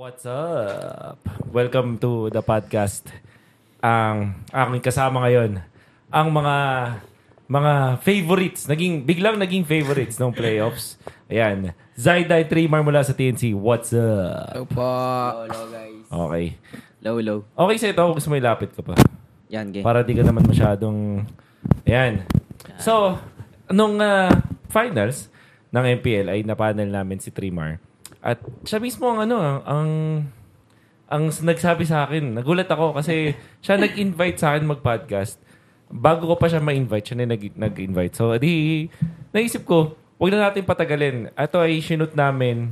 What's up? Welcome to the podcast. Ang aking kasama ngayon, ang mga mga favorites, naging biglang naging favorites ng playoffs. Ayan, Zaydai Trimar mula sa TNC. What's up? Hello po. Hello guys. Okay. Low, low. Okay sa ito, gusto mo ilapit ka pa. Yan, game. Para di ka naman masyadong... Ayan. So, nung ah, finals ng MPL ay napanel namin si Trimar. At siya mismo ang ano, ang, ang, ang nagsabi sa akin. Nagulat ako kasi siya nag-invite sa akin mag-podcast. Bago ko pa siya ma-invite, siya na nag- nag-invite. So, di, naisip ko, wag na natin patagalin. Ito ay sinut namin.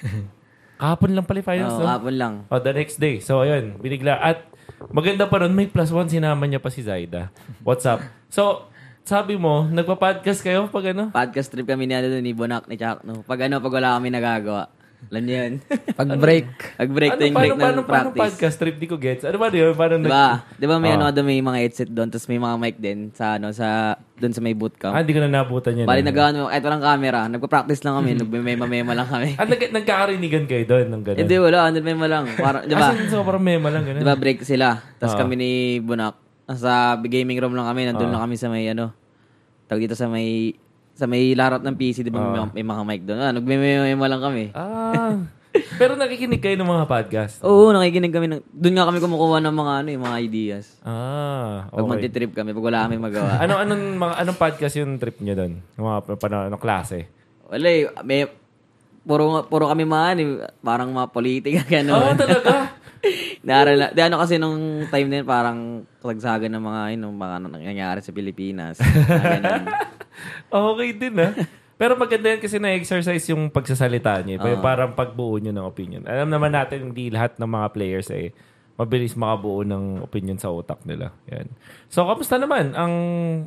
Kahapon lang pala yung finals, Oo, no? hapon lang. Oh, the next day. So, ayun, binigla. At maganda pa ron, may plus one, sinama niya pa si Zaida. What's up? So, sabi mo, nagpa-podcast kayo pag ano? Podcast trip kami ni, ano, ni Bonak, ni Chuck. No? Pag ano, pag wala kami nagagawa. Alam niyo yun. Pag break. pag break ano, paano, break ng paano, paano practice. podcast trip? Di ko gets. Ano ba yun? Paano nag- Diba? Di ba may Ah. ano doon, may mga headset doon, tapos may mga mic din sa ano, sa, doon sa may bootcamp. Ah, hindi ko na nabutan yan. Bali, ah. nag kahit walang camera, nagpa-practice lang kami, nagmemema-mema lang kami. Ah, nag- nagkakarinigan kayo doon ng gano'n? Hindi, wala, ano mema lang. Parang, di ba? As in, sobrang mema lang gano'n. Di ba break sila? Tapos Ah. kami ni Bonak, sa gaming room lang kami, nandun lang kami sa may ano, tawag dito sa may sa may larap ng PC, di ba may, may mga mic doon. Ah, nagmemema lang kami. Ah. Pero nakikinig kayo ng mga podcast? Oo, nakikinig kami. Ng, doon nga kami kumukuha ng mga ano, yung mga ideas. Ah, Pag okay. magti-trip kami, pag wala kami magawa. Ano anong mga anong podcast yung trip niyo doon? Mga pa- anong klase? wala eh, may, puro, puro kami mga ano, eh, parang mga politika, gano'n. Oo, talaga. Naral, di ano kasi nung time na yun, parang kasagsagan ng mga, yun, mga nangyayari sa Pilipinas. Okay din ah. Pero maganda yan kasi na-exercise yung pagsasalita niya. eh. Parang pagbuo niyo ng opinion. Alam naman natin, hindi lahat ng mga players eh mabilis makabuo ng opinion sa utak nila. Yan. So, kamusta naman ang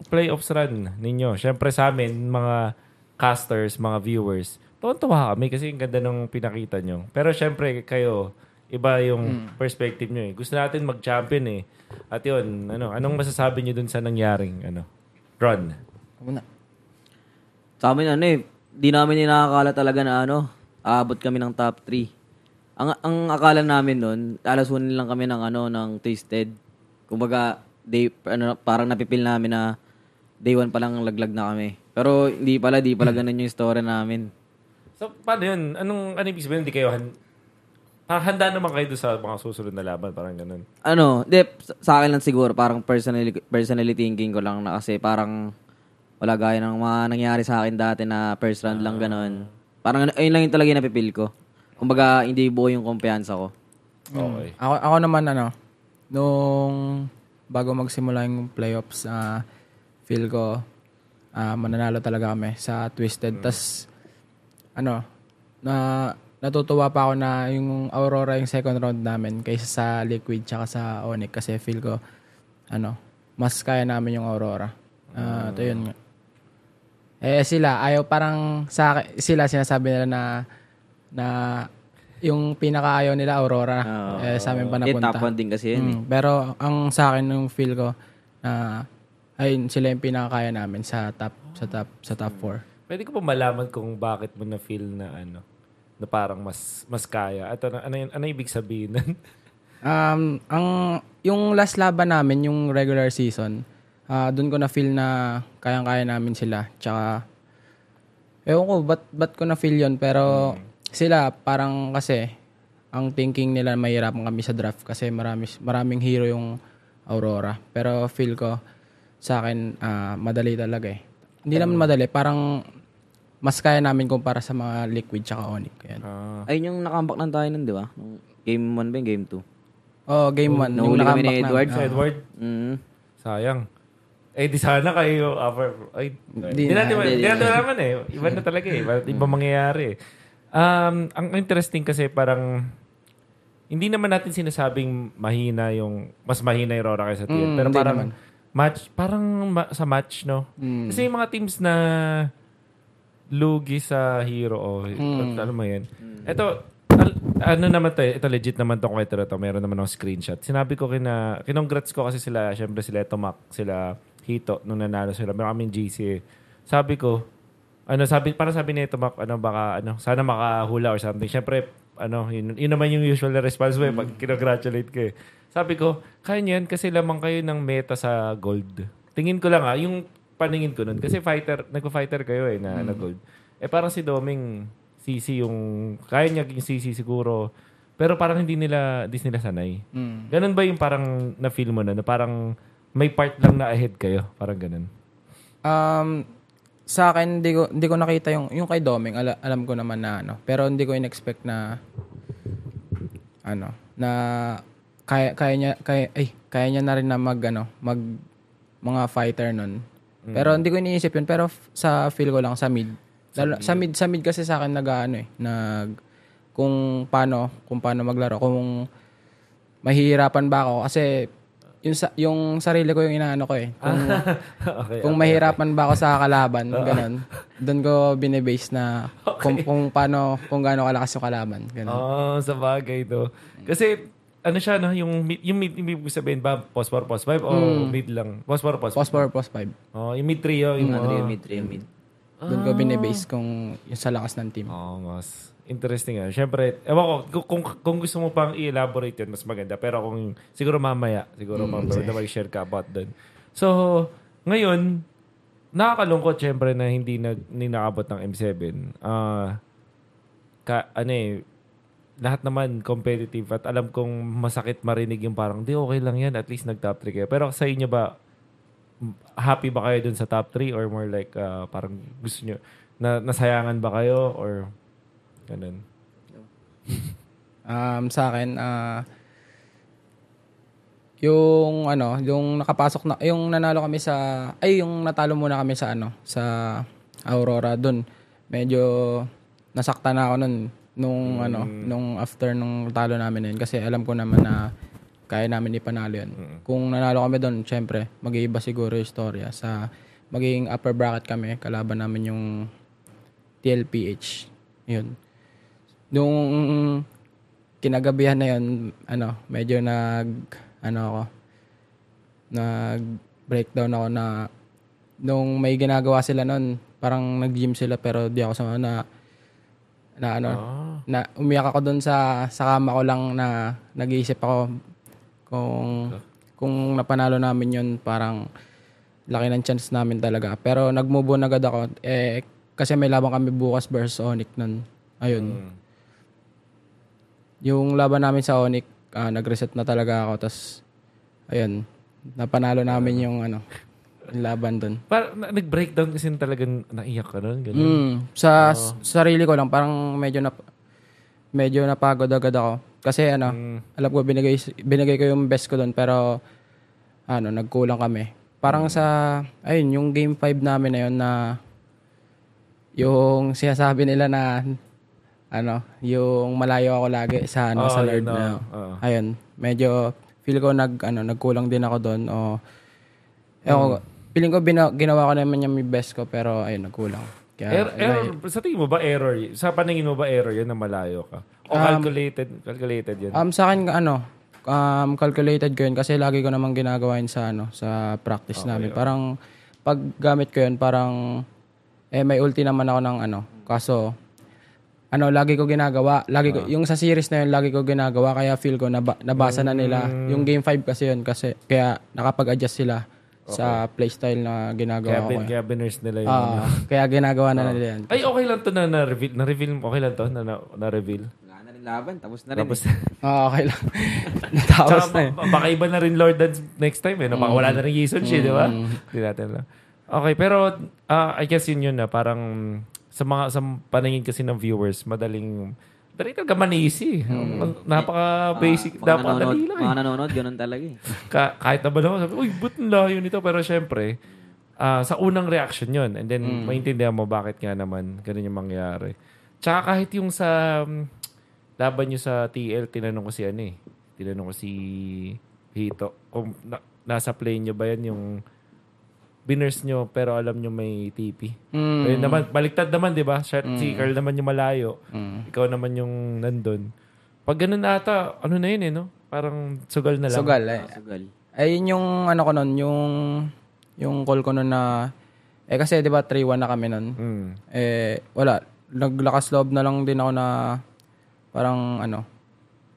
playoffs run ninyo? Siyempre sa amin, mga casters, mga viewers, tuwan-tuwa kami kasi ang ganda ng pinakita nyo. Pero siyempre, kayo, iba yung perspective nyo eh. Gusto natin mag-champion eh. At yun, ano, anong masasabi nyo dun sa nangyaring ano, run? Muna. Sa amin, ano eh, di namin inakakala talaga na ano, aabot kami ng top 3. Ang, ang akala namin nun, alasunin lang kami ng ano, ng twisted. Kumbaga, day, ano, parang napipil namin na day one pa lang laglag na kami. Pero hindi pala, di pala ganun yung story namin. So, paano yun? Anong, ano ibig sabihin? Hindi kayo, parang handa naman kayo doon sa mga susunod na laban, parang ganun. Ano, di, sa- akin lang siguro, parang personally, personally thinking ko lang na kasi parang wala gaya ng mga nangyari sa akin dati na first round lang ganun. Parang ayun lang yung talaga yung napipil ko. Kumbaga, hindi buo yung kumpiyansa ko. Okay. Ako, ako naman ano, nung bago magsimula yung playoffs, ah feel ko ah mananalo talaga kami sa Twisted. Tas ano, na natutuwa pa ako na yung Aurora yung second round namin kaysa sa Liquid tsaka sa Onyx kasi feel ko ano, mas kaya namin yung Aurora. Ah, ito yun nga. Eh sila, ayaw parang sa sila sinasabi nila na na yung pinakaayaw nila Aurora. eh sa amin pa Eh, napunta. top 1 din kasi yun. eh. Mm, pero ang sa akin nung feel ko na ayun sila yung pinakakaya namin sa top sa top sa top 4. Pwede ko pa malaman kung bakit mo na-feel na ano, na parang mas mas kaya. At ano, ano, yun- ano ibig sabihin nun? Um, ang yung last laban namin, yung regular season, ah doon ko na feel na kayang-kaya namin sila. Tsaka ewan ko ba't, ba't ko na feel yon pero sila parang kasi ang thinking nila mahirapan kami sa draft kasi marami, maraming hero yung Aurora. Pero feel ko sa akin ah, madali talaga eh. Hindi naman madali, parang mas kaya namin kumpara sa mga Liquid tsaka Onyx. Yan. Ah, Ayun yung nakambak lang tayo nun, di ba? Game 1 ba yung game 2? Oh, game 1. nahuli kami ni Edward. si Edward, Mm. sayang. Eh, di sana kayo offer. Ay, di, Di natin, na. di natin naman eh. Iba na talaga eh. Iba, iba mangyayari eh. Um, ang interesting kasi parang hindi naman natin sinasabing mahina yung mas mahina yung Rora kaysa Tier. Mm, pero parang naman. match parang ma- sa match no. Mm. Kasi yung mga teams na lugi sa hero o Mm. ano mo yan. Ito al- ano naman to, eh, ito legit naman tong kwento na to. Meron naman akong screenshot. Sinabi ko kina, kinongrats ko kasi sila, syempre sila Tomac, sila Hito, nung nanalo sila. Meron kaming GC eh. Sabi ko, ano sabi, para sabi ni Tomac, ano baka, ano, sana makahula or something. Syempre, ano, yun, yun naman yung usual na response mo eh, pag kinongratulate ka eh. Sabi ko, kaya niyan kasi lamang kayo ng meta sa gold. Tingin ko lang ah, yung paningin ko nun. Kasi fighter, nagpa-fighter kayo eh, na, na gold. Eh parang si Doming, CC yung, kaya niya yung CC siguro. Pero parang hindi nila, hindi nila sanay. Mm. Ganun ba yung parang na-feel mo na, na parang may part lang na ahead kayo? Parang ganun. Um, sa akin, hindi ko, hindi ko nakita yung, yung kay Doming, ala, alam ko naman na ano. Pero hindi ko in-expect na, ano, na kaya, kaya niya, kaya, ay, kaya niya na rin na mag, ano, mag, mga fighter nun. Pero hindi ko iniisip yun. Pero f- sa feel ko lang, sa mid. Lalo, sa mid, sa mid kasi sa akin nag, ano eh, nag, kung paano, kung paano maglaro. Kung mahihirapan ba ako. Kasi, yung, sa, yung sarili ko yung inaano ko eh. Kung, okay. kung mahirapan ba ako sa kalaban, ganun. Doon ko binibase na kung, kung paano, kung gaano kalakas yung kalaban. Ganun. Oh, sa bagay to. Kasi, ano siya, no? Yung, mid- yung mid, yung ibig sabihin ba, post 4, post 5, o mid lang? Post 4, post 5. Post 4, post 5. Oh, yung mid 3, oh, yung Ano oh. yung mid, trio mid. Doon ko binibase kung yung sa lakas ng team. Oo, mas interesting ah. Siyempre, ewan ko, kung, kung, gusto mo pang i-elaborate yun, mas maganda. Pero kung, siguro mamaya, siguro mamaya, na mag-share ka about dun. So, ngayon, nakakalungkot syempre na hindi nag hindi nakabot ng M7. Ah, ka, ano eh, lahat naman competitive at alam kong masakit marinig yung parang, di okay lang yan, at least nag-top 3 kayo. Pero sa inyo ba, happy ba kayo dun sa top 3 or more like ah, parang gusto nyo, na, nasayangan ba kayo or ganun? Um, sa akin, ah, yung ano, yung nakapasok na, yung nanalo kami sa, ay yung natalo muna kami sa ano, sa Aurora dun. Medyo nasakta na ako nun nung ano, nung after nung talo namin na yun kasi alam ko naman na kaya namin ipanalo yun. Kung nanalo kami doon, syempre, mag-iiba siguro yung storya sa magiging upper bracket kami, kalaban namin yung TLPH. Yun. Nung kinagabihan na yun, ano, medyo nag, ano ako, nag breakdown ako na nung may ginagawa sila nun, parang nag-gym sila pero di ako sama na na ano, na umiyak ako doon sa sa kama ko lang na nag-iisip ako kung kung napanalo namin yun parang laki ng chance namin talaga. Pero nag-move on agad ako. Eh kasi may laban kami bukas versus Onyx nun. Ayun. Yung laban namin sa Onyx, ah, nag-reset na talaga ako. Tas ayun, napanalo namin yung ano, laban doon. Parang na- nag-breakdown kasi talagang naiyak ka nun. Ganun. Mm, sa s- sarili ko lang parang medyo na medyo napagod agad ako. Kasi ano, alam ko binigay binigay ko yung best ko doon pero ano, nagkulang kami. Parang sa ayun, yung game 5 namin na yun na yung sinasabi nila na ano, yung malayo ako lagi sa ano Oo, sa Lord na. Oo. Ayun, medyo feel ko nag ano, nagkulang din ako doon o ewan ko, feeling ko bina, ginawa ko naman yung best ko pero ayun, nagkulang. Kaya Er- error, sa tingin mo ba error? Sa paningin mo ba error yun na malayo ka? O calculated? calculated yun? Um, sa akin, ano, um, calculated ko yun kasi lagi ko namang ginagawa yun sa, ano, sa practice namin. Parang, pag gamit ko yun, parang, eh, may ulti naman ako ng, ano, kaso, ano, lagi ko ginagawa. Lagi ko, yung sa series na yun, lagi ko ginagawa. Kaya feel ko, naba, nabasa na nila. Yung game 5 kasi yun, kasi, kaya nakapag-adjust sila sa playstyle na ginagawa kaya, ko. kaya binurse nila yun. Ah, kaya ginagawa na nila yan. Ay, okay lang to na na-reveal. Na-reveal mo. Okay lang to na, na, na-reveal. Wala na rin laban, tapos na rin. Tapos, Ah, okay lang. Natapos Tsaka, na eh. ba- baka iba na rin Lord Dance next time eh. No? Baka wala na rin Jason Shi, di ba? Hindi natin lang. Okay, pero ah, I guess yun yun na parang sa mga sa paningin kasi ng viewers, madaling Dali talaga manisi. Napaka-basic. mga nanonood, Napakadali lang eh. mga nanonood, ganun talaga eh. Ka- kahit naman ako, sabi, uy, ang layo nito? Pero syempre, ah, sa unang reaction yun. And then, maintindihan mo bakit nga naman ganun yung mangyari. Tsaka kahit yung sa um, laban nyo sa TL, tinanong ko si ano eh. Tinanong ko si Hito. Kung na- nasa play nyo ba yan yung binurse nyo pero alam nyo may TP. Mm. Ayun naman, baliktad naman, di ba? Siya- Si Carl naman yung malayo. Ikaw naman yung nandun. Pag ganun ata, ano na yun eh, no? Parang sugal na lang. Sugal eh. Sugal. Ayun yung ano ko nun, yung yung call ko nun na eh kasi 'di ba 3-1 na kami nun. Mm. Eh wala, naglakas loob na lang din ako na parang ano,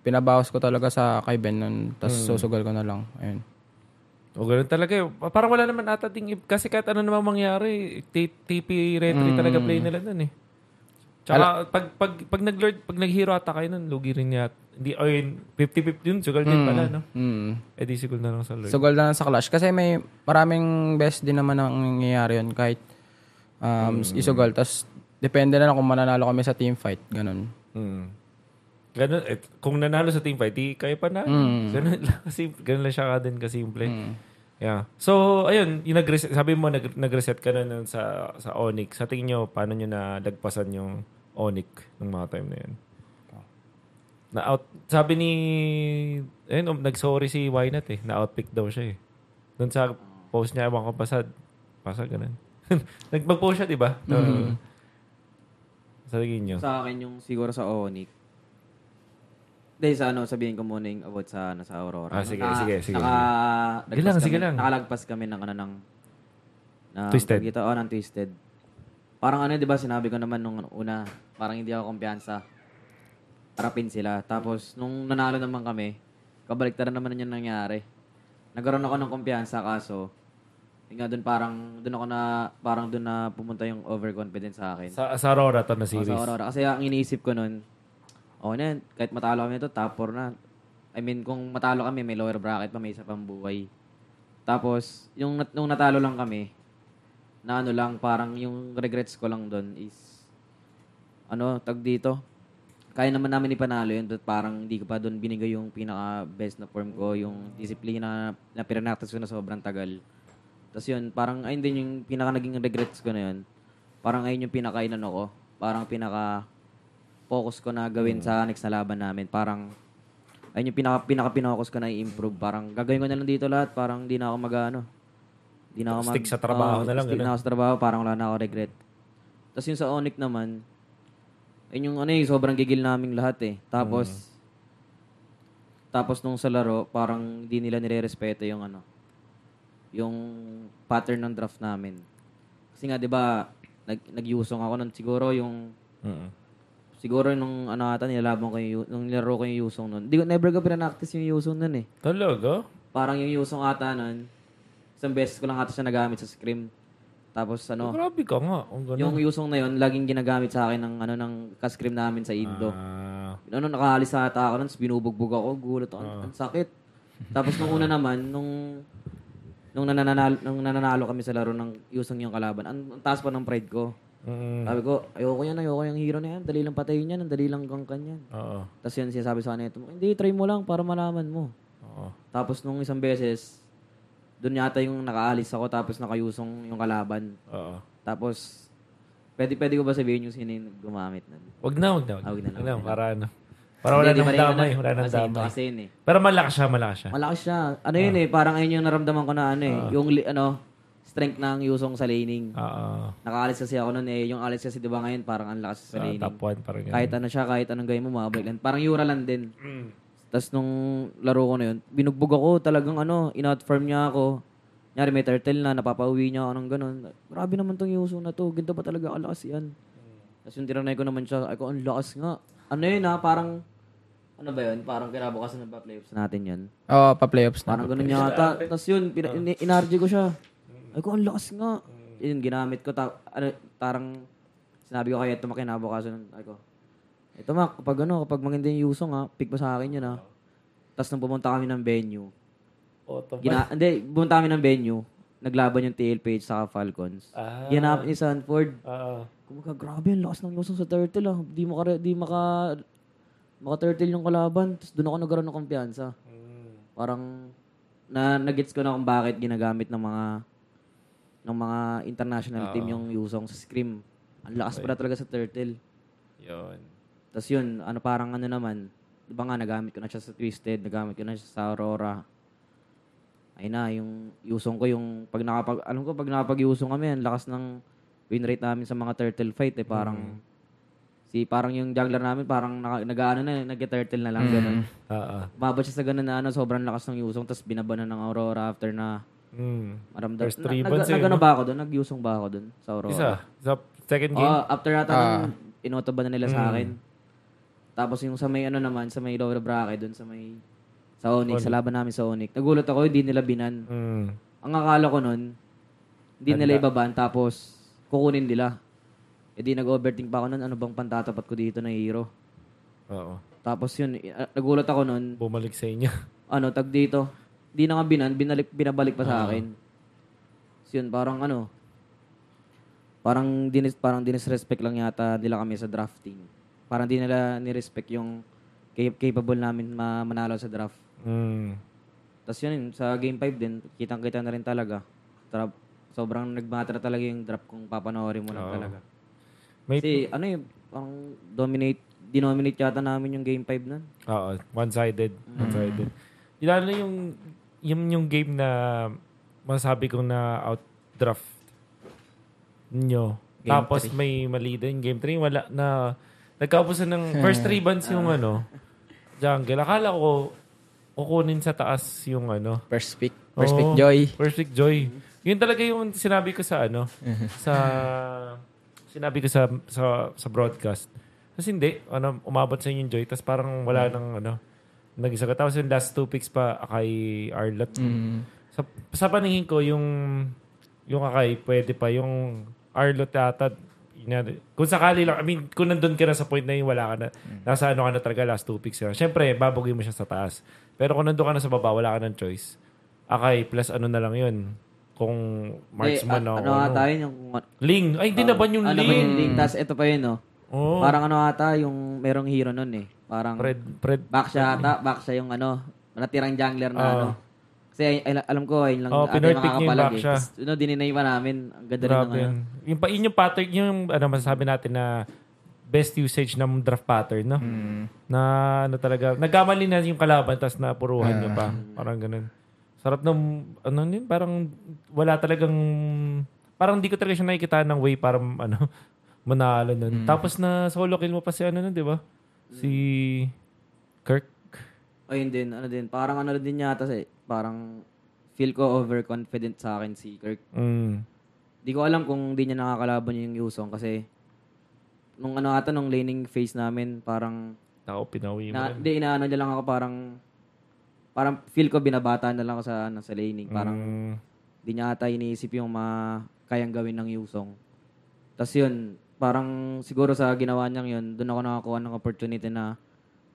pinabawas ko talaga sa kay Ben nun, tapos Hmm. susugal ko na lang. Ayun. O ganun talaga. eh. Parang wala naman ata ding... Kasi kahit ano naman mangyari, T- TP retry talaga play nila nun eh. Tsaka pag, pag, pag, nag-lord, pag nag-hero ata kayo nun, lugi rin niya. Hindi, o yun, 50-50 yun. Sugal din pala, no? Mm. Eh di sigul na lang sa lord. Sugal na lang sa Clash. Kasi may maraming best din naman ang nangyayari yun kahit um, isugal. Tapos depende na lang kung mananalo kami sa team fight. Ganun. Mm. Ganun, eh, kung nanalo sa team fight, di kayo pa na. Ganun lang, kasi, ganun lang siya ka din kasimple. Yeah. So, ayun, yung nag-reset, sabi mo, nag, nag-reset ka na nun sa, sa Onyx. Sa tingin nyo, paano nyo na lagpasan yung Onyx ng mga time na yun? Na out, sabi ni, ayun, um, nag-sorry si Wynat eh. Na-outpick daw siya eh. Doon sa post niya, ewan ko pasad. Pasad, ganun. Nag-post siya, di ba? Uh, sa tingin nyo. Sa akin yung siguro sa Onyx. Dahil sa ano, sabihin ko muna yung about sa, ano, sa Aurora. Ah, sige, sige, sige. Naka, Sige lang, sige kami- lang. Nakalagpas kami ng ano, ng, ng Twisted. Dito, oh, ng Twisted. Parang ano, di ba, sinabi ko naman nung una, parang hindi ako kumpiyansa. Harapin sila. Tapos, nung nanalo naman kami, kabaliktaran naman yung nangyari. Nagkaroon ako ng kumpiyansa, kaso, yun nga, dun parang, dun ako na, parang dun na pumunta yung overconfidence sa akin. Sa, sa Aurora to na Oh, series. sa Aurora. Kasi ang iniisip ko nun, okay na yan, kahit matalo kami ito, top 4 na. I mean, kung matalo kami, may lower bracket pa, may isa pang buhay. Tapos, yung nung natalo lang kami, na ano lang, parang yung regrets ko lang doon is, ano, tag dito, kaya naman namin ipanalo yun, but parang hindi ko pa doon binigay yung pinaka-best na form ko, yung disiplina na pinanaktas ko na sobrang tagal. Tapos yun, parang ayun din yung pinaka naging regrets ko na yun. Parang ayun yung pinakainan ako. Parang pinaka focus ko na gawin sa next na laban namin. Parang ayun yung pinaka pinaka pinokus ko na i-improve. Parang gagawin ko na lang dito lahat. Parang di na ako mag ano. Di na ako mag, Stick sa trabaho Oo, na lang, Stick na ako sa trabaho. Parang wala na ako regret. Tapos yung sa Onyx naman, ayun yung ano eh, sobrang gigil naming lahat eh. Tapos, Mm. tapos nung sa laro, parang di nila nire-respeto yung ano, yung pattern ng draft namin. Kasi nga, di ba, nag, nag-usong ako nun. Siguro yung, Mm. Siguro nung ano ata, nilalaban ko yung, yu- nung nilaro ko yung Yusong nun. Di ko, never ko pinanaktis yung Yusong nun eh. Talaga? Parang yung Yusong ata nun, isang beses ko lang ata siya nagamit sa scrim. Tapos ano, Grabe ka nga. Ang yung Yusong na yun, laging ginagamit sa akin ng ano ng ka-scrim namin sa Indo. Ah, Ano, nakaalis sa ata ako tapos binubugbog ako, gulat ako, ang sakit. Tapos nung una naman, nung nung nananalo, nung nananalo kami sa laro ng Yusong yung kalaban, ang, ang taas pa ng pride ko. Mm, Sabi ko, ayoko yan, ayoko yung hero na yan, dali lang patayin yan, ang dali lang gangkan yan. oo. Tapos yun sinasabi sa kanito mo, hindi, try mo lang para malaman mo. Oo. Tapos nung isang beses, doon yata yung nakaalis ako, tapos nakayusong yung kalaban. Oo. Tapos, pwede, pwede ko ba sabihin yung sino yung gumamit nun? Wag na, wag na. Ah, wag na na. lang, Wag na, na para ano. Para wala Hindi, di nang ba rin yun damay. na- Wala nang kasi ito damay. Kasi yun eh. Pero malakas siya, malakas siya. Malakas siya. Ano yun eh, parang ayun yung naramdaman ko na ano eh. Ah. Yung li- ano, strength ng Yusong sa laning. Oo. Nakaalis kasi ako nun eh. Yung alis kasi di ba ngayon parang ang lakas sa Sa laning. top 1, parang ganun. Kahit ano siya, kahit anong gawin mo, mabalik lang. Parang Yura lang din. Mm. Tapos nung laro ko na yun, binugbog ako, talagang ano, in-outform niya ako. Nyari may turtle na, napapauwi niya ako ng ganun. Grabe naman tong Yuso na to. Ginto ba talaga kalakas yan? Tapos yung tinanay ko naman siya, ay ko, ang lakas nga. Ano yun ha, parang, ano ba yun? Parang kinabukasan ng playoffs natin yun. Oo, pa-playoffs na. Parang ganun yata. Tapos yun, pina, in- inargy ko siya. Ay ko, ang lakas nga. Yun, ginamit ko. Ta- ano, parang, sinabi ko kaya ito makinabukasan. ng- Ay ko, ito mak, kapag ano, kapag maganda yung Yusong ha, pick mo sa akin yun ha. Tapos nung pumunta kami ng venue, Auto gina, hindi, pumunta kami ng venue, naglaban yung TLPH sa Falcons. Ah. Ginamit ni Sanford. Oo. Kumaga, grabe, ang lakas ng Yusong sa turtle ah. Di maka, di maka, maka turtle yung kalaban. Tapos doon ako nagkaroon ng kumpiyansa. Mm. Parang na nagets ko na kung bakit ginagamit ng mga ng mga international team yung Yusong sa scrim. Ang lakas pala talaga sa turtle. Yun. Tapos yun, ano parang ano naman, di ba nga nagamit ko na siya sa Twisted, nagamit ko na siya sa Aurora. Ay na, yung Yusong ko yung pag nakapag alam ko pag nakapag-Yusong kami, ang lakas ng win rate namin sa mga turtle fight eh parang si parang yung jungler namin parang naka, nag-ano na, nag-turtle na lang ganun. Oo. Mabot siya sa ganun na ano, sobrang lakas ng Yusong, tapos binabanan ng Aurora after na Mm. maramdam. First three na, months nag, eh, nag- ano no? ba ako doon? Nag-Yusong ba ako doon sa Aurora? Isa. Sa second game. Oh, after ata Ah. nung inoto ba na nila sa akin? Tapos yung sa may ano naman, sa may lower bracket, dun sa may sa Onyx, sa laban namin sa Onyx. Nagulat ako, hindi nila binan. Mm. Ang akala ko nun, hindi nila ibaban, tapos kukunin nila. E di nag-overthink pa ako nun, ano bang pantatapat ko dito na hero? Oo. Tapos yun, i- ah, nagulat ako nun, Bumalik sa inyo. ano, tag dito, di na nga binan, binalik, binabalik pa sa akin. So yun, parang ano, parang dinis, parang dinisrespect lang yata nila kami sa drafting. Parang di nila nirespect yung cap- capable namin ma- manalo sa draft. Mm. Tapos yun, sa game 5 din, kitang-kita na rin talaga. Tra- sobrang nagmatter talaga yung draft kung papanoorin mo lang talaga. May, Kasi ano yung, parang dominate, dinominate yata namin yung game 5 nun. Oo, one-sided. One-sided. Yung Lalo na yung, yung, yung game na masasabi kong na outdraft nyo. Game Tapos may mali din. Game 3, wala na... Nagkaupusan ng first three bands yung ano, jungle. Akala ko, kukunin sa taas yung ano. First pick. First pick Oo, Joy. First pick Joy. Yun talaga yung sinabi ko sa ano, sa sinabi ko sa sa sa broadcast. Tapos hindi, ano, umabot sa inyo yung Joy, tapos parang wala nang ano, nag-isa ka. Tapos yung last two picks pa kay Arlot. Mm. Sa, sa paningin ko, yung yung akay, pwede pa. Yung Arlot yata, yun na- kung sakali lang, I mean, kung nandun ka na sa point na yung wala ka na, nasa ano ka na talaga, last two picks ka. Siyempre, babagay mo siya sa taas. Pero kung nandun ka na sa baba, wala ka ng choice. Akay, plus ano na lang yun. Kung marksman Eh, na ano nga tayo yung... Ling. Ay, hindi na ba yung ano ba yung Ling? link? Tapos ito pa yun, no? Oo. Parang ano ata, yung merong hero nun eh. Parang Fred, Fred. back siya ata, back siya yung ano, natirang jungler na Oo. ano. Kasi ay- ay- alam ko, ayun lang Oo, ata pinortik niya yung makakapalag back eh. siya. Tapos, ano, dininay pa namin. Ang ganda rin ng Grabe ano. yun. Yung, pa- yun yung pattern, yung ano, masasabi natin na best usage ng draft pattern, no? Mm. Na ano talaga, nagkamali na yung kalaban tapos napuruhan nyo pa. Parang ganun. Sarap ng, ano yun, parang wala talagang, parang di ko talaga siya nakikita ng way para, ano, manalo nun. Tapos na solo kill mo pa si ano nun, di ba? Si Kirk. Ayun din, ano din. Parang ano din yata sa parang feel ko overconfident sa akin si Kirk. Mm. Di ko alam kung di niya nakakalaban yung Yusong kasi nung ano ata nung laning phase namin parang Ako, pinawi mo. na, rin. di inaano niya lang ako parang parang feel ko binabata na lang ako sa ano, sa laning parang Mm. di niya ata iniisip yung ma kayang gawin ng Yusong. Tapos yun, parang siguro sa ginawa niyang yun, doon ako nakakuha ng opportunity na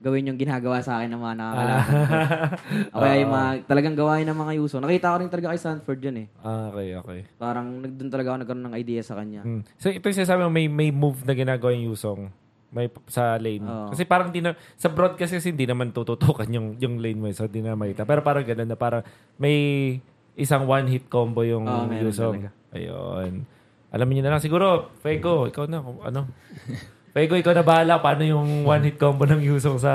gawin yung ginagawa sa akin ng mga nakakalaban ko. O kaya yung mga, talagang gawain ng mga Yusong. Nakita ko rin talaga kay Sanford yun eh. Ah, okay, okay. Parang doon talaga ako nagkaroon ng idea sa kanya. Mm. So ito yung sinasabi mo, may, may move na ginagawa yung Yusong may sa lane. Oo. Kasi parang di na, sa broadcast kasi hindi naman tututukan yung, yung lane mo. eh. So di na makita. Pero parang ganun na parang may isang one-hit combo yung Yusong. talaga. Ayun. Alam niyo na lang. Siguro, Fego, ikaw na. Ano. Fego, ikaw na bahala. Paano yung one-hit combo ng Yusong sa...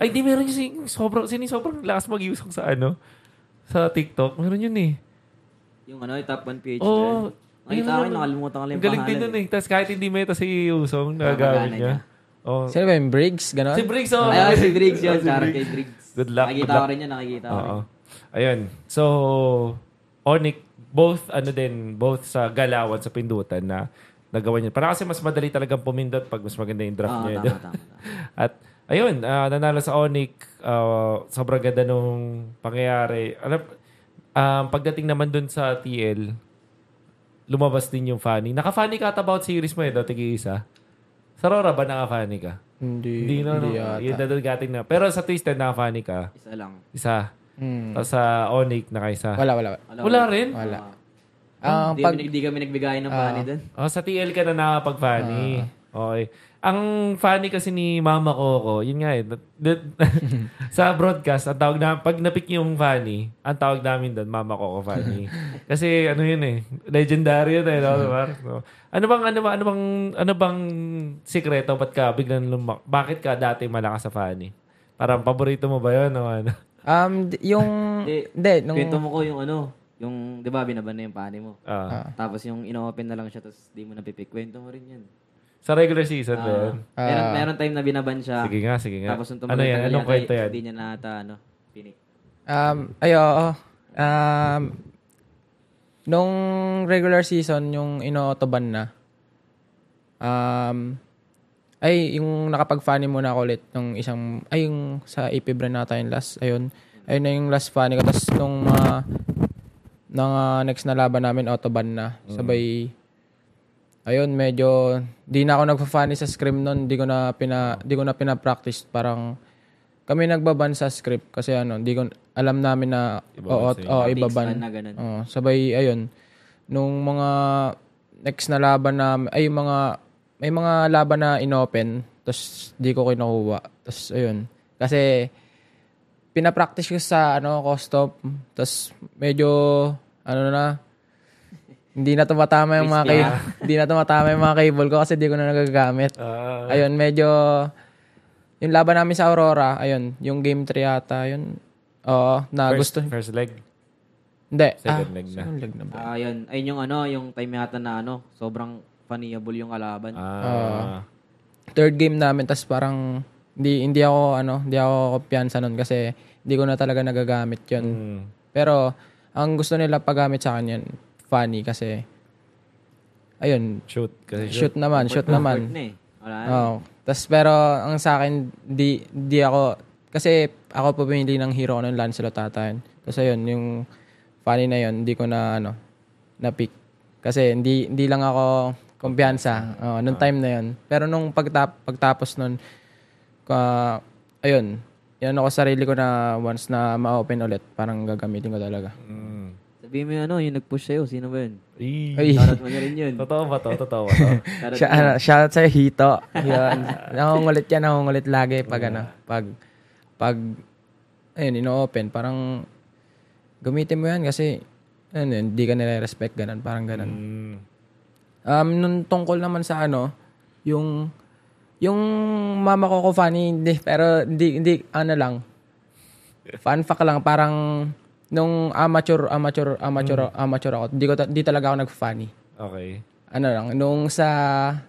Ay, di meron yung sobrang, yung sobrang lakas mag-Yusong sa ano? Sa TikTok. Meron yun eh. Yung ano, yung top 1 PH. Oo. Nakita ko nakalimutan ko lang Ang yung galing din nun eh. Tapos kahit hindi meta si Usong, Napagana nagagawin niya. Oh. Sino ba yung Briggs? Ganon? Si Briggs, oh. Ay, ay, si Briggs yun. Oh, si Briggs. kay Briggs. Good luck, Nakikita good ko luck. rin yun, nakikita ko Oo. rin. Ayun. So, Onyx, both, ano din, both sa galawan, sa pindutan na nagawa niya. Para kasi mas madali talagang pumindot pag mas maganda yung draft Oo, niya. tama, tama, tama. At, ayun, ah, nanalo sa Onyx. ah, sobrang ganda nung pangyayari. Alam, um, pagdating naman dun sa TL, lumabas din yung funny. Naka-funny ka ata about series mo eh, dati isa. Sa Rora ba naka-funny ka? Hindi. Hindi na, no? Hindi yata. Yun na doon gating na. Pero sa Twisted, naka-funny ka. Isa lang. Isa. Hmm. Tapos sa Onyx, naka-isa. Wala, wala. wala. Wala rin? Wala. Ah, Ang di, pag... kami, di kami nagbigay ng money doon. Oh, sa TL ka na nakapag-funny. okay. Ang funny kasi ni Mama Coco, yun nga eh. that- that- sa broadcast, ang tawag na, pag napik yung funny, ang tawag namin doon, Mama Coco funny. kasi ano yun eh, legendary yun eh. No? Mar? So, ano bang, ano bang, ano bang, ano bang sikreto? Ba't ka biglang lumak? Bakit ka dati malakas sa funny? Parang paborito mo ba yun? O ano? Um, yung... Hindi. Nung... Kwento mo ko yung ano, yung, di ba, binaban na yung pani mo. Ah. Tapos yung ino-open na lang siya, tapos di mo napipick. Kwento mo rin yan. sa regular season ba yun? Ah, meron, meron time na binaban siya. Sige nga, sige nga. Tapos nung ano yan? Anong kwento yan? Hindi niya na ata, ano, pinik. Um, ay, oo. Um, nung regular season, yung ino-autoban na, um, ay, yung nakapag-funny muna ako ulit nung isang, ay, yung sa AP brand nata yung last, ayun. Ayun na yung last funny ko. Tapos nung mga, nang ah, next na laban namin, autoban na. Sabay, ayun, medyo, di na ako nagpa-funny sa scrim nun. Di ko na, pina, di ko na pina-practice. Parang, kami nagbaban sa script kasi ano, di ko, alam namin na, oo, oo, Takes ibaban. na. Oo, sabay, ayun, nung mga next na laban na, ay, yung mga, may mga laban na inopen, tapos di ko kinukuha. Tapos, ayun, kasi, pinapractice ko sa, ano, custom, tapos, medyo, ano na, hindi na tumatama yung mga cable, hindi na tumatama yung mga cable ko kasi di ko na nagagamit. Ah, Ayun, medyo, yung laban namin sa Aurora, ayun, yung game 3 yata, yun, oo, na first, gusto, first leg. hindi, second ah, leg na. second leg na ba? Ah, yun. Ayun yung ano, yung time yata na ano, sobrang funnyable yung kalaban. Ah, third game namin tas parang hindi hindi ako ano, hindi ako kumpiyansa nun kasi hindi ko na talaga nagagamit 'yon. mm, Pero ang gusto nila paggamit sa akin 'yan, funny kasi ayun, shoot. Kasi shoot naman, shoot naman. Na eh. Wala. Oh. Tas pero ang sa akin di di ako kasi ako pumili ng hero ko ng Lancelot ata yun. Kasi ayun, yung funny na yun, hindi ko na ano na pick. Kasi hindi hindi lang ako kumpiyansa oh, nung time na yun. Pero nung pagtap, pagtapos nun ka ayun, yan ako sarili ko na once na ma-open ulit, parang gagamitin ko talaga. Mm. Sabihin mo yung ano, yung nag-push sa'yo. Sino ba yun? Ay, Shoutout mo na rin yun. Totoo ba to? Totoo ba to? Shoutout mo. ano, shout sa Hito. Yun. Nangungulit yan, nangungulit lagi pag ano, pag, pag, ayun, ino-open, parang, gamitin mo yan kasi, ano, yun, hindi ka nire-respect, ganun, parang ganun. Mm. Um, nung tungkol naman sa ano, yung, yung mama ko ko funny, hindi, pero hindi, hindi, ano lang, fun fact lang, parang, nung amateur, amateur, amateur, amateur ako, di, ko, di talaga ako nag-funny Okay. ano lang, nung sa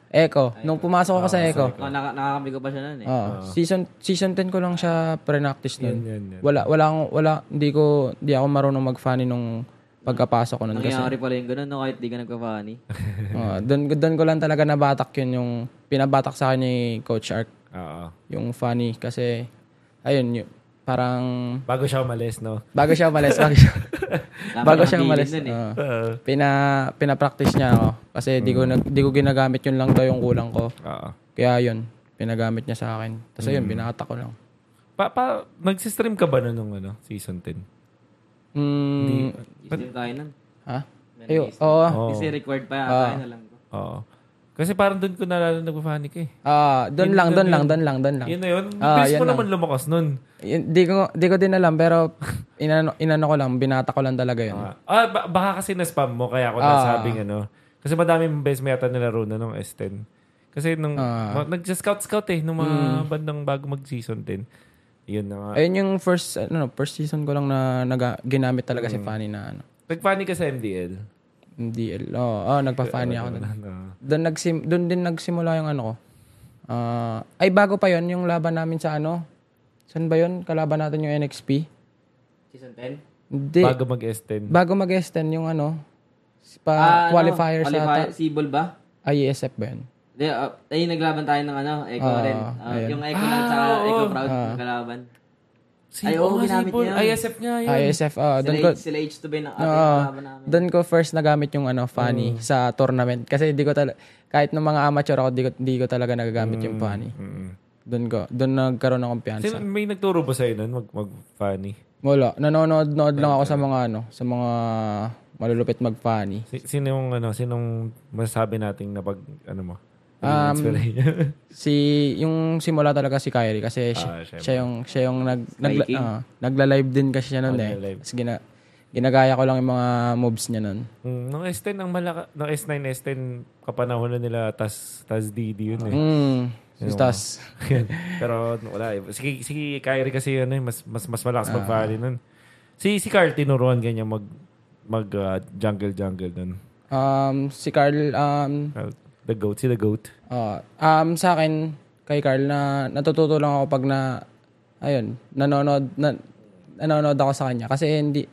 Echo, nung pumasok ako sa Echo, Oh, naka, nakakampi ko pa siya nun eh. oh, season season 10 ko lang siya pre-practice nun. Yan, yan. Wala wala akong wala hindi ko hindi ako marunong mag-funny nung pagkapasok ko nun kasi Nangyayari pala yung ganun, no? Kahit di ka nagpa-funny. oh, doon doon ko lang talaga nabatak yun yung pinabatak sa akin ni Coach Ark Oo. yung funny kasi ayun yun, parang Bago siya umalis, no? bago siya umalis, bago siya, bago siya umalis. nun eh. Oo. pina pina-practice niya ako kasi di ko nag, di ko ginagamit yun lang daw yung kulang ko. Oo. Kaya yun, pinagamit niya sa akin. Tapos ayun, binata ko lang. Pa, pa, nagsistream ka ba nun nung ano, season 10? Mm, Isip tayo nun. ha? Ayo, oo. Oo. Kasi record pa yata yun, alam ko. Oo. Kasi parang doon ko nalala nagpa-funny ka eh. Ah, doon lang, doon lang, doon lang, doon lang. Yun na yun. Ah, Bilis mo lang. naman lumakas nun. Yun, Di ko, di ko din alam, pero inano, inano ko lang, binata ko lang talaga yun. Ah, ah, ba- baka kasi na-spam mo, kaya ako Ah. nasabing ano. Kasi madaming best may yata nilaro na nung S10. Kasi nung, Ah. ma- nag-scout-scout eh, nung mga bandang bago mag-season 10. Yun na nga. Ayun yung first, ano, first season ko lang na naga, ginamit talaga si Fanny na ano. Nag-funny ka sa MDL. DL. Oo, oh, nagpa-funny ako doon. Doon nagsim, doon din nagsimula yung ano ko. Ah, ay bago pa yon yung laban namin sa ano. Saan ba yon? Kalaban natin yung NXP. Season 10? Hindi. Bago mag-S10. Bago mag-S10 yung ano, pa Ah, ano, qualifiers qualifier, ata. Sibol ba? IESF ba yun? Hindi, uh, ay naglaban tayo ng ano, Echo Ah, rin. Ah, ayun. yung Echo lang sa Echo Proud kalaban. Si, Ay, oo, oo, nga, ginamit niya. ISF nga yun. IESF, ah, Sila, doon ko, sila H2 ba yung Oo. kalaban namin. doon ko first nagamit yung ano, funny sa tournament. Kasi di ko talaga, kahit ng mga amateur ako, di ko, di ko talaga nagagamit yung funny. Mm. Doon ko, doon nagkaroon ng kumpiyansa. Sino, may nagturo ba sa'yo nun mag, mag-funny? Wala, nanonood-nood lang ako sa mga ano, sa mga malulupit mag-funny. Si, sino yung ano, sinong masasabi nating na pag, ano mo? Um? Si yung simula talaga si Kyrie kasi siya, Ah, syempre. siya yung siya yung nag nagla, Spiking. ah, nagla-live din kasi siya noon eh. Tapos gina, ginagaya ko lang yung mga moves niya noon. Mm, nung S10, ang malaka, nung S9, S10, kapanahon na nila, tas, tas DD yun eh. Mm. Yung- Tapos Pero wala eh. Si, si Kyrie kasi ano eh, mas, mas, mas malakas Ah. mag-volley nun. Si, si Carl, tinuruan ganyan mag, mag ah, jungle jungle nun. um si Carl um Uh, the goat, si the goat. ah, um sa akin kay Carl na natututo lang ako pag na ayun, nanonood na, nanonood ako sa kanya kasi hindi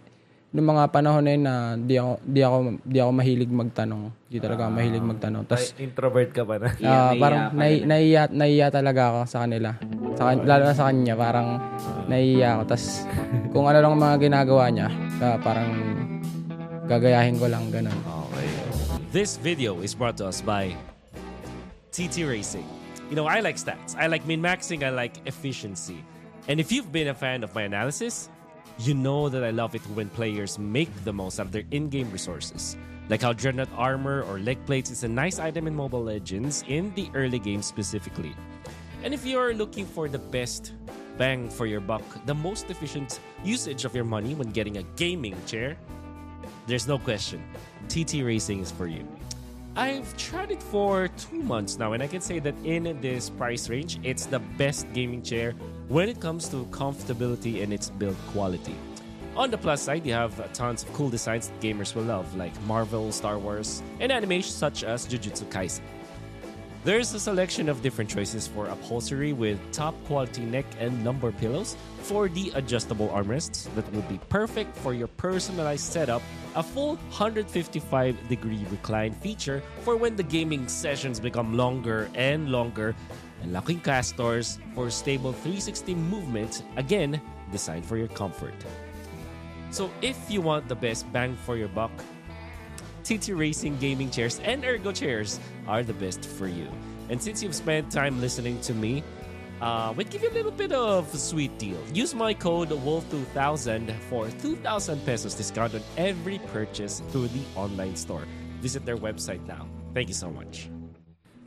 noong mga panahon na yun na di ako, di ako, di ako mahilig magtanong. Di talaga ako mahilig magtanong. Tapos, Ay, introvert ka ba na? ah, parang nai, naiya, naiya talaga ako sa kanila. Sa, kan- lalo na sa kanya, parang naiya ako. Tapos, kung ano lang ang mga ginagawa niya, ah, parang gagayahin ko lang, ganun. This video is brought to us by TT Racing. You know, I like stats. I like min maxing. I like efficiency. And if you've been a fan of my analysis, you know that I love it when players make the most of their in game resources. Like how Dreadnought armor or leg plates is a nice item in Mobile Legends in the early game specifically. And if you're looking for the best bang for your buck, the most efficient usage of your money when getting a gaming chair, there's no question. TT Racing is for you. I've tried it for two months now, and I can say that in this price range, it's the best gaming chair when it comes to comfortability and its build quality. On the plus side, you have tons of cool designs that gamers will love, like Marvel, Star Wars, and animation such as Jujutsu Kaisen. There's a selection of different choices for upholstery with top quality neck and lumbar pillows, 4D adjustable armrests that will be perfect for your personalized setup, a full 155 degree recline feature for when the gaming sessions become longer and longer, and locking castors for stable 360 movement, again, designed for your comfort. So if you want the best bang for your buck, TT Racing gaming chairs and ergo chairs are the best for you. And since you've spent time listening to me, uh, we'd give you a little bit of a sweet deal. Use my code WOLF2000 for 2,000 pesos discount on every purchase through the online store. Visit their website now. Thank you so much.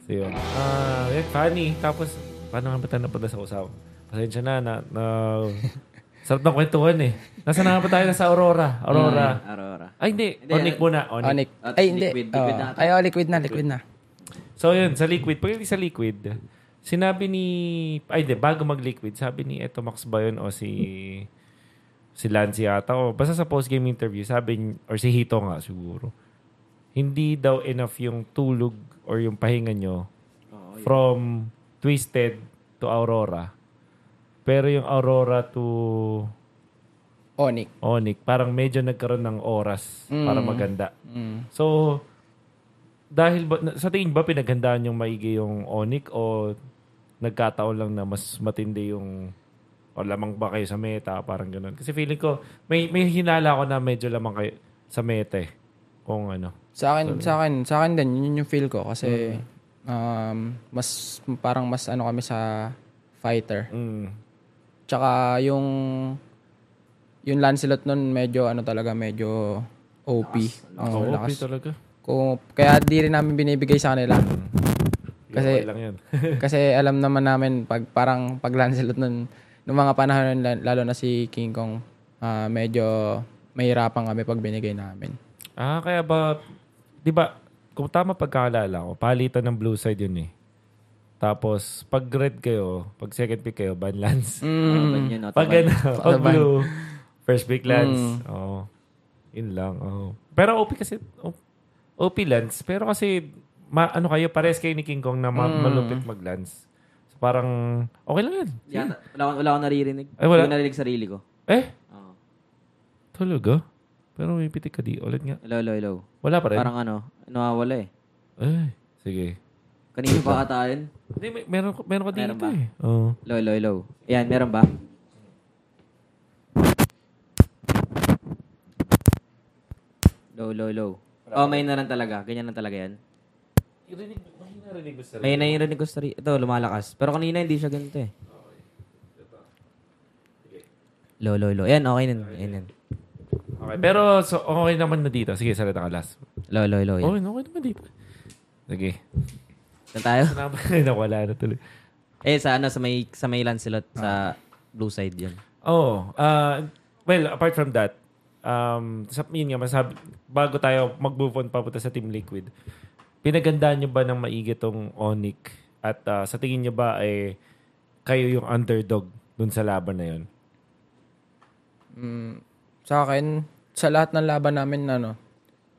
So yun. Ah, yun, funny. Tapos, paano nga ba tayo napunta sa usaw? Pasensya na, na, na sarap ng kwentuhan eh. Nasa na nga ba tayo? Nasa Aurora. Aurora. Aurora. Ay, hindi. Hindi, Onic muna. Onic. Onic. Ay, hindi. liquid, liquid Oo. na ata. Ay, oh, liquid na, liquid na. So yun, sa liquid. Pag sa liquid, sinabi ni... Ay, hindi. Bago mag-liquid, sabi ni Eto Max ba yun o si... Si Lance yata. O basta sa post-game interview, sabi ni- or si Hito nga siguro. Hindi daw enough yung tulog or yung pahinga nyo from Twisted to Aurora. Pero yung Aurora to Onic. Onic, parang medyo nagkaroon ng oras para maganda. Mm. So, dahil ba, sa tingin ba pinaghandaan yung maigi yung Onic o nagkataon lang na mas matindi yung o lamang ba kayo sa meta, parang ganun. Kasi feeling ko, may, may hinala ko na medyo lamang kayo sa meta eh. Kung ano. Sa akin, sa akin, sa akin din, yun yung feel ko. Kasi, um, mas, parang mas ano kami sa fighter. Mm. Tsaka yung, yung Lancelot nun, medyo ano talaga, medyo OP. Lakas. okay talaga. Kung, kaya di rin namin binibigay sa kanila. Kasi, Kasi- okay lang yan. Kasi alam naman namin, pag, parang pag Lancelot nun, nung mga panahon, nun, lalo na si King Kong, ah, medyo mahirapan kami pag binigay namin. ah, kaya ba, di ba, kung tama pagkaalala ko, palitan ng blue side yun eh. Tapos, pag red kayo, pag second pick kayo, ban lance. Ban yun, Pag, ano, pag blue, first pick lance. Oo. Yun lang. Oh. Pero OP kasi, O- OP lance. Pero kasi, ma, ano kayo, pares kayo ni King Kong na ma- malupit mag-lance. So, parang, okay lang yan. Yata, wala, akong- wala akong naririnig. Ay, wala? Hindi narinig sarili ko. Eh, Oo. talaga? Pero may pitik ka di. Ulit nga. Hello, hello, hello. Wala pa rin? Parang ano, nawawala eh. Eh, sige. Kanina pa ata yun. Hindi, may, meron, ko- meron ko dito Meron ba? eh. Oo. Hello, hello, hello. Ayan, meron ba? Low, low, low. Oh, may na lang talaga. Ganyan lang talaga yan. May narinig ko sa ri- Ito, lumalakas. Pero kanina hindi siya ganito eh. Low, low, low. Ayan, okay na. Ayan, ayan. Okay, pero so, okay naman na dito. Sige, salita ka last. Low, low, low. Okay, okay naman dito. Sige. Saan tayo? Sinabi nawala na tuloy. Eh, sa ano, sa may, sa may Lancelot, sa blue side yun. Oh, uh, well, apart from that, um, sa, yun nga, masabi, bago tayo mag-move on papunta sa Team Liquid, pinagandaan nyo ba ng maigi tong Onic? At uh, sa tingin nyo ba ay kayo yung underdog dun sa laban na yun? Mm, sa akin, sa lahat ng laban namin, ano,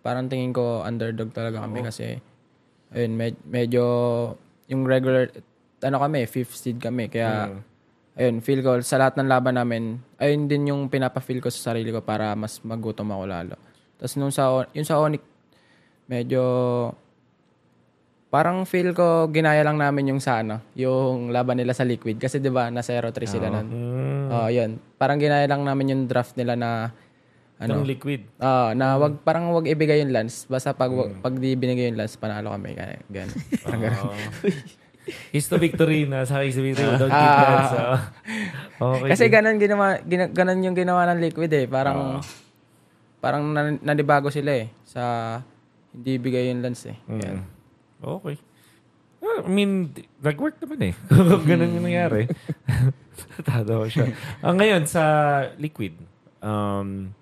parang tingin ko underdog talaga kami kasi, ayun, med- medyo, yung regular, ano kami, fifth seed kami, kaya, ayun, feel ko sa lahat ng laban namin, ayun din yung pinapa-feel ko sa sarili ko para mas magutom ako lalo. Tapos nung sa, yung sa Onyx, medyo, parang feel ko ginaya lang namin yung sa ano, yung laban nila sa Liquid. Kasi di ba nasa Aero 3 sila nun. Oh, yun. Parang ginaya lang namin yung draft nila na, ano, Ng liquid. Ah, na wag parang wag ibigay yung lance. Basta pag pag di binigay yung lance, panalo kami kaya ganun. Parang ganun. Keys to victory na sa victory. Don't keep that. So, okay. Kasi ganun ginawa gina, ganun yung ginawa ng Liquid eh. Parang parang nan, nanibago sila eh sa hindi ibigay yung lance eh. Kaya, Okay. Well, I mean, nag-work naman eh. Kung ganun yung nangyari. Tatawa siya. Ah, ngayon, sa liquid, um,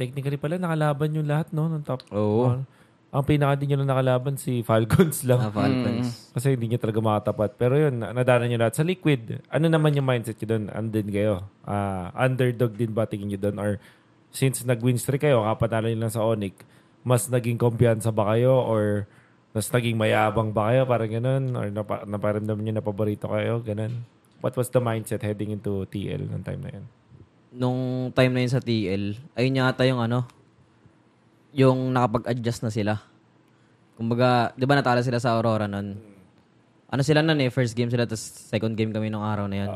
technically pala, nakalaban yung lahat, no? Ng top. Oo. one. Ang pinaka din nyo na nakalaban, si Falcons lang. Ah, Falcons. Kasi hindi niya talaga makatapat. Pero yun, na- nadaanan niyo lahat. Sa liquid, ano naman yung mindset niyo doon? Andin kayo? Ah, underdog din ba tingin niyo doon? Or since nag-win streak kayo, kapanalo niyo lang sa Onyx, mas naging kumpiyansa ba kayo? Or mas naging mayabang ba kayo? Parang ganun? Or napa, naparamdam niyo na paborito kayo? Ganun. What was the mindset heading into TL ng time na yun? Nung time na yun sa TL, ayun yata yung ano, yung nakapag-adjust na sila. Kumbaga, di ba natalo sila sa Aurora nun? Ano sila nun eh, first game sila, tapos second game kami nung araw na yun.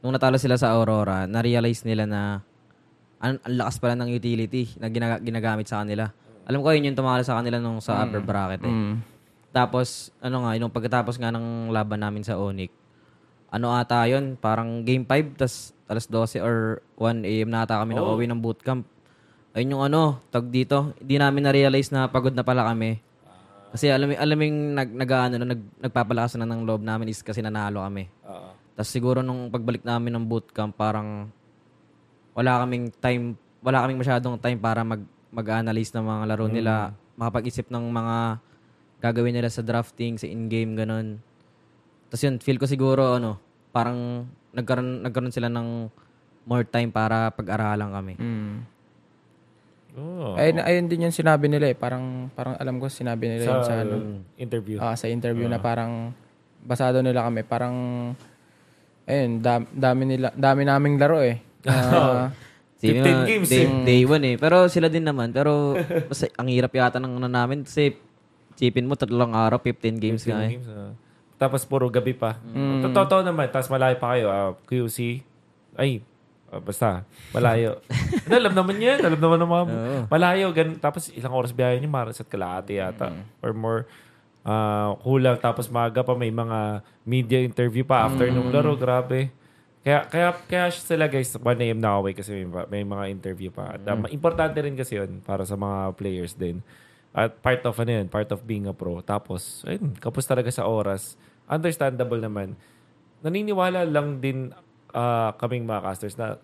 Nung natalo sila sa Aurora, na-realize nila na ang, ang lakas pala ng utility na ginaga- ginagamit sa kanila. Alam ko yun yung tumalo sa kanila nung sa upper bracket eh. Tapos, ano nga, yung pagkatapos nga ng laban namin sa Onyx, ano ata yun, parang game 5, tas alas 12 or 1 a.m. na ata kami na uwi ng bootcamp. Ayun yung ano, tag dito, hindi namin na-realize na pagod na pala kami. Kasi alam alam yung nag, nag, ano, nag, nagpapalakas na ng loob namin is kasi nanalo kami. Tapos siguro nung pagbalik namin ng bootcamp, parang wala kaming time, wala kaming masyadong time para mag, mag-analyze ng mga laro nila, makapag-isip ng mga gagawin nila sa drafting, sa in-game, ganun. Tapos yun, feel ko siguro, ano, parang nagkaroon, nagkaroon sila ng more time para pag-aralan kami. mm. Oh. Ayun, ayun din yung sinabi nila eh. Parang parang alam ko sinabi nila yun sa ano. interview. Ah, sa interview na parang basado nila kami. Parang ayun, dam, dami nila dami naming laro eh. Ah, 15 Sige nga, games day, eh. day one eh. Pero sila din naman. Pero basta, ang hirap yata ng ano namin. Kasi chipin mo, tatlong araw, 15 games 15 nga eh. games, ah. Tapos puro gabi pa. Totoo naman. Tapos malayo pa kayo. ah, QC. Ay, ah, basta. Malayo. Ano, alam naman yan. Alam naman ng mga... Malayo. Gan, tapos ilang oras biyahe niyo. Maras at kalahati yata. Or more. ah, kulang. Tapos maaga pa may mga media interview pa after nung laro. Grabe. Kaya, kaya, kaya sila guys, 1 AM na away kasi may, may mga interview pa. At ah, importante rin kasi yun para sa mga players din. At part of ano yun, part of being a pro. Tapos, ayun, kapos talaga sa oras. Understandable naman. Naniniwala lang din ah, kaming mga casters na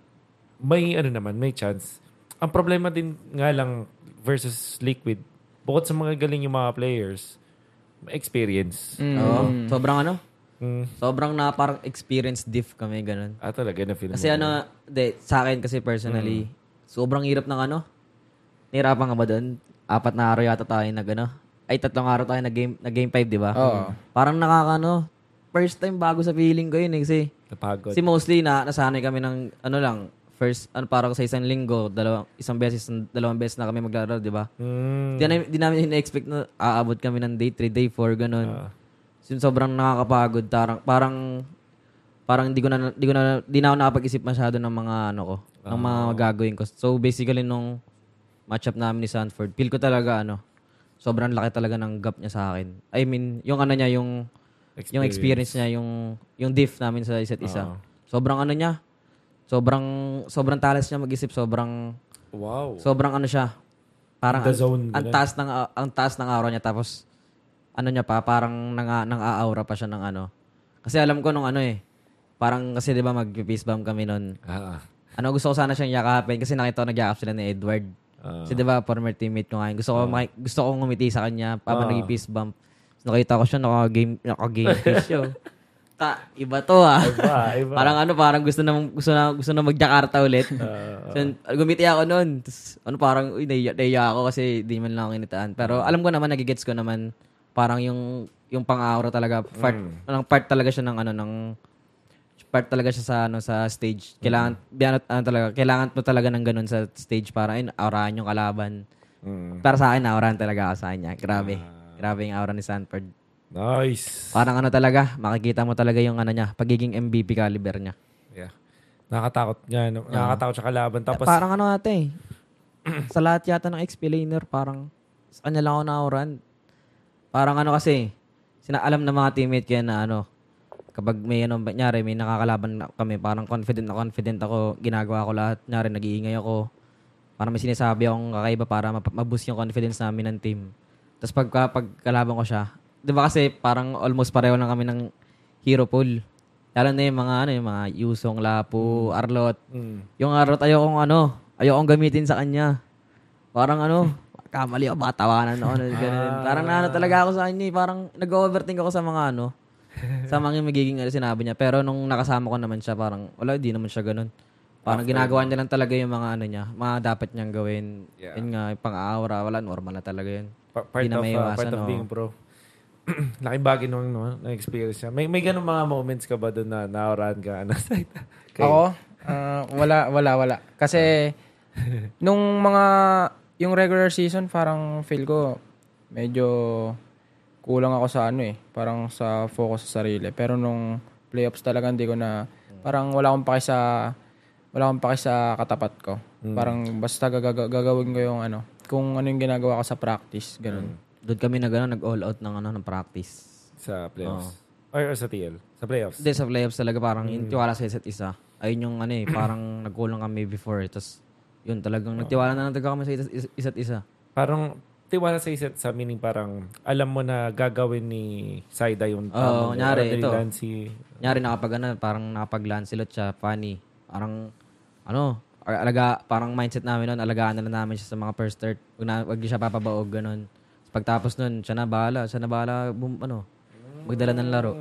may ano naman, may chance. Ang problema din nga lang versus Liquid, bukod sa mga galing yung mga players, experience. Oo. Sobrang ano? Mm. Sobrang na parang experience diff kami, ganun. Ah, talaga na feel Kasi ano, de, sa akin kasi personally, sobrang hirap ng ano. Nahirapan ka ba doon? Apat na araw yata tayo nag ano. Ay, tatlong araw tayo nag game, nag game 5, di ba? Oo. Parang nakakano, first time bago sa feeling ko yun eh. Kasi, Napagod. kasi mostly na, nasanay kami ng ano lang, first, ano parang sa isang linggo, dalawang, isang beses, dalawang beses na kami maglaro, di ba? Mm. Di, na, di namin ina-expect na aabot kami ng day 3, day 4, ganun. Ah. So, sobrang nakakapagod. Parang, parang, parang di ko na, di ko na, di na ako nakapag-isip masyado ng mga, ano ko, ng mga gagawin ko. So, basically, nung matchup namin ni Sanford, feel ko talaga, ano, sobrang laki talaga ng gap niya sa akin. I mean, yung ano niya, yung, yung experience niya, yung, yung diff namin sa isa't isa. Sobrang ano niya, sobrang, sobrang talas niya mag-isip, sobrang, Wow. sobrang ano siya, parang, The zone, ang, taas ng, ang taas ng aura niya, tapos, ano niya pa, parang nang, nang-aura pa siya ng ano. Kasi alam ko nung ano eh, parang kasi di ba mag-peace bomb kami noon. Ah. Ano gusto ko sana siyang yakapin kasi nakita ko nag-yakap sila ni Edward. Ah. kasi di ba former teammate ko ngayon. Gusto ko maki- gusto ko ngumiti sa kanya habang naging peace bump. Nakita ko siya naka-game naka-game face siya. oh. Ta, iba to ah. Iba, iba. parang ano, parang gusto na gusto na gusto na mag-Jakarta ulit. Ah, so, gumiti ako noon. Tapos, ano parang uy, naiya, naiya ako kasi di man lang ako initaan. Pero alam ko naman nagigets ko naman parang yung yung pang-aura talaga part Mm. anong part talaga siya ng ano ng part talaga siya sa ano sa stage. Kailangan ano, ano talaga, kailangan mo talaga ng ganun sa stage para in aurahan yung kalaban. Mm. Para sa akin, aurahan talaga ako sa kanya. Grabe. Grabe yung aura ni Sanford. Nice. Parang ano talaga, makikita mo talaga yung ano niya, pagiging MVP caliber niya. Yeah. Nakakatakot nga. No? Nakakatakot siya kalaban. Tapos, parang ano ate, sa lahat yata ng XP laner, parang sa kanya lang ako na-aurahan. Parang ano kasi, sina alam ng mga teammate kaya na ano, kapag may ano, nyari, may nakakalaban na kami, parang confident na confident ako, ginagawa ko lahat, nyari, nag-iingay ako, parang may sinasabi akong kakaiba para map- maboost yung confidence namin ng team. Tapos pagka pagkalaban ko siya, di ba kasi parang almost pareho lang kami ng hero pool. Lalo na yung mga ano, yung mga Yusong, Lapu, Arlot. mm, Yung Arlot ayokong ano, ayokong gamitin sa kanya. Parang ano, kamali ako, baka tawanan ako. Ano, ganun. Parang naano talaga ako sa kanya. eh. Parang nag-overthink ako sa mga ano, sa mga magiging ano, sinabi niya. Pero nung nakasama ko naman siya, parang wala, di naman siya ganun. Parang ginagawa niya lang talaga yung mga ano niya, mga dapat niyang gawin. Yeah. Yun nga, pang-aura, wala, normal na talaga yun. Pa- part, Di na of, uh, part of being pro. Laking bagay nung no, na experience niya. May may ganung mga moments ka ba doon na naorahan ka ano side? Ako? Ah, wala, wala, wala. Kasi, nung mga, yung regular season, parang feel ko, medyo kulang ako sa ano eh. Parang sa focus sa sarili. Pero nung playoffs talaga, hindi ko na, parang wala akong paki sa, wala akong paki sa katapat ko. Parang basta gagawin ko yung ano, kung ano yung ginagawa ko sa practice, ganun. Doon kami nag, ano, nag-all out ng, ano, ng practice. sa playoffs. Or, or sa TL? Sa playoffs? Hindi, sa playoffs talaga parang yung tiwala sa isa't isa. Ayun yung ano eh, parang nagkulang kami before. Tapos, yun talagang nagtiwala na talaga kami sa isa't, isa't isa. Parang tiwala sa isa't sa meaning parang alam mo na gagawin ni Saida yung Oo, kunyari, ito. Lancy. Nyari nakapag ano, parang nakapag Lancelot siya, funny. Parang, ano, or alaga, parang mindset namin nun, alagaan na lang namin siya sa mga first start. Huwag, na, huwag siya papabaog, ganun. Pagtapos nun, siya na bahala, siya na bahala, boom, ano, magdala ng laro.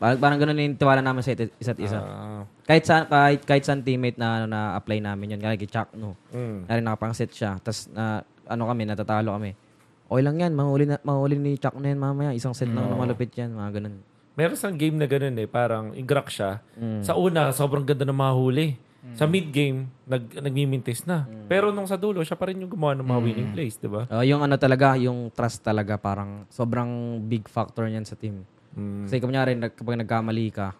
Parang, parang ganun yung tiwala namin sa isa't isa. Ah, kahit sa kahit kahit sa teammate na ano, na apply namin yun, kaya kay Chuck no. mm. Kaya nakapang-set siya. Tapos na ano kami, natatalo kami. Okay lang yan, mahuli, na, mahuli ni Chuck na yan mamaya. Isang set lang na malupit yan, mga ganun. Meron sang game na ganun eh, parang igrak siya. Mm. Sa una, sobrang ganda ng mga huli. Sa mid-game, nag, nagmimintis na. Mm. Pero nung sa dulo, siya pa rin yung gumawa ng mga winning plays, di ba? Uh, yung ano talaga, yung trust talaga, parang sobrang big factor niyan sa team. Mm. Kasi kunyari, nag, kapag nagkamali ka,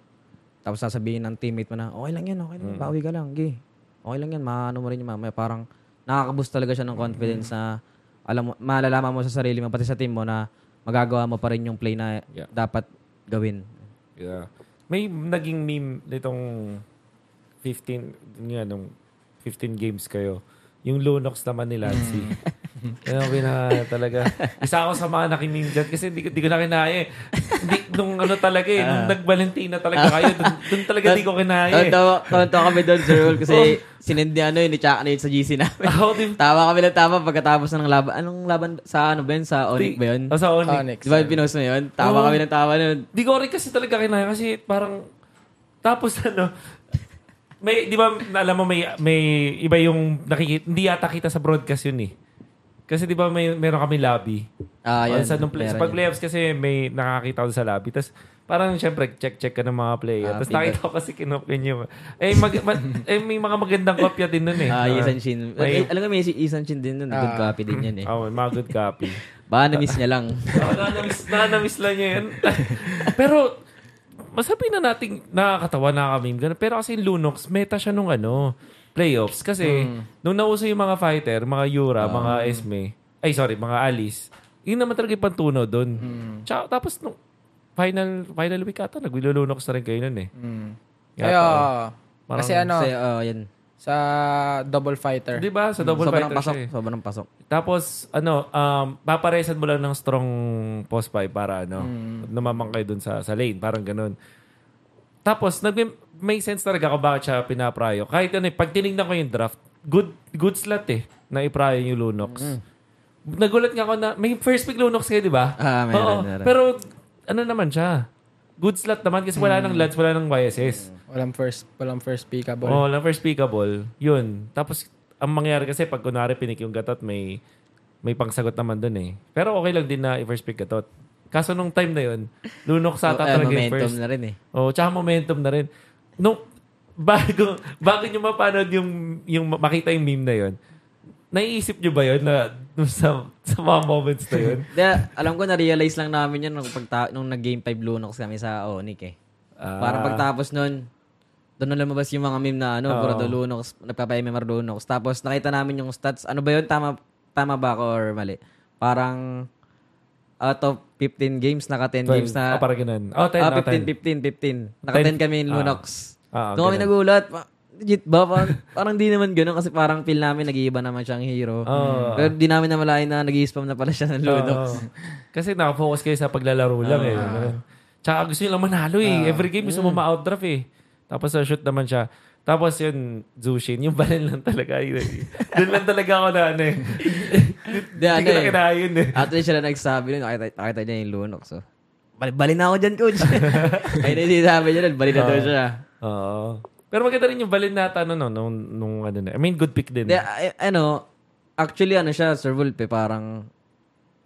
tapos sasabihin ng teammate mo na, okay lang yan, okay lang, Mm. bawi ka lang, okay. Okay lang yan, maano mo rin yung mamaya. Parang nakakaboost talaga siya ng confidence na alam mo, malalaman mo sa sarili mo, pati sa team mo na magagawa mo pa rin yung play na Yeah. dapat gawin. Yeah. May naging meme nitong 15, nga, nung 15 games kayo. Yung Lunox naman ni Lancy. Yan ang pina talaga. Isa ako sa mga nakimeme dyan kasi di, ko- di ko na kinaya eh. Di, nung ano talaga eh, nung nag-Valentina talaga kayo, dun, dun talaga di ko kinaya eh. Tawa, tawa, tawa kami doon, Sir Will, kasi sinindi ano yun, ni Chaka na yun sa GC namin. Din. Tawa kami ng tama pagkatapos ng laban. Anong laban sa ano ba yun? Sa Onyx ba yun? Oh, sa Onyx. Onyx. Di ba pinost mo yun? Tawa kami ng tawa nun. Di ko rin kasi talaga kinaya kasi parang tapos ano may di ba alam mo may may iba yung nakikita hindi yata kita sa broadcast yun eh. Kasi di ba may meron kami lobby. Ah, yun. sa, nung play, sa pag playoffs kasi may nakakita ko sa lobby. Tapos parang syempre check-check ka ng mga player. Ah, Tapos nakita ko kasi kinopin niyo. Eh, mag, ma- eh, may mga magandang kopya din nun eh. Ah, Isan Shin. May- Eh, alam nga, may si Isan Shin din nun. Good copy din yan eh. Oh, mga good copy. Baka na-miss niya lang. Nakakamiss nakakamiss lang niya yun. Pero, masabi na natin nakakatawa na kami. Ganun. Pero kasi yung Lunox, meta siya nung ano, playoffs. Kasi, nung nauso yung mga fighter, mga Yura, mga Esme, ay sorry, mga Alice, yun naman talaga yung pantuno doon. Tsaka, tapos nung final final week ata, naglulunox na rin kayo nun eh. Mm. Yata. Kaya, Parang- kasi ano, Kasi, oh, yan. Sa double fighter. Di ba? Sa double Sobrang fighter pasok. siya eh. Sobrang pasok. Tapos, ano, um, paparesan mo lang ng strong post five para, ano, namamangkay dun sa, sa lane. Parang ganun. Tapos, nag may sense talaga kung bakit siya pinaprayo. Kahit ano, eh, pag tinignan ko yung draft, good good slot eh, na iprayo yung Lunox. Nagulat nga ako na, may first pick Lunox kayo, di ba? Ah, meron, Oo. meron. Pero, ano naman siya? Good slot naman kasi wala nang Lance, wala nang YSS. Walang first, walang first pickable. Oo, lang first pickable. Yun. Tapos, ang mangyari kasi pag kunwari pinik yung gatot, may may pangsagot naman dun eh. Pero okay lang din na i-first pick gatot. Kaso nung time na yun, lunok sa Oh, eh, talaga yung momentum first. na rin eh. Oh, tsaka momentum na rin. nung bago bago nyo mapanood yung yung makita yung meme na yon naiisip nyo ba yun na sa, sa mga moments na yun? Di, alam ko, na-realize lang namin yun nung, pagta- nung nag-game 5 Lunox kami sa Onic eh. Ah. Parang pagtapos nun, doon na lumabas yung mga meme na ano, Oo. Burado Lunox, nagpapa-MMR Lunox. Tapos nakita namin yung stats. Ano ba yun? Tama, tama ba ako or mali? Parang out of 15 games, naka 10 games na... Oh, parang ganun. Oh, 10, ah, oh, 15, 10. 15, 15. Naka 10 10, kami in ah. Lunox. Ah, Doon kami nagulat. Ba? Parang, parang di naman ganun kasi parang feel namin nag-iiba naman siyang hero. Oo. Pero di namin namalayan na nag-i-spam na pala siya ng Lunox. Oo. Kasi nakafocus kayo sa paglalaro lang eh. Ganun. Tsaka gusto nyo lang manalo eh. Every game gusto mo ma-outdraft eh. Tapos sa shoot naman siya. Tapos yun, Zushin, yung balin lang talaga. Doon lang talaga ako na ano eh. Di, Hindi ano ko na eh. kinaya yun eh. Actually, siya na nagsabi nun, nakita, nakita niya yung lunok. So, bali, bali na ako dyan, coach. Ay, na sinasabi niya nun, bali na daw siya. Oo. Pero maganda rin yung balin nata no, no, nung, nung ano na. I mean, good pick din. Di, ay- ano, actually, ano siya, Sir Wolf, eh, parang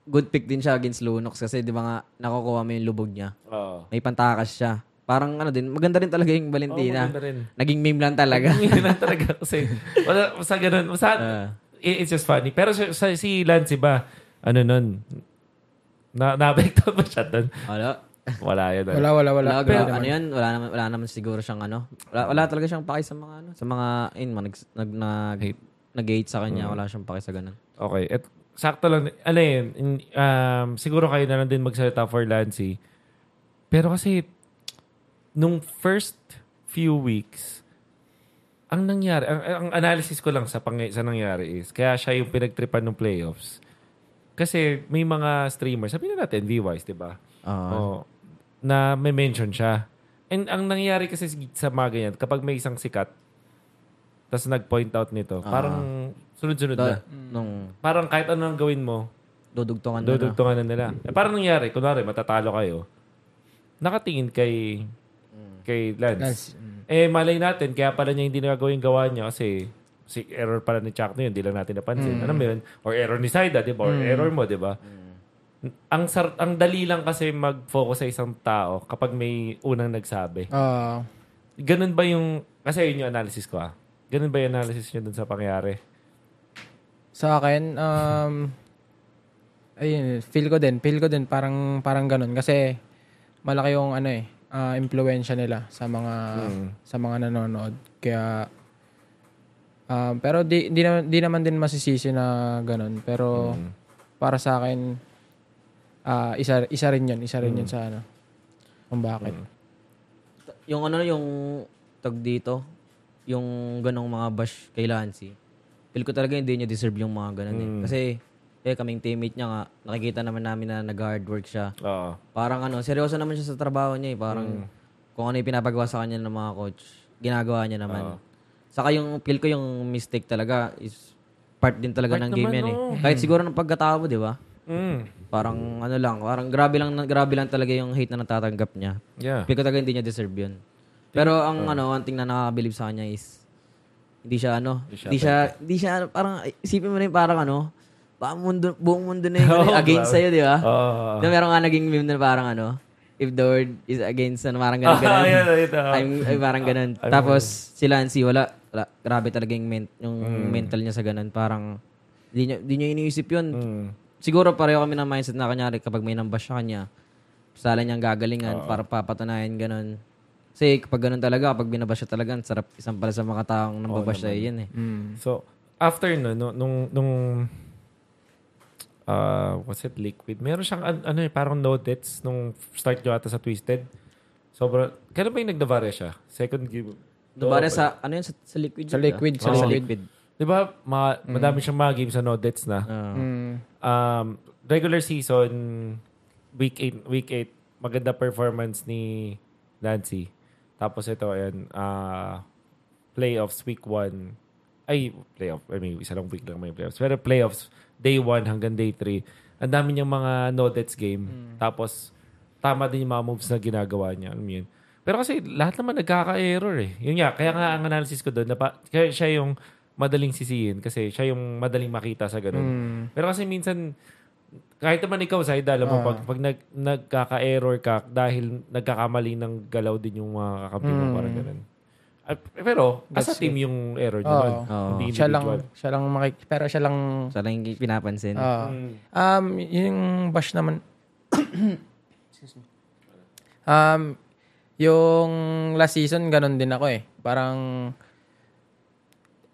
good pick din siya against Lunox kasi di ba nga, nakukuha mo yung lubog niya. Oo. May pantakas siya. Parang ano din, maganda rin talaga yung Oo, Valentina. maganda rin. Naging meme lang talaga. Yun lang talaga kasi wala sa ganun. Sa, i- it's just funny. Pero sa, sa- si Lance ba, ano nun, na, na-apekto ba siya doon? Wala. Wala yun. ah. Wala, wala, wala. Wala, Pero, ano yan, wala naman, wala naman siguro siyang ano. Wala, wala talaga siyang paki sa mga ano, sa mga, in, mga nag, nag, nag, Hate. nag-hate sa kanya, wala siyang paki sa ganun. Okay. At sakto lang. Ano yun, in- um, siguro kayo na lang din magsalita for Lancy. Pero kasi, nung first few weeks, ang nangyari, ang, ang analysis ko lang sa, pang, sa nangyari is, kaya siya yung pinagtripan ng playoffs. Kasi may mga streamers, sabihin na natin, V-Wise, di ba? Oo. Oo. Na may mention siya. And ang nangyayari kasi sa mga ganyan, kapag may isang sikat, tapos nag-point out nito, parang sunod-sunod na. Da- nung Parang kahit ano ang gawin mo, dudugtungan na, no? dudugtungan na nila. Eh, parang nangyari, kunwari, matatalo kayo, nakatingin kay kay Lance. Lance, Eh, malay natin, kaya pala niya hindi nagagawin gawa niya kasi si error pala ni Chuck na yun, hindi lang natin napansin. Ano mo yun? Or error ni Saida, di ba? Or error mo, di ba? Ang sar ang dali lang kasi mag-focus sa isang tao kapag may unang nagsabi. ah, Ganun ba yung, kasi yun yung analysis ko ah. Ganun ba yung analysis niyo dun sa pangyayari? sa akin, um, ayun, feel ko din, feel ko din parang parang ganun kasi malaki yung ano eh, ah, impluwensya nila sa mga sa mga nanonood. Kaya um, pero di di, naman, di naman din masisisi na ganun, pero para sa akin ah, isa isa rin 'yun, isa rin 'yun sa ano. Kung bakit. Yung ano, yung tag dito, yung ganong mga bash kay Lancy, feel ko talaga hindi niya deserve yung mga ganon eh. Kasi, eh, kaming teammate niya nga, nakikita naman namin na nag-hard work siya. Oo. Parang ano, seryoso naman siya sa trabaho niya eh. Parang kung ano yung pinapagawa sa kanya ng mga coach, ginagawa niya naman. Saka yung feel ko yung mistake talaga is part din talaga Part ng game yan eh. oo. Kahit siguro ng pagkatao mo, di ba? Mm. Parang ano lang, parang grabe lang grabe lang talaga yung hate na natatanggap niya. Yeah. Ko talaga hindi niya deserve yun. Pero ang ano, one thing na nakakabilib sa kanya is hindi siya ano, hindi siya, hindi siya, parang isipin mo rin parang ano, parang mundo, buong mundo na yung ano, Oo, against sa'yo, di ba? Oo. Na meron nga naging meme na parang ano, if the world is against, ano, parang ganun, ganun. Ah, yun, ito. I'm, ay, parang ganun. Tapos, si Lancy, wala, wala, grabe talaga yung, men- yung Mm. mental niya sa ganun. Parang, di niya, di niya iniisip yun. Mm. Siguro pareho kami ng mindset na kanyari kapag may nambash sa kanya, sala niyang gagalingan para papatunayan ganun. Kasi kapag ganun talaga, kapag binabash siya talaga, ang sarap isang pala sa mga taong nambabash sa'yo yun eh. Mm. So, after no, no nung, nung, uh, what's it, Liquid, meron siyang, an- ano eh, parang no deaths nung start nyo ata sa Twisted. Sobra, kailan ba yung nagdavare siya? Second game? Dubare sa, ano yun, sa, sa liquid? Sa yun, liquid, ah? sa Oo, sa liquid. Di ba, mga, madami siyang mga games sa no deaths na. Ah. Mm. Um, regular season, week 8, week 8, maganda performance ni Nancy. Tapos ito, ayan, ah, playoffs week 1. Ay, playoff. I mean, isa lang week lang may playoffs. Pero playoffs, day 1 hanggang day 3. Ang dami niyang mga no-debts game. Tapos, tama din yung mga moves na ginagawa niya. Alam mo yun? Pero kasi lahat naman nagkaka-error eh. Yun nga, kaya nga ang analysis ko doon, na pa, kaya siya yung madaling sisihin kasi siya yung madaling makita sa ganun. Mm. Pero kasi minsan, kahit naman ikaw, Saida, alam mo, Ah. pag, pag nag, nagkaka-error ka dahil nagkakamali ng galaw din yung mga kakampi mo, Mm. parang ganun. Ah, pero, as a team yung error Oo. nun. Oo. Hindi Siya lang, siya lang makik... Pero siya lang... Sa lang yung pinapansin. ah, Mm. um, yung bash naman... Excuse me. Um, yung last season, ganun din ako eh. Parang...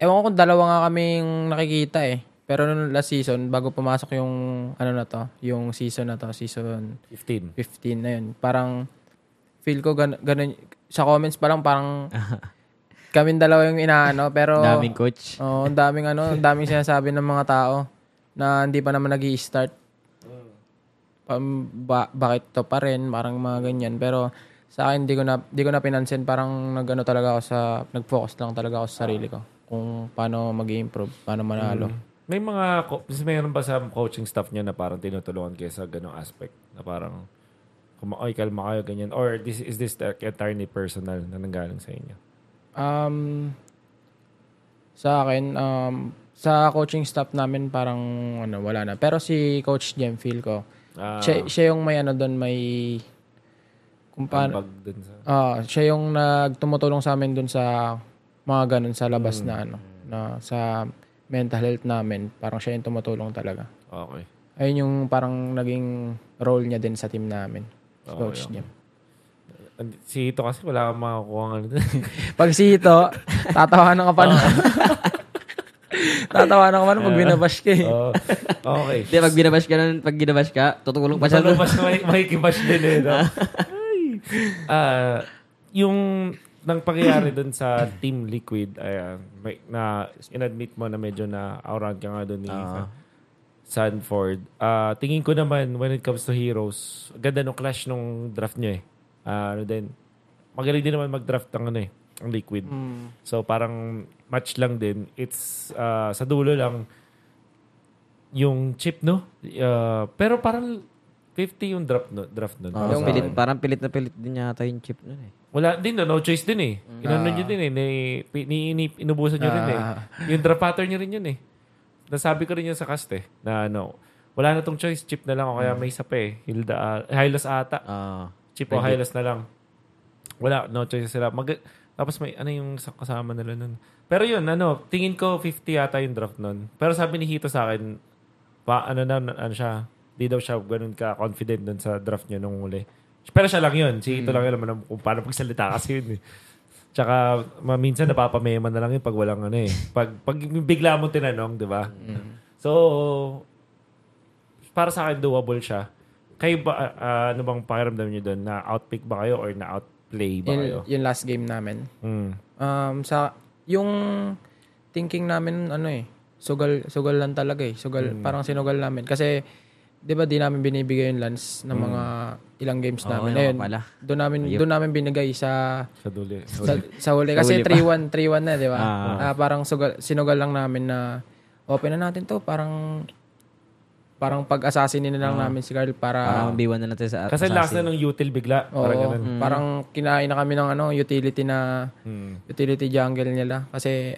Ewan ko kung dalawa nga kaming nakikita eh. Pero nung last season, bago pumasok yung ano na to, yung season na to, season 15. 15 na yun. Parang feel ko gan- ganun, sa comments pa lang parang kaming dalawa yung inaano, pero Daming coach. oh, ang daming ano, ang daming sinasabi ng mga tao na hindi pa naman nag start ba- bakit to pa rin, parang mga ganyan. Pero sa akin, di ko na, di ko na pinansin. Parang nag-ano talaga ako sa, nag-focus lang talaga ako sa sarili ko. Kung paano mag improve paano manalo. May mga, mayroon ba sa coaching staff niya na parang tinutulungan kayo sa ganong aspect? Na parang, kung oy, kalma kayo, ganyan. Or this, is this the entirely personal na nanggaling sa inyo? Um, sa akin, um, sa coaching staff namin parang ano, wala na. Pero si Coach Jem, feel ko, Ah, siya, siya yung may ano doon, may kung paano, sa... ah siya yung nagtumutulong sa amin doon sa mga ganun sa labas na ano, na sa mental health namin. Parang siya yung tumutulong talaga. Okay. Ayun yung parang naging role niya din sa team namin. Okay, Coach okay. And Si Ito kasi wala kang makakuha ng ano. Pag si Hito, tatawanan ka pa na. tatawanan ka pa na pag binabash ka eh. Oo. okay. Hindi, pag binabash ka nun, pag ginabash ka, tutulong pa siya. Masyado mas may, makikibash din eh. No? Ay. Ah, yung nang pangyayari dun sa Team Liquid, ayan, may, na inadmit mo na medyo na around ka nga dun ni Ah. Sanford. Ah, tingin ko naman when it comes to heroes, ganda nung clash nung draft nyo eh. Ah, ano din, magaling din naman mag-draft ng ano eh, ang Liquid. So parang match lang din. It's ah, sa dulo lang yung chip no. Ah, pero parang 50 yung draft no, draft nun. Para sa pilit, parang pilit na pilit din yata yung chip nun eh. Wala din no, no choice din eh. Inano nyo din eh. Ni, ni, ni, inubusan nyo rin eh. Yung draft pattern nyo rin yun eh. Nasabi ko rin yun sa cast eh. Na ano, wala na tong choice. Chip na lang o kaya may isa pa eh. Hilda, ah, Hylas ata. Ah. Chip o Hylas na lang. Wala, no choice sila. Mag, tapos may ano yung sa- kasama nila nun. Pero yun, ano, tingin ko 50 yata yung draft nun. Pero sabi ni Hito sa akin, pa, ano na, ano siya, di daw siya ganun ka confident dun sa draft niya nung uli. Pero siya lang yun. Si Hito lang yun naman kung paano pagsalita kasi yun eh. Tsaka, ma- minsan napapamema na lang yun pag walang ano eh. Pag, pag bigla mo tinanong, di ba? So, para sa akin, doable siya. Kayo ba, ah, ah, ano bang pakiramdam niyo doon? Na outpick ba kayo or na outplay ba kayo? Yung, yung last game namin. Mm. Um, sa, yung thinking namin, ano eh, sugal, sugal lang talaga eh. Sugal, parang sinugal namin. Kasi, di ba di namin binibigay yung lunch ng mga ilang games Oo, namin. yun Ayun, pala. doon namin, doon namin binigay sa, Sa duli. sa, sa huli. Kasi huli pa. 3-1, 3-1 na, di ba? Ah. Ah, parang sugal, sinugal lang namin na, open na natin to. Parang, parang pag-assassinin na lang namin si Carl para, Parang B1 na natin sa Kasi last na ng util bigla. Oo, Parang ganun. parang kinain na kami ng ano, utility na Mm. utility jungle nila kasi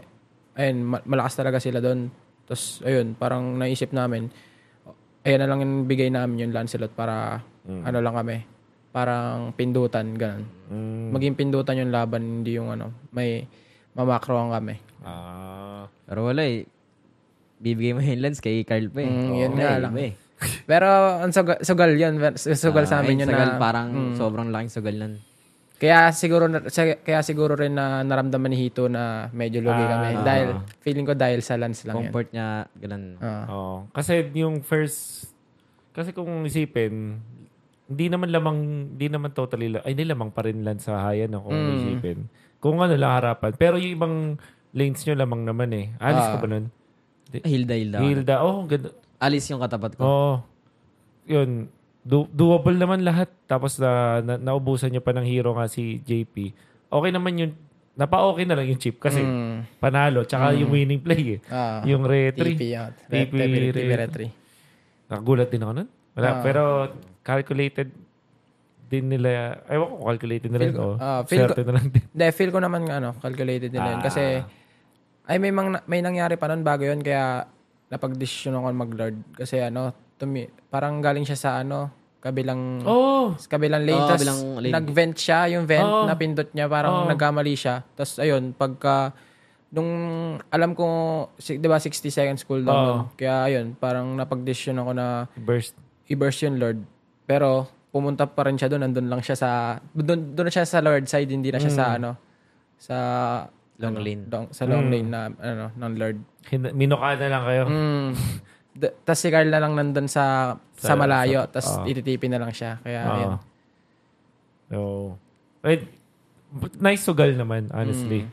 ayun, ma- malakas talaga sila doon. Tapos ayun, parang naisip namin ayan na lang yung bigay namin yung Lancelot para ano lang kami. Parang pindutan ganun. Mm. Maging pindutan yung laban, hindi yung ano, may mamakroan kami. Ah. Pero wala eh. Bibigay mo yung lens kay Carl pa eh. Mm, yun Wala nga lang. eh. Pero ang sugal, sugal yun. Sugal sa Ah, amin ayun, yun sagal, na. parang sobrang laking sagal nun. Kaya siguro kaya siguro rin na naramdaman ni Hito na medyo lugi kami dahil feeling ko dahil sa lance lang yun. Comfort niya, ganun. Ah. Oo. Kasi yung first, kasi kung isipin, hindi naman lamang, hindi naman totally, la- ay hindi lamang pa rin lang sa hayan no, kung isipin. Kung ano lang harapan. Pero yung ibang lanes nyo lamang naman eh. Alis ka ba nun? Ah, Hilda, Hilda. Hilda. Oh, ganda. Alice yung katapat ko. Oo. Yun. Do- doable naman lahat. Tapos na, na, naubusan nyo pa ng hero nga si JP. Okay naman yun. Napa-okay na lang yung chip kasi Mm. panalo. Tsaka yung winning play eh. Ah, yung retry. TP TP retry. Nakagulat din ako nun. Wala. Ah. Pero calculated din nila. Ewan ko, calculated na rin. Feel ko- Oh. ah, feel Swerte na lang din. Hindi, feel ko naman ano, calculated din yun. Kasi, ay may, mang, may nangyari pa nun bago yun, kaya napag-desisyon ako mag-lord. Kasi ano, tumi, parang galing siya sa ano, kabilang Oh! sa kabilang lane. Oo, tas kabilang lane. nag-vent siya, yung vent Oo. na pindot niya, parang Oo. nagkamali siya. Tapos ayun, pagka, nung alam ko, si- di ba 60 seconds cooldown Oo. nun. Kaya ayun, parang napag-decision ako na Burst. i-burst yung Lord. Pero pumunta pa rin siya doon, nandun lang siya sa, doon, doon na siya sa Lord side, hindi na siya sa ano, sa Long ano, lane. dong- sa long lane na ano ng Lord. Hin- Minuka na lang kayo. Mm. D- tas si Carl na lang nandun sa sa, Sa- malayo, sa- tas ah. ititipin na lang siya. Kaya Oo. ayun. No. Wait, nice sugal naman, honestly.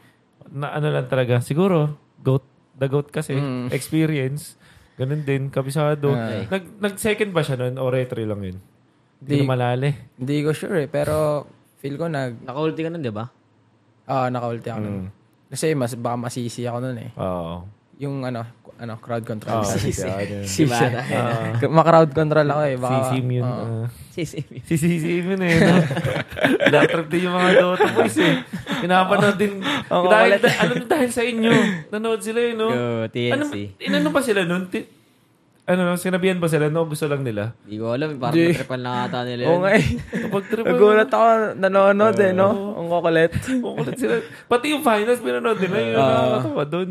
Na ano lang talaga, siguro, goat, the goat kasi, Mm. experience, ganun din, kabisado. Ah. Nag, nag-second ba siya nun o retry lang yun? Hindi Di- na malali. Hindi ko sure eh, pero feel ko nag Naka-ulti ka nun, di ba? ah naka-ulti ako nun. Mm. Kasi mas baka masisi ako nun eh. Oo. Yung ano, ano crowd control. Oo, Sisi. kaya yun. Diba? Ma-crowd control ako eh. Baka, Sisim yun. oo. ah. Sisi. Si Sisim yun eh. No? Latrap din yung mga Dota boys eh. Pinapanood din. Oo, dahil, ano, dahil sa inyo. Nanood sila eh, no? Ano, TNC. inano pa sila nun? Ti- ano, sinabihan ba sila? No, gusto lang nila. Di ko alam. Parang Di. matripan lang ata nila Oo yun. nga eh. Kapag trip Nagulat ako, nanonood eh, no? Ang kukulit. Kukulit sila. Pati yung finals, pinanood nila. Yung nakakatawa dun.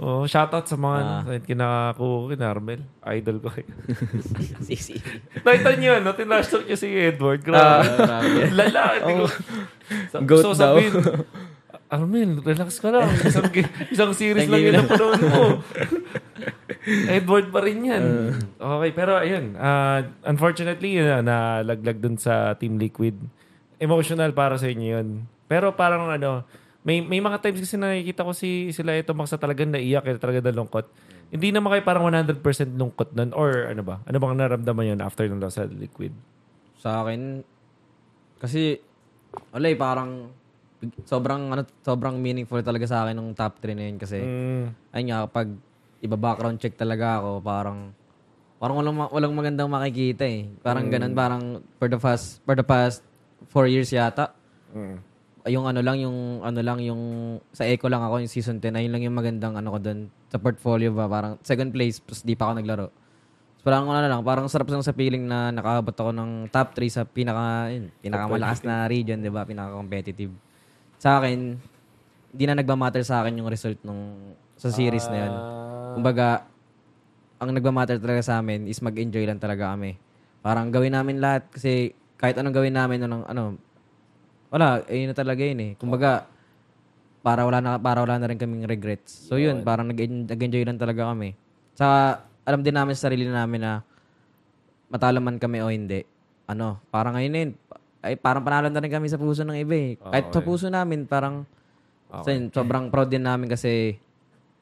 Oh, shoutout sa mga Ah. uh, kinakaku, kinarmel. Idol ko. Sisi. Nakita niyo, no? Tinastok niya si Edward. Ah, Grabe. grabe. Lala. Hindi ko. Sa, Goat gusto daw. sabihin, Armel, relax ka lang. Isang, isang series lang yun na. ang panood mo. Edward pa rin yan. okay, pero ayun. ah, unfortunately, yun, na, nalaglag dun sa Team Liquid. Emotional para sa inyo yun. Pero parang ano, may may mga times kasi nakikita ko si sila ito maksa talagang naiyak, kaya talaga nalungkot. Hindi naman kayo parang 100% lungkot nun or ano ba? Ano bang naramdaman yun after ng loss sa Liquid? Sa akin, kasi, wala eh, parang, sobrang, ano, sobrang meaningful talaga sa akin ng top 3 na yun kasi, Mm, ayun nga, kapag iba background check talaga ako, parang, parang walang, walang magandang makikita eh. Parang ganun, parang, for the past, for the past four years yata, mm. Yung ano lang, yung, ano lang, yung, sa Echo lang ako, yung season 10, ayun lang yung magandang, ano ko dun, sa portfolio ba, parang, second place, tapos di pa ako naglaro. So, parang ano lang, parang sarap lang sa feeling na nakaabot ako ng top 3 sa pinaka, yun, pinakamalakas na region, di ba? Pinaka-competitive. Sa akin, hindi na nagmamatter sa akin yung result nung sa series na yun. Kumbaga, ang nagmamatter talaga sa amin is mag-enjoy lang talaga kami. Parang gawin namin lahat kasi kahit anong gawin namin anong ano wala, eh na talaga yun eh. Kumbaga, para wala na para wala na rin kaming regrets. So yun, parang nag- nag-enjoy lang talaga kami. Sa alam din namin sa sarili namin na matalo man kami o hindi. Ano, parang ngayon yun, ay parang panalo na rin kami sa puso ng iba eh. Kahit sa puso namin, parang so yun, sobrang proud din namin kasi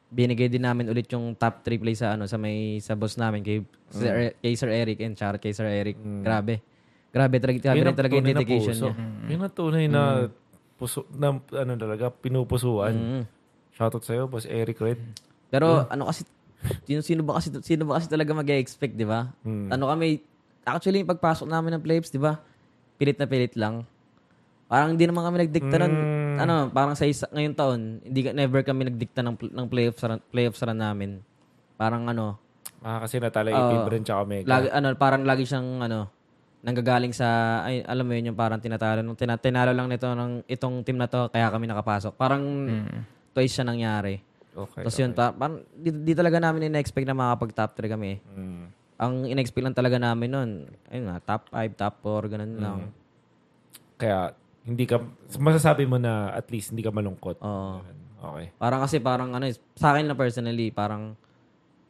binigay din namin ulit yung top 3 place sa ano sa may sa boss namin kay Sir, kay Sir Eric and shout out kay Sir Eric. Grabe. Grabe talaga, grabe Yun rin talaga yung dedication niya. Yun ang tunay na puso, na, ano talaga, pinupusuan. Mm. Shoutout sa'yo, Boss Eric Red. Pero ano kasi sino, sino ba kasi sino ba kasi talaga mag-expect, 'di ba? Ano kami actually yung pagpasok namin ng playoffs, 'di ba? Pilit na pilit lang. Parang hindi naman kami nagdikta ng ano, parang sa isa, ngayong taon, hindi ka- never kami nagdikta ng ng playoffs run, playoffs run namin. Parang ano, Ah, kasi natala uh, Bren tsaka Mega. lagi ano, parang lagi siyang ano, nanggagaling sa ay alam mo yun yung parang tinatalo nung tina, tinalo lang nito ng itong team na to kaya kami nakapasok. Parang twice siya nangyari. Okay. Tapos yun, pa, parang di, di talaga namin in-expect na makapag top 3 kami. Mm. Ang in-expect lang talaga namin nun, ayun nga, top 5, top 4, ganun lang. Kaya, hindi ka, masasabi mo na at least hindi ka malungkot. Oo. Okay. Parang kasi parang ano, eh, sa akin na personally, parang,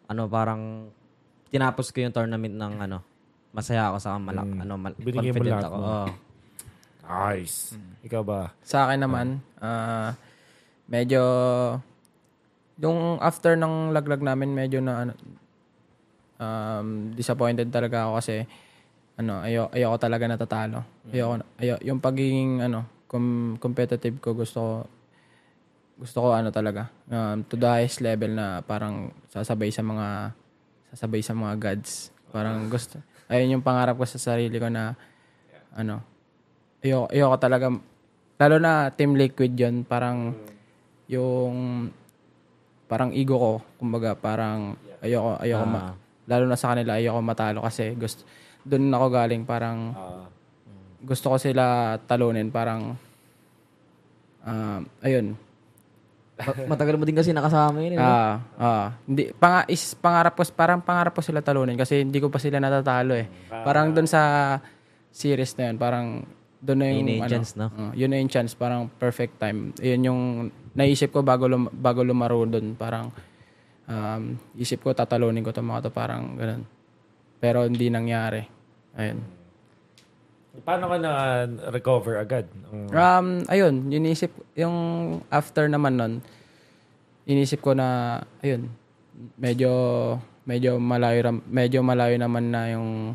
ano, parang, tinapos ko yung tournament ng ano, masaya ako sa malak, ano, mal- Binigyan mo confident lahat ako. mo. Oo. Nice. Ikaw ba? Sa akin naman, ah, medyo, yung after ng laglag namin, medyo na, ano, um, disappointed talaga ako kasi, ano, ayo ayoko talaga natatalo. Ayoko, ayo, yung pagiging, ano, com- competitive ko, gusto ko, gusto ko, ano talaga, um, to the highest level na parang sasabay sa mga, sasabay sa mga gods. Parang gusto, ayun yung pangarap ko sa sarili ko na, ano, ayoko, ayoko talaga, lalo na Team Liquid yun, parang yung parang ego ko, kumbaga parang ayoko, ayoko, ma- lalo na sa kanila ayoko matalo kasi gusto, doon ako galing. Parang Ah, gusto ko sila talunin. Parang, ah, ayun. Ma- Matagal mo din kasi nakasama yun. eh, no? Ah, ah. Hindi, pang, is, pangarap ko, parang pangarap ko sila talunin kasi hindi ko pa sila natatalo eh. Parang doon sa series na yun, parang doon na yung, Yun yung ano, chance, no? ah, yun na yung chance, parang perfect time. Yun yung naisip ko bago, lum, bago lumaro doon, parang um, isip ko tatalunin ko itong mga to, parang ganun. Pero hindi nangyari. Ayun. Paano ka na-recover agad? Ang- Um, ayun, yun inisip, yung after naman nun, inisip ko na, ayun, medyo, medyo malayo, medyo malayo naman na yung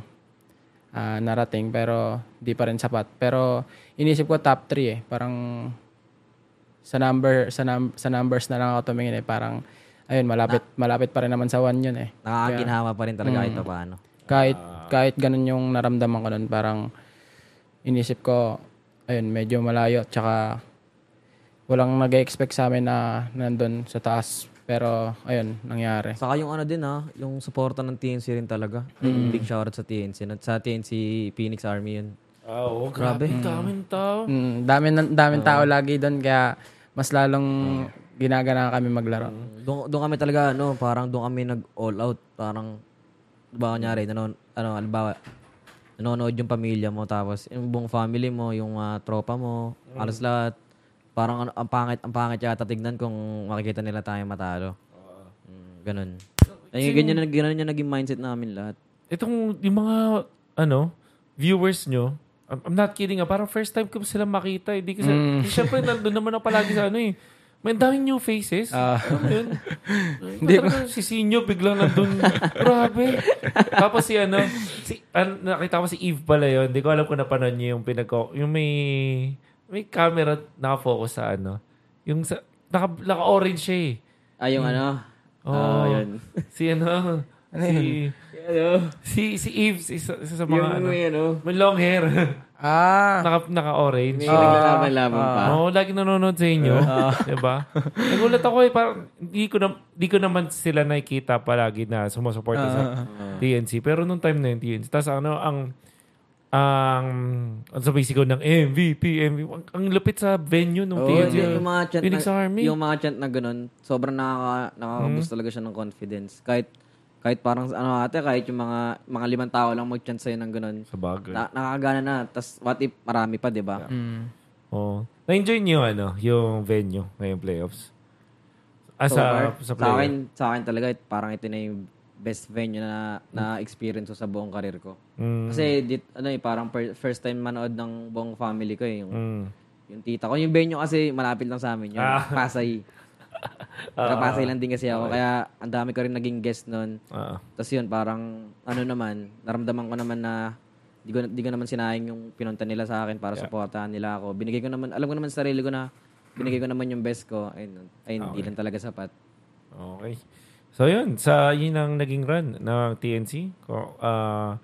ah, narating, pero di pa rin sapat. Pero inisip ko top 3 eh, parang sa number sa, num- sa numbers na lang ako tumingin eh, parang ayun, malapit malapit pa rin naman sa 1 yun eh. Nakakaginhawa pa rin talaga Mm. pa paano. Kahit kahit ganun yung naramdaman ko nun, parang inisip ko, ayun, medyo malayo. Tsaka walang nag-expect sa amin na nandun sa taas. Pero, ayun, nangyari. Saka yung ano din ha, yung suporta ng TNC rin talaga. Mm. Big shoutout sa TNC. At Sa TNC Phoenix Army yun. Ah, oo, grabe. Daming tao. Mm, dami, daming tao lagi doon, kaya mas lalong ginagana kami maglaro. Doon, doon kami talaga, ano, parang doon kami nag-all out. Parang, ba kunyari, nanon, ano, halimbawa, nanonood yung pamilya mo, tapos yung buong family mo, yung ah, tropa mo, alas lahat. Parang ano, ang pangit, ang pangit yata tignan kung makikita nila tayo matalo. Mm, ganun. Ay, ganyan, na- ganyan yung naging mindset namin lahat. Itong, yung mga, ano, viewers nyo, I'm, I'm not kidding ah, parang first time ko sila makita. Hindi kasi, mm. siyempre, nandun naman ako palagi sa ano eh. May daming new faces. Alam mo yun? Hindi ko. Si Sinyo biglang nandun. Grabe. Tapos si ano, si, an, nakita ko si Eve pala yun. Hindi ko alam kung napanood niyo yung pinag yung may, may camera nakafocus sa ano. Yung sa, naka, naka-orange siya eh. Ah, yung ano? Oh, Ah, yun. si ano, si, si, si Eve, isa, isa sa mga ano, ano? may long hair. Ah, naka, naka-orange. May naglalaban-laban pa. Oo, lagi nanonood sa inyo. diba? Nagulat ako eh, parang di ko, na, di ko naman sila nakikita palagi na sumusuporta sa TNC. Pero nung time na yun, TNC. Tapos ano, ang ang ang sabi sigaw ng MVP, MVP. Ang, ang lupit sa venue nung Oo, TNC. yung, yung mga chant Phoenix na, Army. Yung mga chant na ganun, sobrang nakaka, nakaka-boost talaga siya ng confidence. Kahit kahit parang ano ate, kahit yung mga mga limang tao lang mag-chant sa'yo ng ganun. Sa bagay. Na, nakakagana na. Tapos what if marami pa, di ba? Oo. Na-enjoy niyo ano, yung venue ngayong playoffs? Ah, So sa, far, sa sa playoff? akin, sa akin talaga, parang ito na yung best venue na na experience ko sa buong karir ko. Mm. Kasi dit, ano eh, parang per- first time manood ng buong family ko eh, yung Mm. yung tita ko. Yung venue kasi malapit lang sa amin, yung Ah. Pasay. Taga Pasay lang din kasi ako, kaya ang dami ko rin naging guest noon. Ah. Tapos yun, parang ano naman, naramdaman ko naman na di ko, di ko naman sinayang yung pinunta nila sa akin para supportahan nila ako. Binigay ko naman, alam ko naman sa sarili ko na binigay ko naman yung best ko. Ayun, ayun hindi lang talaga sapat. Okay. So yun, sa yun ang naging run ng TNC. Ko, ah,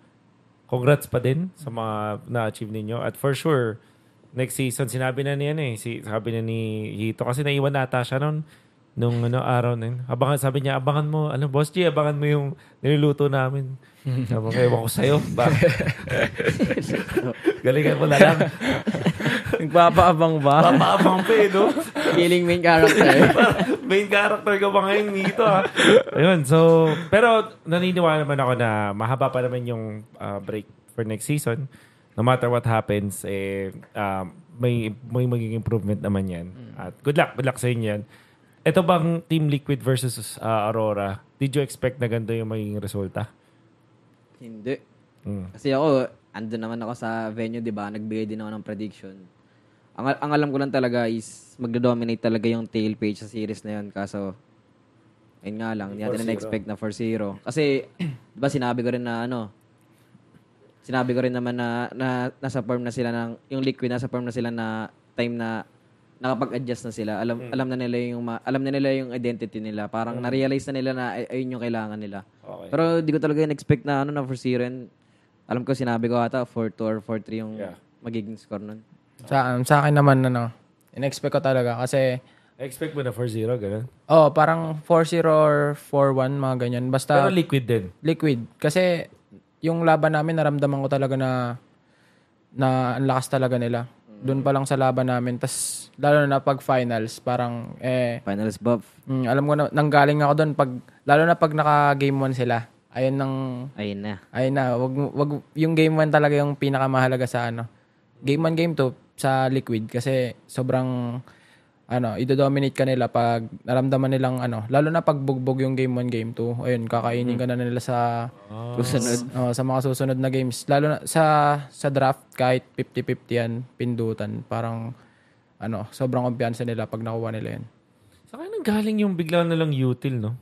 congrats pa din sa mga na-achieve ninyo. At for sure, next season, sinabi na niya eh. Si, sabi na ni Hito. Kasi naiwan nata siya noon nung ano, araw na yun. Abangan, sabi niya, abangan mo, ano, Boss G, abangan mo yung niluluto namin. sabi ko, ewan ko sa'yo. Bakit? Galingan mo na lang. nagpapaabang ba? Papaabang pa eh, no? Feeling main character. main character ka ba ngayon dito ha? Ayun, so, pero naniniwala naman ako na mahaba pa naman yung ah, break for next season. No matter what happens, eh, ah, may, may magiging improvement naman yan. At good luck, good luck sa inyo yan. Ito bang Team Liquid versus ah, Aurora, did you expect na ganito yung magiging resulta? Hindi. Mm. Kasi ako, andun naman ako sa venue, di ba? Nagbigay din ako ng prediction. Ang, ang alam ko lang talaga is magdo-dominate talaga yung tail page sa series na yun. Kaso, ayun nga lang, hindi natin na-expect na 4-0. Kasi, di ba sinabi ko rin na ano, sinabi ko rin naman na, na nasa form na sila ng, yung liquid nasa form na sila na time na nakapag-adjust na sila. Alam alam na nila yung ma- alam na nila yung identity nila. Parang na-realize na nila na ay, ayun yung kailangan nila. Okay. Pero di ko talaga in-expect na ano na for zero and alam ko sinabi ko ata 4-2 or 4-3 yung Yeah. magiging score nun. Sa, sa akin naman, ano, in-expect ko talaga kasi, Expect mo na 4-0, ganun? oh, parang 4-0 or 4-1, mga ganyan. Basta, Pero liquid din. liquid. Kasi, yung laban namin, naramdaman ko talaga na na ang lakas talaga nila. Doon pa lang sa laban namin. Tapos, lalo na pag finals, parang, eh, Finals buff. mm, alam ko na, nanggaling ako doon, pag, lalo na pag naka-game 1 sila. Ayun nang, Ayun na. ayun na, wag, wag, yung game 1 talaga yung pinakamahalaga sa ano. Game 1, game 2 sa Liquid kasi sobrang ano, idodominate ka nila pag naramdaman nilang ano, lalo na pag bugbog yung game 1, game 2. Ayun, kakainin ka na nila sa Susunod. oh, sa mga susunod na games. Lalo na sa sa draft kahit 50-50 yan, pindutan, parang ano, sobrang kumpiyansa nila pag nakuha nila yun. Sa kaya nang galing yung bigla na lang util, no?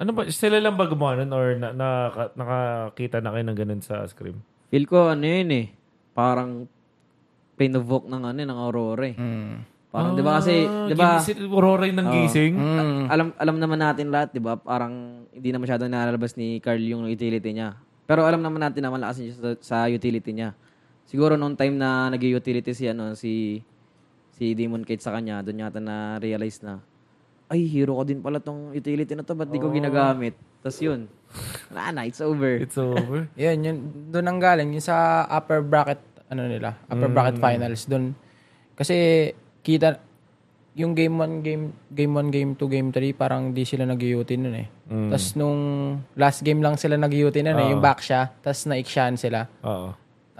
Ano ba? Sila lang ba gumawa nun or na, na- nakakita na kayo ng ganun sa Scream? Feel ko ano yun eh. Parang pinovok ng ano ng Aurora eh. Mm. Parang 'di ba kasi Ah, 'di ba? Roray ng gising? Mm. Alam alam naman natin lahat 'di ba? Parang hindi na masyadong nalalabas ni Carl yung utility niya. Pero alam naman natin na malakas niya sa, sa utility niya. Siguro noong time na nag-utility si ano si si Demon Kate sa kanya, doon yata na realize na ay, hero ko din pala tong utility na to, ba't di ko ginagamit? Tapos yun, wala na, it's over. It's over. Yun, yun, doon ang galing. Yung sa upper bracket, ano nila, upper bracket finals, doon. Kasi, kita, yung game 1, game, game 1, game 2, game 3, parang di sila nag-UT nun eh. Tapos nung last game lang sila nag-UT nun eh, yung back siya, tapos na-iksyan sila. Oo.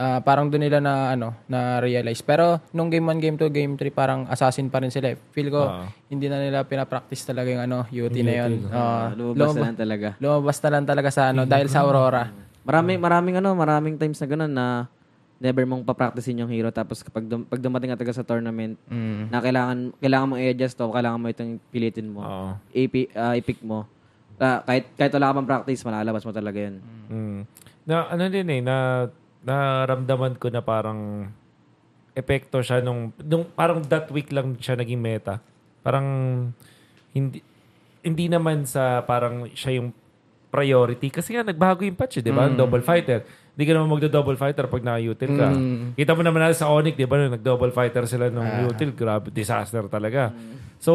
Ah, parang doon nila na ano na realize pero nung game 1 game 2 game 3 parang assassin pa rin sila eh. feel ko Oo. hindi na nila pinapractice talaga yung ano UT na yun Ah, lumabas na lang talaga. lumabas na lang talaga sa ano dahil sa Aurora Marami, maraming ano, maraming times na ganun na never mong papracticein yung hero tapos kapag dum- pag dumating ka talaga sa tournament Mm. na kailangan kailangan mo i-adjust to, kailangan mo itong pilitin mo. Oo. ipi, ah, i-pick mo. Ah, kahit kahit wala ka pang practice, malalabas mo talaga 'yun. Mm. Na ano din eh na naramdaman ko na parang epekto siya nung nung parang that week lang siya naging meta. Parang hindi hindi naman sa parang siya yung priority kasi nga nagbago yung patch, eh, 'di ba? Double fighter. Hindi ka naman magdo-double fighter pag naka-util ka. Kita mo naman natin sa Onyx, 'di ba? Nag-double fighter sila nung util, grabe disaster talaga. So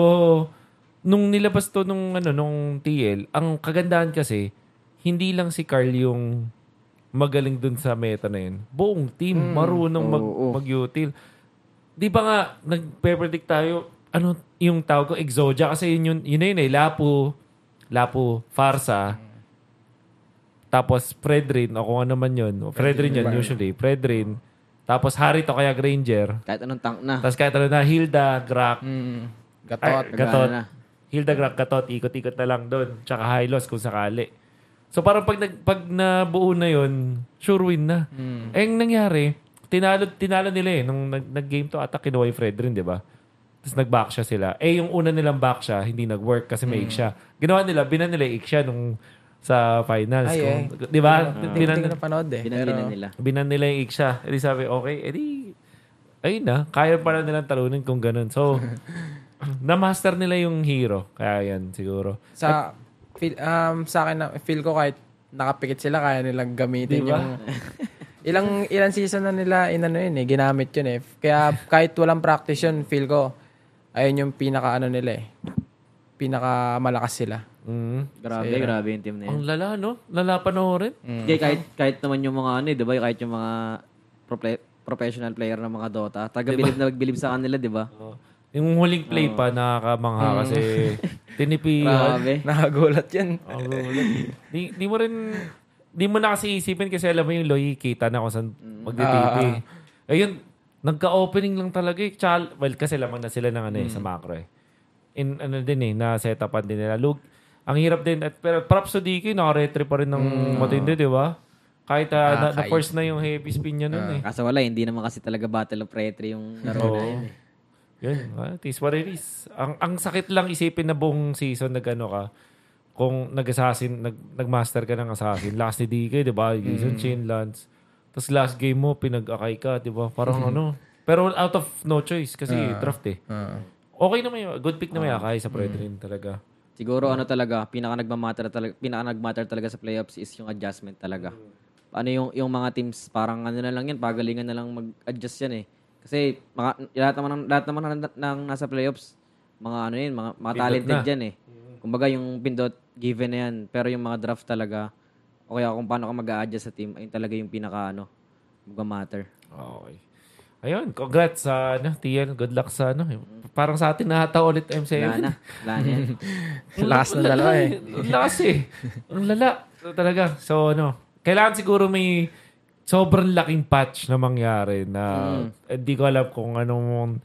nung nilabas to nung ano nung TL, ang kagandahan kasi hindi lang si Carl yung magaling dun sa meta na yun. Buong team marunong mag mag-util. Di ba nga nagpe-predict tayo ano yung tawag ko Exodia kasi yun yun, yun na yun eh Lapu Lapu Farsa tapos Fredrin o kung ano man yun. Fredrin yun usually. Fredrin. Tapos Harito kaya Granger. Kahit anong tank na. Tapos kahit ano na Hilda, Grak, Mm. ay, Gatot. Gatot. na. Hilda Grak, Gatot, ikot-ikot na lang doon. Tsaka Hylos kung sakali. So parang pag, nag, pag nabuo na yun, sure win na. Eh, ang nangyari, tinalo, tinalo nila eh. Nung nag, nag-game to, ata kinuha yung Fredrin, di ba? Tapos nag-back siya sila. Eh, yung una nilang back siya, hindi nag-work kasi may ik siya. Ginawa nila, binan nila ik siya nung sa finals. Ay, Kung, eh. Di ba? Hindi Binan, ko napanood eh. Binanginan Pero, nila. binan nila yung ik siya. E di sabi, okay, edi, ayun na, kaya pala nilang talunin kung ganun. So, na-master nila yung hero. Kaya yan, siguro. sa feel, um, sa akin na feel ko kahit nakapikit sila kaya nilang gamitin Di ba? yung ilang ilang season na nila inano yun eh ginamit yun eh kaya kahit walang practice yun feel ko ayun yung pinaka ano nila eh pinaka malakas sila Mm. Grabe, grabe yung team na 'yun. Ang lala, no? Lala panoorin. Kaya kahit kahit naman yung mga ano, eh, 'di ba? Kahit yung mga pro- professional player ng mga Dota, taga-bilib na magbilib sa kanila, 'di ba? Oh. Yung huling play pa, nakakamangha kasi tinipi. Grabe. nakagulat yan Oh, di, di mo rin, di mo na kasi isipin kasi alam mo yung Loy, kita na kung saan magtitipi. Ayun, nagka-opening lang talaga eh. Chal- well, kasi lamang na sila ng ano eh, sa macro eh. In, ano din eh, na setupan din nila. Look, ang hirap din. At, pero props to DK, naka-retry pa rin ng matindi, di ba? Kahit ah, na, na-force na yung heavy spin niya nun eh. Kaso wala, hindi naman kasi talaga Battle of Retry yung laro na yun. eh. Yun, ah, it is what it is. Ang, ang sakit lang isipin na buong season nag-ano ka, kung nag-assassin, nag, nag-master ka ng assassin, last ni DK, di ba? Jason Chin, Lance. Tapos last game mo, pinag-akay ka, di ba? Parang ano. Pero out of no choice kasi draft eh. Okay naman yun. Good pick naman yung akay sa Predrin talaga. Siguro ano talaga, pinaka nagmamatter talaga, pinaka nagmatter talaga sa playoffs is yung adjustment talaga. Ano yung yung mga teams parang ano na lang yan, pagalingan na lang mag-adjust yan eh. Kasi mga, lahat naman ng, lahat naman ng, ng nasa playoffs, mga ano yun, mga, mga talented na. yan eh. Kumbaga yung pindot given na yan, pero yung mga draft talaga o kaya kung paano ka mag-a-adjust sa team, ayun talaga yung pinaka, ano, matter. Okay. Ayun, congrats sa ano, Tian. Good luck sa ano. Parang sa atin nahata ulit MCM. Wala na. Wala na yan. Lakas ng dalawa eh. Lakas eh. Ang lala. So, talaga. So, ano, kailangan siguro may sobrang laking patch na mangyari na hindi ko alam kung anong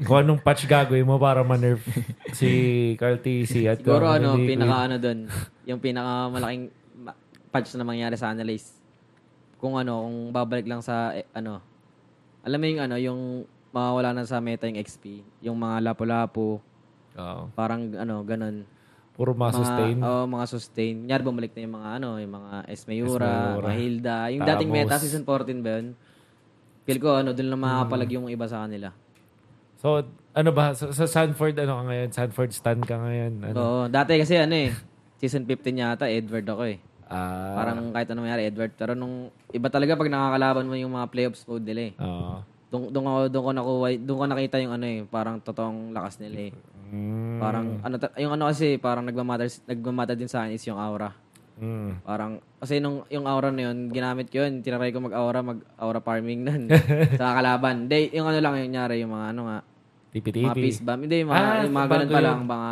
kung anong patch gagawin mo para ma-nerf si Carl TC at Siguro, ano, hindi- pinaka, ano doon, yung pinaka malaking ma- patch na mangyari sa analyze. Kung ano, kung babalik lang sa, eh, ano, alam mo yung, ano, yung mawawala na sa meta yung XP, yung mga lapo-lapo, Oo. parang, ano, ganun. Puro ma-sustain. Mga, oh, mga sustain. Kunyari, bumalik na yung mga, ano, yung mga Esmeura, Esmeura. mga Hilda. Yung Tamos. dating meta, season 14 ba yun? Feel ko, ano, doon lang makapalag yung iba sa kanila. So, ano ba? Sa, sa Sanford, ano ka ngayon? Sanford stand ka ngayon? Ano? Oo, dati kasi, ano eh, season 15 yata, Edward ako eh. Ah, Parang kahit ano mangyari, Edward. Pero nung iba talaga pag nakakalaban mo yung mga playoffs mode nila eh. oo. Doon doon ako doon ko nakuha, doon ko nakita yung ano eh, parang totoong lakas nila eh. Mm, Parang ano ta- yung ano kasi parang nagmamatter nagmamatter din sa akin is yung aura. mm. Parang kasi nung yung aura na yun, ginamit ko yun, tinry ko mag-aura, mag-aura farming nun sa kalaban. Hindi, yung ano lang yung nyari, yung mga ano nga, Tipi-tipi. mga peace bomb. Hindi, yung mga, Ah, yung mga ganun pa lang, mga,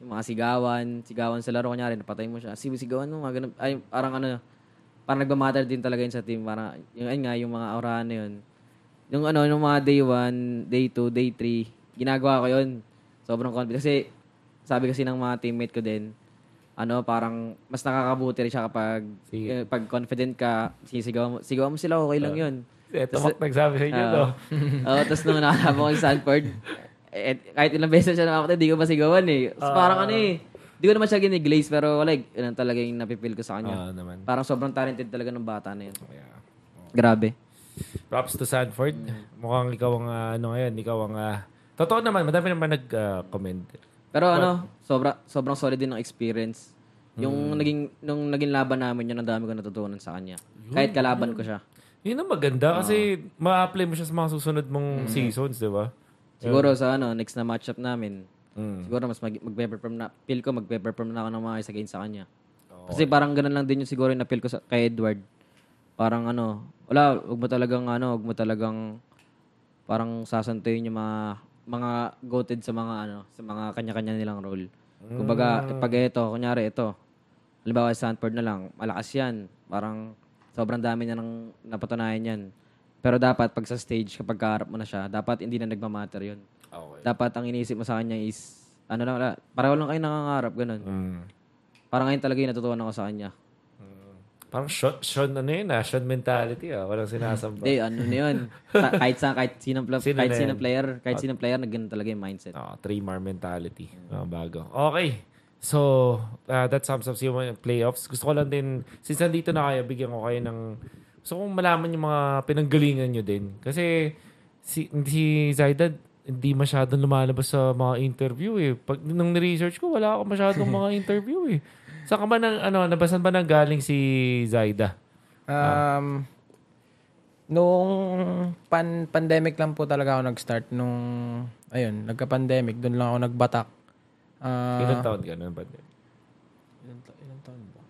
yung mga sigawan, sigawan sa laro, kunyari, napatay mo siya. Sigaw, sigawan mo, mga ganun. Ay, parang ano, parang nagmamatter din talaga yun sa team. Parang, yung, ayun nga, yung mga aurahan na yun. Yung ano, yung mga day 1, day 2, day 3, ginagawa ko yun. Sobrang confident. Kasi, sabi kasi ng mga teammate ko din, ano, parang mas nakakabuti rin siya kapag eh, pag confident ka, sisigaw mo, sigaw mo sila, okay lang yun. Ito mak nagsabi sa inyo, no? Oo, tapos nung nakakabang ko sa Sanford, eh, kahit ilang beses siya nakakita, di ko masigawan eh. So, parang ano eh, di ko naman siya giniglaze, pero like, yun talaga yung napipil ko sa kanya. Ah, naman. Parang sobrang talented talaga ng bata na yun. Yeah. Grabe. Props to Sanford. Mukhang ikaw ang, ah, ano ngayon, ikaw ang, ah, totoo naman, madami naman nag-comment. Pero ano, sobra, sobrang solid din ng experience. Yung naging nung naging laban namin yun, ang dami ko natutunan sa kanya. Kahit kalaban ko siya. Yun ang maganda kasi ma-apply mo siya sa mga susunod mong seasons, di ba? Siguro sa ano, next na matchup namin, Mm. siguro mas mag- magpe-perform na, feel ko magpe-perform na ako ng mga isa against sa kanya. Kasi parang ganun lang din yung siguro yung na-feel ko sa, kay Edward. Parang ano, wala, wag mo talagang ano, wag mo talagang parang sasantuyin yung mga mga goated sa mga ano, sa mga kanya-kanya nilang role. Kumbaga, pag ito, kunyari ito, halimbawa sa Sanford na lang, malakas yan. Parang sobrang dami niya nang napatunayan yan. Pero dapat pag sa stage, kapag kaharap mo na siya, dapat hindi na nagmamatter yun. Okay. Dapat ang iniisip mo sa kanya is, ano lang, wala, pareho lang kayo nangangarap, ganun. Mm. Parang ngayon talaga yung natutunan ko sa kanya. Parang Sean, Sean ano yun ah, Sean mentality ah. Walang sinasamba. Hindi, ano na yun. Sa- kahit sa, kahit sinong, pla- Sino kahit yan? player, kahit sinong player, nagganun talaga yung mindset. Oh, three mar mentality. Mga bago. Okay. So, uh, that sums up yung playoffs. Gusto ko lang din, since nandito na kayo, bigyan ko kayo ng, gusto kong malaman yung mga pinanggalingan nyo din. Kasi, si, si Zaida, hindi masyadong lumalabas sa mga interview eh. Pag nung ni-research ko, wala ako masyadong mga interview eh. Saan ka ba nang, ano, nabasan ba nang galing si Zaida? Um, nung pan pandemic lang po talaga ako nag-start nung ayun, nagka-pandemic, doon lang ako nagbatak. Ah, Ilang taon ka? Ano ba? ilang, ta- ilang taon ba?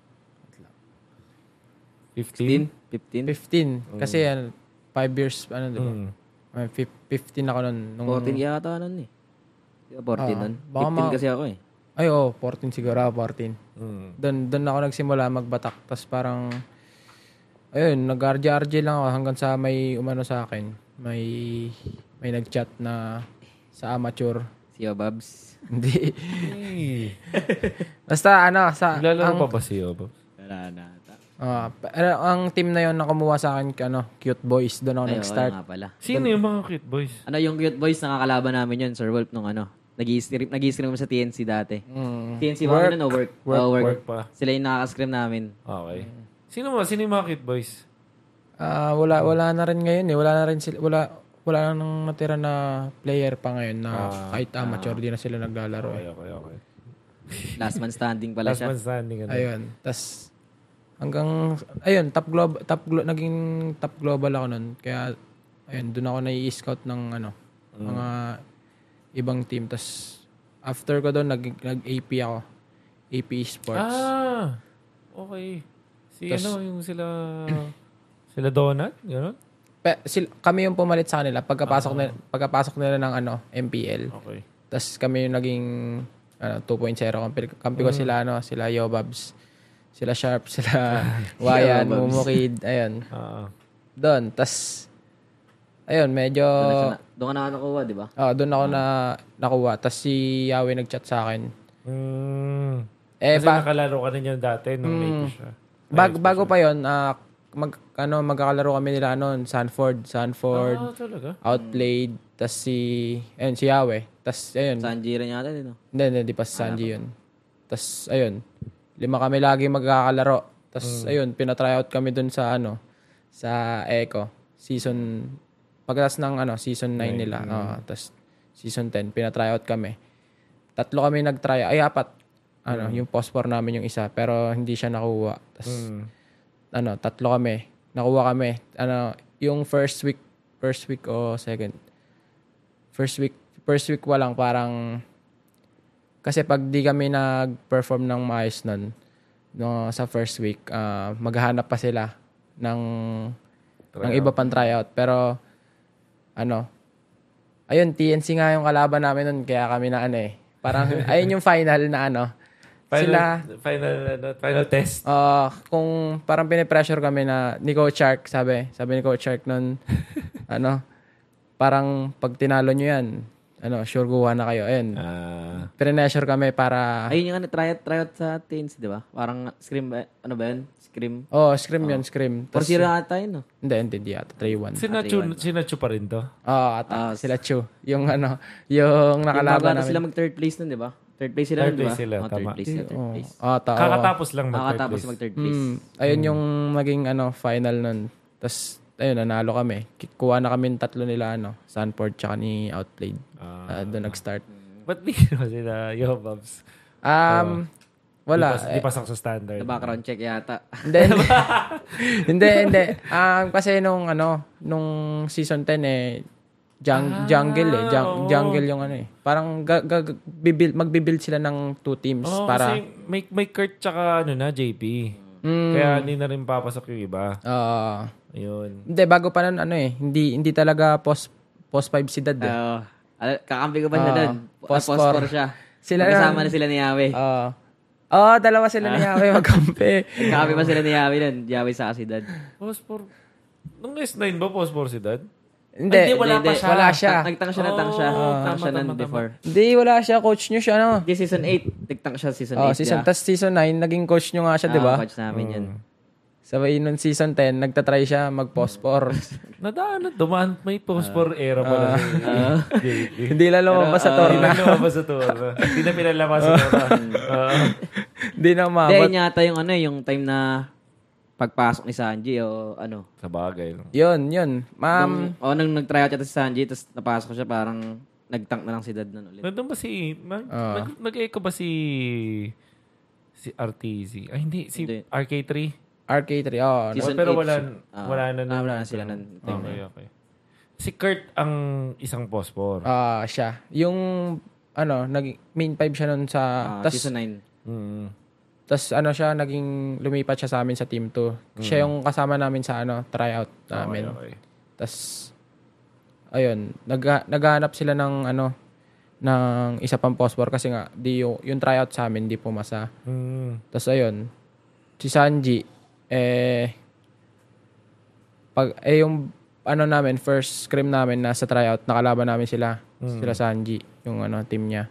15? 15? 15. Kasi ano, 5 years, ano, di ba? Mm. Ay, fif- 15 ako nun. Nung, 14 yata nun eh. Di ba 14 Ah, nun? baka 15 ma- kasi ako eh. Ay, oo, 14 siguro. ah, 14. Mm. Doon, doon ako nagsimula magbatak. Tapos parang, ayun, nag-RJ-RJ lang ako hanggang sa may umano sa akin. May, may nag-chat na sa amateur. Si Babs. Hindi. Basta ano, sa, Naglalaro ang, pa ba si Yobo? Wala na. ah, ano, ang team na yon na kumuha sa akin, ano, cute boys. Doon ako Ay, oo, nag-start. nga pala. Sino yung mga cute boys? Ano yung cute boys nakakalaban namin yun, Sir Wolf, nung ano. Nag-i-scrim nag kami sa TNC dati. Mm. TNC ba work, no? Work. Work, Oo, work. Work pa. Sila yung nakaka-scrim namin. Okay. Sino mo? Sino yung mga cute boys? Ah, wala wala na rin ngayon eh. Wala na rin sila wala wala nang natira na player pa ngayon na kahit amateur di na sila naglalaro Okay, eh. okay, okay. Last man standing pala Last siya. man standing. Ano? Ayun. Tas hanggang ayun, top global top glo- naging top global ako noon. Kaya ayun, doon ako nai-scout ng ano, mga ibang team. Tas after ko doon nag nag AP ako. AP Sports. Ah! Okay. Si ano, yung sila... sila Donut? Gano'n? Pe, sil, kami yung pumalit sa kanila pagkapasok nila, pagkapasok nila ng ano, MPL. Okay. Tapos kami yung naging ano, 2.0 kampi, kampi ko sila ano, sila Yobabs, sila Sharp, sila Wayan, Mumukid, ayun. Ah. Doon, tas ayun, medyo Doon ka na- Doon ka na nakuha, di ba? oh, doon ako na nakuha. Tas si Yahweh nagchat sa akin. Mm. Eh Kasi ba, nakalaro ka rin yun dati nung mm. siya. bag, bago pa 'yon, ah, mag ano magkakalaro kami nila noon, Sanford, Sanford, Ah, talaga? outplayed, tas si ayun si Yahweh. Tas ayun, Sanji rin yata din, no? Hindi, hindi, di pa si Sanji yun. Tapos, ayun, lima kami lagi magkakalaro. Tapos, ayun, pinatryout kami dun sa, ano, sa Echo. Season, pagkas ng, ano, season 9 nila. Oo, tapos, season 10, pinatryout kami. Tatlo kami nag-try, ay, apat. Ano, yung post namin yung isa, pero hindi siya nakuha. Tapos, Mm. ano, tatlo kami. Nakuha kami. Ano, yung first week, first week o second. First week, first week walang parang kasi pag di kami nag-perform ng maayos nun, no, sa first week, ah, maghahanap pa sila ng, ng iba pang tryout. Pero, ano, ayun, TNC nga yung kalaban namin nun, kaya kami na ano eh. Parang, ayun yung final na ano. Final, Sila, final, ano, final test. Ah, kung parang pinipressure kami na ni Coach Shark, sabi, sabi ni Coach Shark nun, ano, parang pag tinalo nyo yan, ano, sure guha na kayo. Ayun, Ah. pressure kami para, Ayun yung ano, tryout, tryout sa teens, di ba? Parang scream, ba- ano ba yun? Scream. oh, scream yun, scream. Or Tas- zero ata yun, no? Hindi, hindi, hindi ata. 3-1. Sinachu, sinachu pa rin to. Oo, ata. Ah, sila Chu. Yung ano, yung Yung nakalaban na namin. sila mag third place nun, di ba? Third place sila Third nun, di ba? place sila, Oh, tama. third place sila, third place. Ata, oo. Kakatapos lang mag Nakakatapos mag third place. Mm, ayun yung maging ano, final nun. Tapos, ayun, nanalo kami. Kuha na kami yung tatlo nila, ano, Sanford tsaka ni Outplayed. Ah. Ah, doon nag-start. Ba't di mo sila, yo, Babs? Um, wala. Di, pas, di pasok sa standard. Na background check yata. Hindi, hindi. hindi. Um, kasi nung ano, nung season 10 eh, jung- jungle eh. Jung- oo. jungle yung ano eh. Parang ga- ga- bibuild, magbibuild sila ng two teams Oo, para... kasi may, may Kurt tsaka ano na, JP. Mm, Kaya hindi na rin papasok yung iba. ah, Ayun. hindi, bago pa nun, ano eh, hindi, hindi talaga post, post 5 si Dad eh. Oo. Al- kakampi ko ba siya Ah, doon? phosphor. Phosphor siya. Sila Magkasama na sila ni Yahweh. Oo. Oo, dalawa sila ni Yahweh magkampi. Kakampi pa sila ni Yahweh doon. Yahweh sa kasidad. Pospor. Nung S9 ba, Pospor si Dad? Hindi, Ay, di, wala pa siya. Wala siya. Nagtank siya, nagtank siya. Oh, tama, siya nun tama, before. Hindi, wala siya. Coach nyo siya, ano? Di season 8. Nagtank siya season 8. Oh, season, yeah. tas season 9, naging coach nyo nga siya, di ba? Ah, coach namin yun. Sabay nung season 10, nagtatry siya mag-pospor. Nadaan, dumaan, may Pospor era pala si JP. Hindi lang lumabas sa Hindi torna. na lumabas sa tour. Hindi na pinalamas sa tour. Oo. Hindi na Hindi, umabot. yun yata yung ano, yung time na pagpasok ni Sanji o ano. Sa bagay. no? Yun, yun. Ma'am, o nang nag-tryout yata si Sanji, tapos napasok siya, parang nag-tank na lang si Dad nun ulit. Nandun ba si... Ah. nag, nag-echo ba si... Si RTZ? Ay, hindi. Si Hindi. RK3? RK3, oh. Season pero eight wala, siya. Ah. wala na. Ah, wala na sila. Time na Okay, okay. Si Kurt ang isang Pospor. Ah, siya. Yung, ano, nag main 5 siya nun sa, Ah, tas, season 9. Mm. tas ano siya, naging lumipat siya sa amin sa team 2. Siya yung kasama namin sa, ano, tryout namin. Okay, okay. Tas, ayun, nag, naghahanap sila ng, ano, ng isa pang pospor kasi nga, di yung, yung tryout sa amin, di pumasa. Mm. Tapos ayun, si Sanji, eh, pag, eh yung, ano namin, first scrim namin, nasa tryout, nakalaban namin sila, sila Sanji, yung ano, team niya.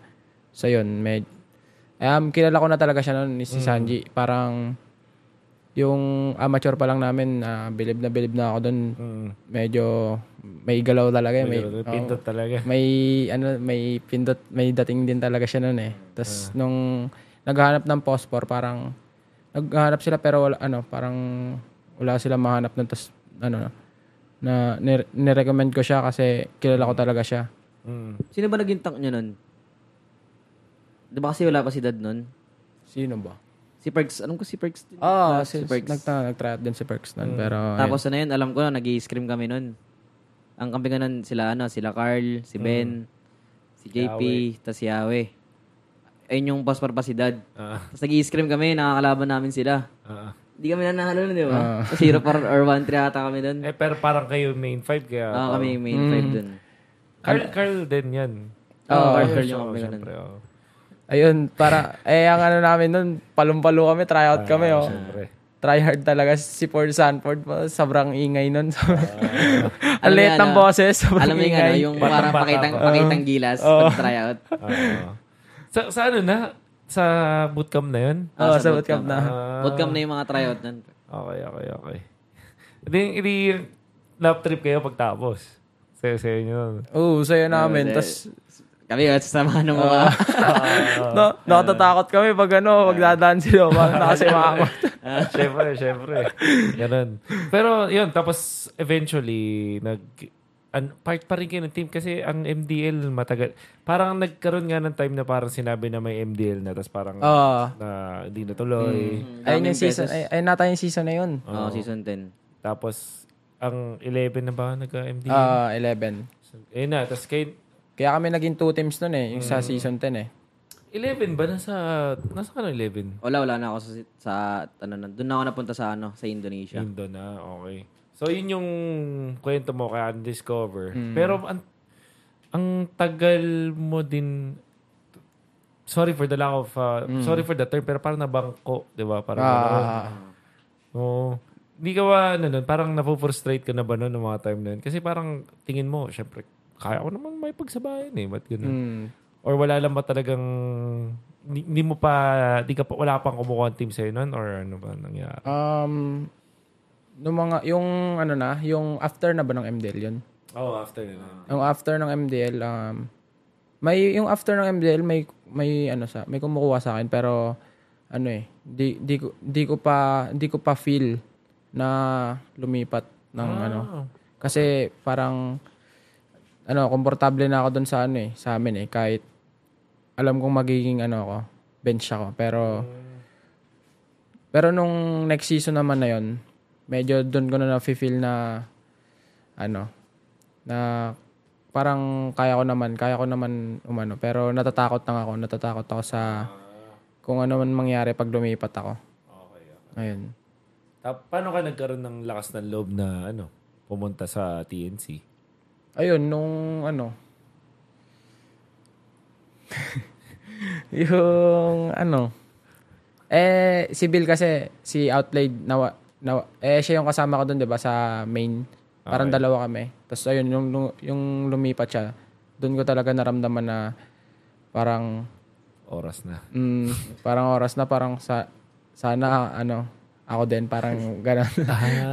So yun, med, um, kilala ko na talaga siya noon, ni si Sanji. Parang, yung amateur pa lang namin, ah, bilib na bilib na ako doon. Mm. Medyo, may galaw talaga. eh, May, May, pindot talaga. may ano may pindot may dating din talaga siya noon eh. Tapos nung naghahanap ng pospor parang naghahanap sila pero wala ano parang wala sila mahanap nun tapos ano na ni- nirecommend ko siya kasi kilala ko talaga siya. Mm. Sino ba naging tank nyo nun? Di ba kasi wala pa si Dad nun? Sino ba? Si Perks, alam ko si Perks. din. Ah, si si, Perks. nagta nag-try out din si Perks nun pero Tapos ano yun, alam ko na, nag scream kami nun. Ang kampi nun, sila ano, sila Carl, si Ben, si JP, tas si Yahweh. Ayun yung boss pa si Dad. Ah, Tapos nag scream kami, nakakalaban namin sila. ah. Di kami nanalo nun, di Ah. ba? Zero par or 1-3 ata kami doon. Eh, pero parang kayo main five kaya... Oo, kami yung main five doon. Carl, Carl din yan. Oo, Oo, Carl Carl yung kami ganun. siyempre. oh. Ayun, para, eh, ang ano namin nun, palumpalo kami, tryout kami, oh. Siyempre. Try hard talaga si Ford Sanford. Sobrang ingay nun. ang Alam mo liit yan, ng ano? boses, sobrang Alam mo yung, ano, yung parang pakitang, pa. pakitang gilas pag tryout. Oo. Sa, sa ano na? Sa bootcamp na yun? Oo, Ah, sa bootcamp na. Bootcamp na yung mga tryout nun. Okay, okay, okay. Hindi, hindi lap trip kayo pagtapos. Sa sa inyo. nun. Oo, sayo namin. Oo, Tapos, Kami at sasama ng mga... no, nakatatakot kami pag ano, magdadaan sila, parang nakasimangot. syempre, syempre. Ganun. Pero, yun, tapos eventually, nag, an, part pa rin kayo ng team kasi ang MDL matagal. Parang nagkaroon nga ng time na parang sinabi na may MDL na, tapos parang Oo. na hindi natuloy. Ayun yung season, ay, beses. ay nata yung season na yun. Oo, season 10. Tapos, ang 11 na ba nagka-MDL? Ah, 11. Ayun na, tapos kay Kaya kami naging two teams nun eh, yung sa season 10 eh. 11 ba? Nasa, nasa ka na 11? Wala, wala na ako sa, sa ano, na- doon na ako napunta sa ano, sa Indonesia. Indo na, okay. So, yun yung kwento mo kay Undiscover. Mm. Pero, ang, ang tagal mo din, sorry for the lack of, uh, sorry for the term, pero parang nabangko, di ba? Parang, Mm. Ah, Oo. Hindi ka ba, ano nun, parang napufrustrate ka na ba nun ng mga time na yun? Kasi parang tingin mo, syempre, kaya ko naman may pagsabayan eh. Ba't ganun? mm. Or wala lang ba talagang, hindi, hindi mo pa, di ka pa, wala pang kumukuha ng team sa'yo nun? Or ano ba nangyari? Um, nung mga, yung ano na, yung after na ba ng MDL yun? Oh, after na. Yung after ng MDL, um, may, yung after ng MDL, may, may ano sa, may kumukuha sa akin, pero, ano eh, di, di, ko, di ko pa, di ko pa feel na lumipat ng ano. Kasi parang, ano, komportable na ako doon sa ano eh, sa amin eh, kahit alam kong magiging ano ako, bench ako. Pero, pero nung next season naman na yon medyo doon ko na na-feel na, ano, na parang kaya ko naman, kaya ko naman umano. Pero natatakot lang ako, natatakot ako sa kung ano man mangyari pag lumipat ako. Okay. Ayun. Ta- paano ka nagkaroon ng lakas ng loob na ano, pumunta sa TNC? Ayun, nung ano, yung ano, eh, si Bill kasi, si Outplayed, nawa, nawa, eh, siya yung kasama ko doon, di ba, sa main. Parang dalawa kami. Tapos ayun, yung, yung, lumipat siya, doon ko talaga naramdaman na parang, Oras na. mm, parang oras na, parang sa, sana, ano, ako din, parang gano'n.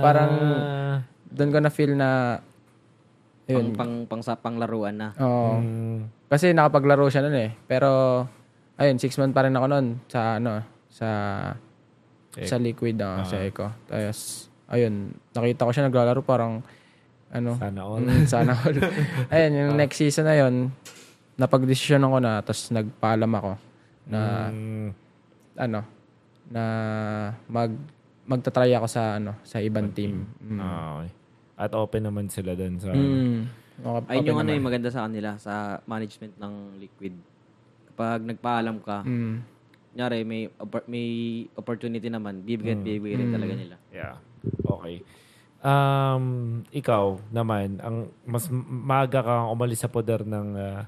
parang, Ah, doon ko na feel na, Pang, yun, pang, pang, sa panglaruan na. Oo. mm, Kasi nakapaglaro siya nun eh. Pero, ayun, six months pa rin ako nun sa, ano, sa, sa liquid, ah, sa eco. Tapos, ayun, nakita ko siya naglalaro parang, ano, sana all. mm, sana all. ayun, yung next season na yun, napag-desisyon ako na, tapos nagpaalam ako na, Mm, ano, na mag, magtatry ako sa, ano, sa ibang team. Mm. ah, okay. At open naman sila doon sa... Mm. Okay, Ayun yung ano naman. yung maganda sa kanila, sa management ng liquid. Kapag nagpaalam ka, Mm. Kunyari may, oppor- may opportunity naman, bibigay at bibigay rin talaga nila. Yeah. Okay. Um, ikaw naman, ang mas maaga kang umalis sa poder ng ah,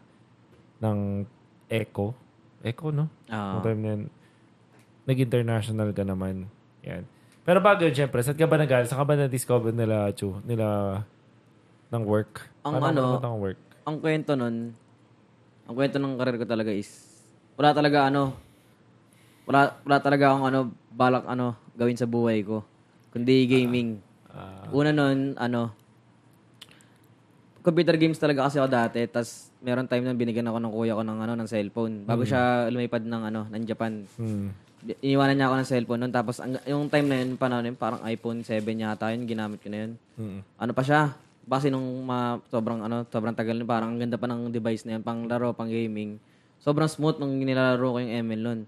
ng Echo. Echo, no? Ah. Noong time na nag-international ka naman. Yan. Pero bago yun, syempre, saan ka ba nag Saan ka ba na-discover nila, Chu? Nila ng work? Ang Paano ano, ng work? ang kwento nun, ang kwento ng karir ko talaga is, wala talaga ano, wala, wala talaga akong ano, balak ano, gawin sa buhay ko. Kundi gaming. Ah. Una nun, ano, computer games talaga kasi ako dati, tas meron time na binigyan ako ng kuya ko ng ano, ng cellphone. Bago siya lumipad ng ano, ng Japan. Bi- Iniwanan niya ako ng cellphone nun. Tapos, ang, yung time na yun, panahon na yun, parang iPhone 7 yata yun, ginamit ko na yun. Mm. Ano pa siya? Kasi nung ma, sobrang ano, sobrang tagal nun, parang ang ganda pa ng device na yun, pang laro, pang gaming. Sobrang smooth nung nilalaro ko yung ML nun.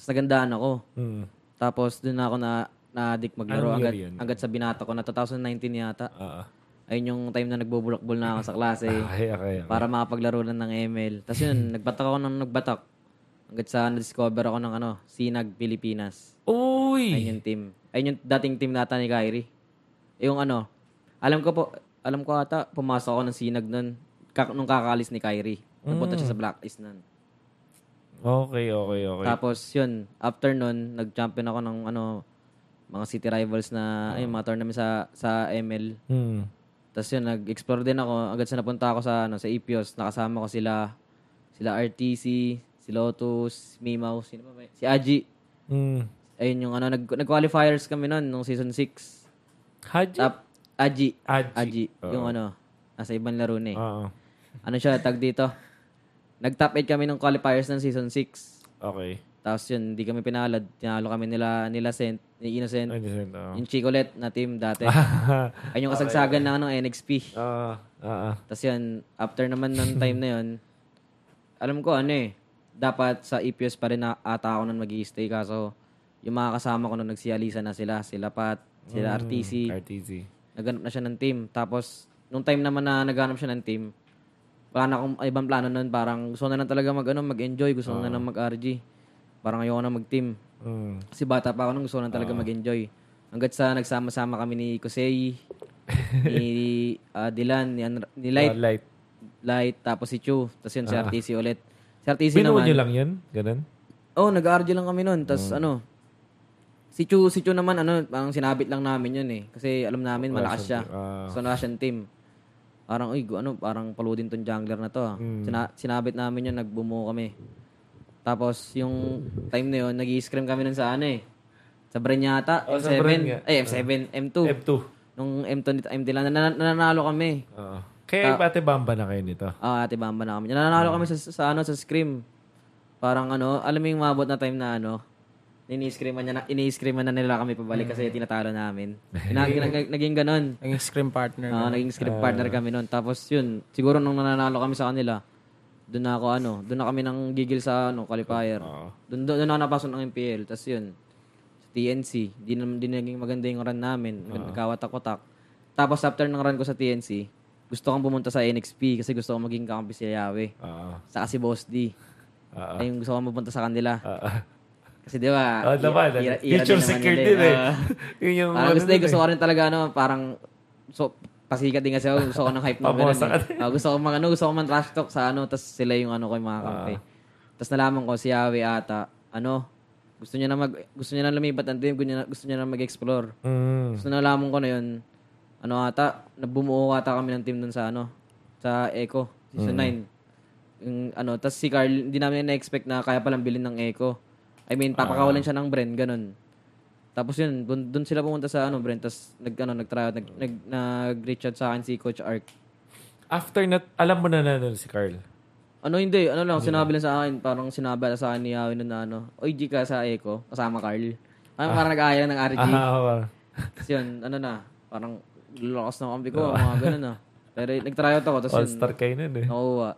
Tapos nagandaan ako. Mm. Tapos doon na ako na na-addict maglaro. Anong year Hanggat, yun? hanggat sa binata ko na 2019 yata. Ah. Ayun yung time na nagbubulakbol na ako sa klase. Okay, okay, okay. para makapaglaro na ng ML. Tapos yun, nagbatak ako ng nagbatak. Hanggat sa na-discover ako ng ano, Sinag, Pilipinas. Uy! Ayun yung team. Ayun yung dating team nata ni Kyrie. Yung ano, alam ko po, alam ko ata, pumasok ako ng sinag nun, kak- nung kakalis ni Kyrie. Napunta siya sa blacklist nun. Okay, okay, okay. Tapos yun, after nun, nag-champion ako ng ano, mga city rivals na, ay, mga tournament sa, sa ML. Hmm. Tapos yun, nag-explore din ako. Agad sa napunta ako sa, ano, sa Ipios. Nakasama ko sila, sila RTC, si Lotus, Mimaw, sino ba ba? Si Aji. Hmm. Ayun yung ano, nag, nag-qualifiers kami nun, nung season 6. Haji? Tap, Aji. Aji. Aji. Yung ano, nasa ibang laro na eh. Oo. Ano siya, tag dito. Nag-top 8 kami ng qualifiers ng season 6. Okay. Tapos yun, hindi kami pinalad. Tinalo kami nila, nila Sent, ni Innocent. Ay, decent. Oo. Yung Chicolet na team dati. Ayun yung kasagsagan ng ano, NXP. Oo. Oo. Tapos yun, after naman ng time na yun, alam ko ano eh, dapat sa EPS pa rin na ata ako nun mag stay kaso yung mga kasama ko nung nagsialisa na sila, sila Pat, sila RTC, RTZ. naghanap na siya ng team. Tapos, nung time naman na naghanap siya ng team, wala na akong ibang plano nun. Parang gusto na lang talaga mag, ano, mag-enjoy. Gusto ko na lang mag-RG. Parang ayoko na mag-team. Hmm. Kasi bata pa ako nung gusto na talaga mag-enjoy. Hanggat sa nagsama-sama kami ni Kusei, ni ah, Dylan, ni, Anra- ni Light, Ah, light. Light, tapos si Chu. Tapos yun, si RTC ulit. Si RTC Binuo naman. nyo lang yun? Ganun? Oh, nag-RG lang kami noon. Tapos ano, si Chu, si Chu naman, ano, parang sinabit lang namin yun eh. Kasi alam namin, malakas siya. Ah. So, Russian team. Parang, uy, ano, parang paludin tong jungler na to. ah. Sina- sinabit namin yun, nagbumuo kami. Tapos, yung time na yun, nag scrim kami nun sa ano eh. Sa Bren yata, Oh, sa M7. Bren nga. Ay, M7, M2. F2. Nung M2, nito- MD lang, nan- nananalo kami. Oo. Kaya Ah. Ate Bamba na kayo nito. Ah, ate bamba na kami. Nananalo kami sa, sa ano sa scrim. Parang ano, alam mo yung mabot na time na ano, ini-screaman niya na, ini-screaman na nila kami pabalik kasi tinatalo namin. Ina, ginag- naging ganon. Naging scrim partner. Ah, no? naging script partner kami noon. Tapos yun, siguro nung nananalo kami sa kanila, doon na ako ano, doon na kami nang gigil sa ano, qualifier. Oo. Doon doon na napasok ng MPL. Tapos yun, sa TNC, di na di naging maganda yung run namin. Nagkawatak-watak. Tapos after ng run ko sa TNC, gusto kong pumunta sa NXP kasi gusto kong maging kakampi si Yawe. Oo. Saka si Boss D. Oo. Ay, yung gusto kong mapunta sa kanila. Oo. Kasi di ba, Oh, naman. ira- ira- ira Future nila din eh. Ah. Yun yung Parang ano gusto, gusto eh. ko rin talaga, ano, parang, so, pasikat din kasi ako. Gusto ko ng hype Pamosa ganun eh. Ah, gusto ko mag, ano, gusto ko man trash talk sa ano, tas sila yung ano ko yung mga kampi. Ah. Tapos nalaman ko, si Yawe ata, ano, gusto niya na mag, gusto niya na lumipat ng team, gusto niya na, gusto niya na mag-explore. Mm. Gusto nalaman ko na yun, ano ata, nabumuo ata kami ng team dun sa ano, sa Echo, season 9. Yung, ano, tas si Carl, hindi namin na-expect na kaya palang bilhin ng Echo. I mean, papakawalan siya ng Bren, ganun. Tapos yun, dun, dun sila pumunta sa ano, Bren, tas nag, ano, nag-try, nag, nag, nag-reach out sa akin si Coach Ark. After na, alam mo na na nun si Carl. Ano hindi, ano lang, sinabi lang sa akin, parang sinabi lang sa akin ni Yawin na ano, Oy, G ka sa Echo, kasama Carl. Ay, parang nag-aaya ng RG. Ah, well. Tapos yun, ano na, parang lalakas ng kampi ko, mga ganun na. Pero nag-try out ako, tapos yun, All-star kayo nun eh. nakuha.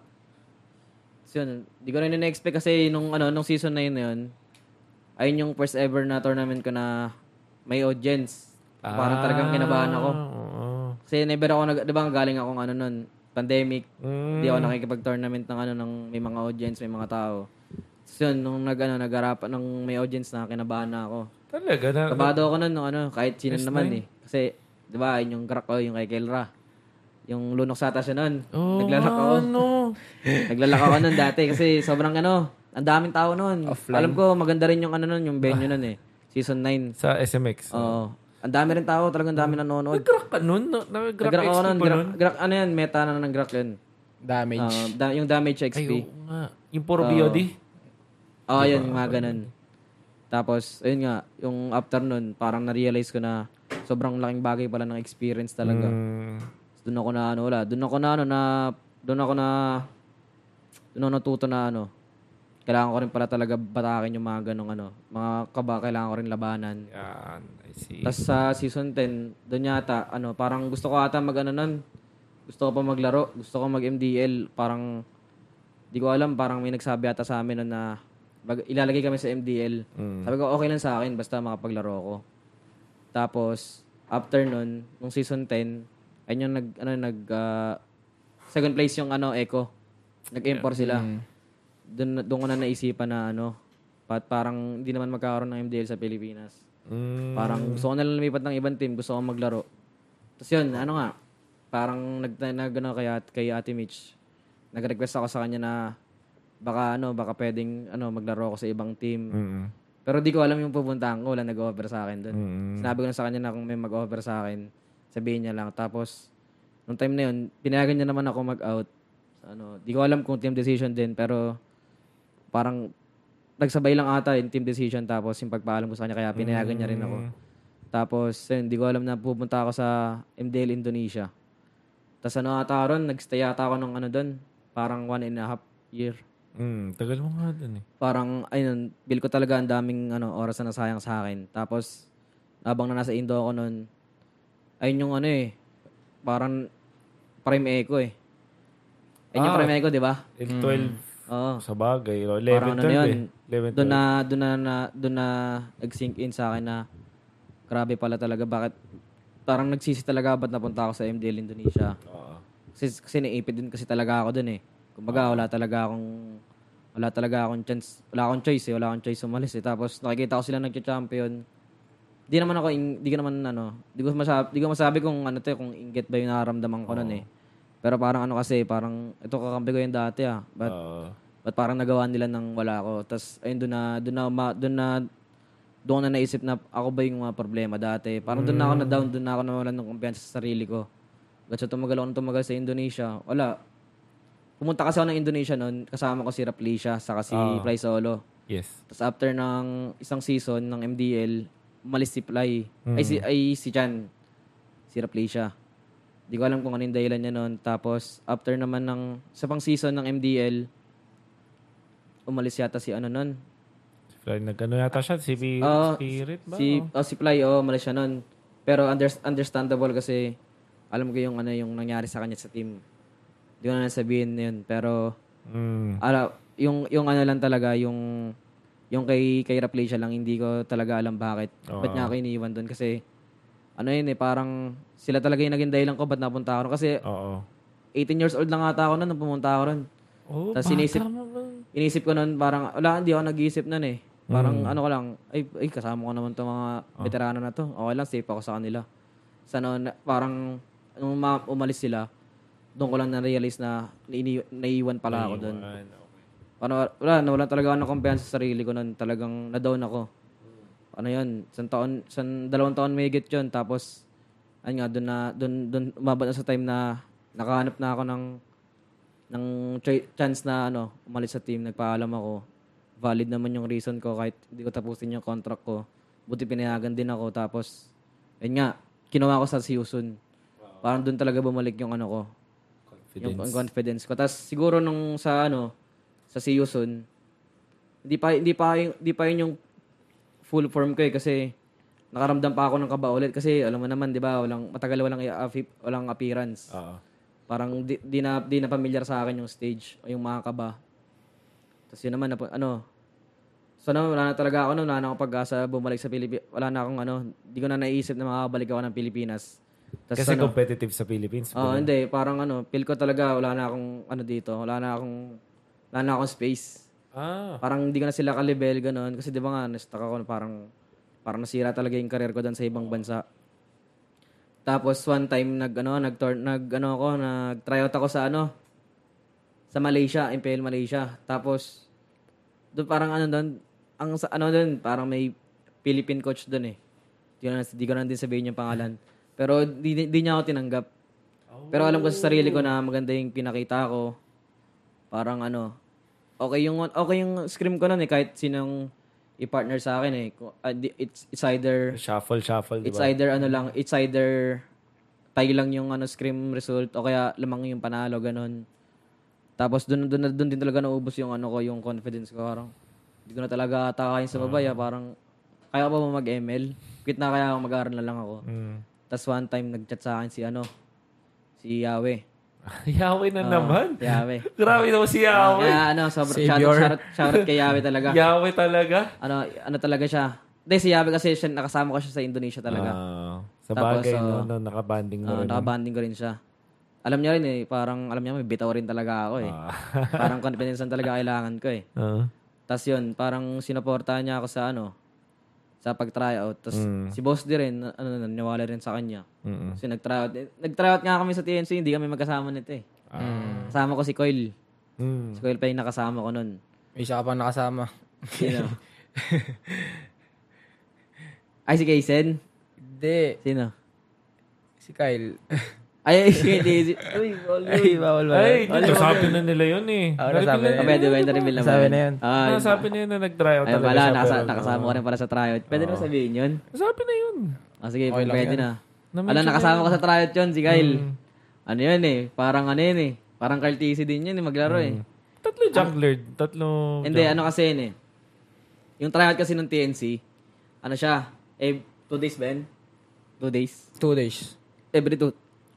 Tapos yun, di ko rin na-expect kasi nung, ano, nung season na yun na yun, ayun yung first ever na tournament ko na may audience. Parang talagang kinabahan ako. Ah, Oo. Kasi never ako, nag, di ba galing akong ano nun, pandemic, Mm. Hindi ako nakikipag-tournament ng ano ng may mga audience, may mga tao. So yun, nung nag ano, nag-arapan ng may audience na kinabahan na ako. Talaga na. Kabado ako nun, nung ano, kahit sino naman eh. Kasi, di ba, yun yung crack ko, yung kay Kelra. Yung lunok sa siya nun. Oh, Naglalak ako. ano? Naglalak ako nun dati kasi sobrang ano, ang daming tao nun. Alam ko, maganda rin yung ano nun, yung venue nun eh. Season 9. Sa SMX. Oo. Ang dami rin tao, talagang dami nanonood. Nag-rock ka nun? No? Nag-rock Nag-grack ako nun. grack, ano yan, meta na ng grack yun. Damage. Ah, da- yung damage Ay, XP. oo nga. Yung puro BOD? Oo, oh, yun, mga ganun. Tapos, ayun nga, yung after nun, parang na-realize ko na sobrang laking bagay pala ng experience talaga. Mm. Doon ako na, ano, wala. Doon ako na, ano, na, doon ako na, doon ako natuto na, ano, kailangan ko rin pala talaga batakin yung mga ganong, ano, mga kaba, kailangan ko rin labanan. Yan. I see. Tapos sa season 10, doon yata, ano, parang gusto ko ata mag, ano, nun, gusto ko pa maglaro, gusto ko mag-MDL, parang, di ko alam, parang may nagsabi ata sa amin nun na, bag, ilalagay kami sa MDL. Mm. Sabi ko, okay lang sa akin, basta makapaglaro ako. Tapos, after nun, nung season 10, ayun yung nag, ano, nag, ah, second place yung, ano, Echo. Nag-import sila. Doon, doon ko na naisipan na, ano, pat parang hindi naman magkakaroon ng MDL sa Pilipinas. Mm. Parang gusto ko na lang lumipat ng ibang team, gusto ko maglaro. Tapos yun, ano nga, parang nag, nag ano, kay, At- kay Ate Mitch, nag-request ako sa kanya na baka ano, baka pwedeng ano, maglaro ako sa ibang team. Mm. Pero di ko alam yung pupuntahan ko, wala nag-offer sa akin doon. Mm. Sinabi ko na sa kanya na kung may mag-offer sa akin, sabihin niya lang. Tapos, nung time na yun, pinayagan niya naman ako mag-out. Ano, di ko alam kung team decision din, pero parang nagsabay lang ata yung team decision tapos yung pagpaalam ko sa kanya, kaya pinayagan niya rin ako. Tapos, yun, di ko alam na pupunta ako sa MDL Indonesia. Tapos ano ata ron, nagstay ata ako ng ano doon, parang one and a half year. Mm. Tagal mo nga dun eh. Parang, ayun, feel ko talaga ang daming ano, oras na nasayang sa akin. Tapos, habang na nasa Indo ako noon, ayun yung ano eh, parang prime echo eh. Ayun yung Ah. prime echo, di ba? In 12 Oo. sa bagay. o, 11, Parang ano 12 yun, eh. 11, Doon na, doon na, na, doon na nag-sink in sa akin na grabe pala talaga. Bakit? Parang nagsisi talaga ba't napunta ako sa MDL Indonesia. Oo. Kasi, kasi naipit din kasi talaga ako doon eh. Kumbaga, wala talaga akong wala talaga akong chance, wala akong choice eh, wala akong choice umalis eh. Tapos nakikita ko sila nagcha-champion. Di naman ako, di ko naman ano, di ko masabi, di ko masabi kung ano to, eh, kung inggit ba yung nararamdaman ko noon eh. Pero parang ano kasi, parang ito kakampi ko yung dati ah. But, Oo. But parang nagawa nila nang wala ako. Tapos ayun doon na, doon na, ma- doon na, doon na naisip na ako ba yung mga problema dati. Parang doon na ako na down, doon na ako nawalan ng kumpiyansa sa sarili ko. Kasi tumagal ako ng tumagal sa Indonesia. Wala. Pumunta kasi ako ng Indonesia noon, kasama ko si Raplisha, saka si Ah. Fly Solo. Yes. Tapos after ng isang season ng MDL, umalis si Fly. Ay, si, ay, si Chan. Si Raplisha. Di ko alam kung ano yung dahilan niya noon. Tapos, after naman ng sa pang season ng MDL, umalis yata si ano noon. Fly, nag-ano yata siya? Si Spirit, Oo, Spirit ba? Si, oh, si Fly, oh, umalis siya noon. Pero under, understandable kasi alam ko yung ano yung nangyari sa kanya sa team. Di ko na sabihin yun. Pero, Mm. ala, yung, yung ano lang talaga, yung yung kay kay Raplisha lang hindi ko talaga alam bakit. Ba't niya ako iniwan doon kasi ano yun eh parang sila talaga yung naging dahilan ko ba't napunta ako ron. kasi Oo. 18 years old lang ata ako noon nung pumunta ako ron. Oh, Tas bata inisip- mo? Inisip ko noon parang wala hindi ako nag-iisip noon eh. Parang ano ko lang ay, ay kasama ko naman 'tong mga veterano na to. Okay lang safe ako sa kanila. Sa noon parang nung ma- umalis sila doon ko lang na-realize na naini- naiiwan pala ako doon. Ayun, okay. Paano, wala, nawala talaga ako ng kumpiyansa sa sarili ko noon. Talagang na-down ako. Ano yun, isang taon, isang dalawang taon may higit yun. Tapos, ayun nga, doon na, doon, doon, umabot na sa time na nakahanap na ako ng, ng ch- chance na, ano, umalis sa team. Nagpaalam ako. Valid naman yung reason ko kahit hindi ko tapusin yung contract ko. Buti pinayagan din ako. Tapos, ayun nga, kinuha ko sa Siusun. Parang doon talaga bumalik yung ano ko, yung Confidence. confidence ko. Tapos siguro nung sa ano, sa Siusun, hindi pa hindi pa hindi pa yun yung full form ko eh kasi nakaramdam pa ako ng kaba ulit kasi alam mo naman 'di ba walang matagal walang walang appearance. Oo. Parang di, di na di na familiar sa akin yung stage o yung mga kaba. Tapos yun naman napu- ano So no, wala na talaga ako no, wala na akong pag-asa bumalik sa Pilipinas. Wala na akong ano, di ko na naisip na makakabalik ako ng Pilipinas. Tas Kasi ano, competitive sa Philippines. Oo, hindi. Parang ano, feel ko talaga wala na akong ano dito. Wala na akong, wala na akong space. Ah. Parang hindi ko na sila kalibel, ganun. Kasi di ba nga, na-stuck ako, parang, parang nasira talaga yung career ko doon sa ibang bansa. Tapos one time nag ano nag nag ano ako nag tryout ako sa ano sa Malaysia, Imperial Malaysia. Tapos doon parang ano doon ang sa ano doon parang may Philippine coach doon eh. Di ko na, di ko na din sabihin yung pangalan. Pero di, di niya ako tinanggap. Pero alam ko sa sarili ko na maganda yung pinakita ko. Parang ano, okay yung okay yung scream ko noon eh kahit sinong i-partner sa akin eh. Ah, It's it's either Shuffle, shuffle, di It's either ano lang, it's either tayo lang yung ano scrim result o kaya lamang yung panalo ganun. Tapos doon doon doon din talaga naubos yung ano ko, yung confidence ko parang hindi ko na talaga takayin sa babae, ah. parang kaya ba mag-ML? Quit na kaya mag-aaral na lang ako. Mm. Tapos one time nag-chat sa akin si ano, si Yahweh. Yahweh na naman. Yahweh. Grabe naman si Yahweh. Kaya ano, sobrang Savior. shoutout, shoutout, shoutout kay Yahweh talaga. Yahweh talaga. ano, ano talaga siya. Hindi, si Yahweh kasi siya, nakasama ko siya sa Indonesia talaga. Ah, sa Tapos, bagay, oh, no, no, nakabanding mo Ah, rin. nakabanding ko rin siya. Alam niya rin eh, parang alam niya may bitaw rin talaga ako eh. Ah. parang confidence talaga kailangan ko eh. Ah. Tapos yun, parang sinuportahan niya ako sa ano, sa pag-tryout. Tapos si boss di rin, ano, naniwala rin sa kanya. Mm-mm. Kasi nag-tryout. eh, Nag-tryout nga kami sa TNC, hindi kami magkasama nito eh. Kasama ko si Coil. Mm. Si Coil pa yung nakasama ko nun. May isa ka pa nakasama. Sino? Ay, si Kaysen? Hindi. Sino? Si Kyle. Ay, Kaysen. Uy, bawal yun. Ay, bawal ba? Ay, di nasabi na nila yun eh. Oo, Narinig nasabi na- na pwede, pwede rin naman. Sabi na yun. Ah. Nasabi na yun na nag-tryout Ay, talaga wala, nakasa, nakasama ko rin pala sa tryout. Pwede naman sabihin yun. Nasabi na yun. Ah, sige, Okay pwede na. Alam, na nakasama yun. ko sa tryout yun, si Kyle. Mm. Ano yun eh, parang ano yun eh. Parang Carl TC din yun eh, maglaro eh. Tatlo jungler. Tatlo Hindi, ano kasi yun eh. Yung tryout kasi ng TNC, ano siya, eh, two days ba yun? Two days? Two days. Every two,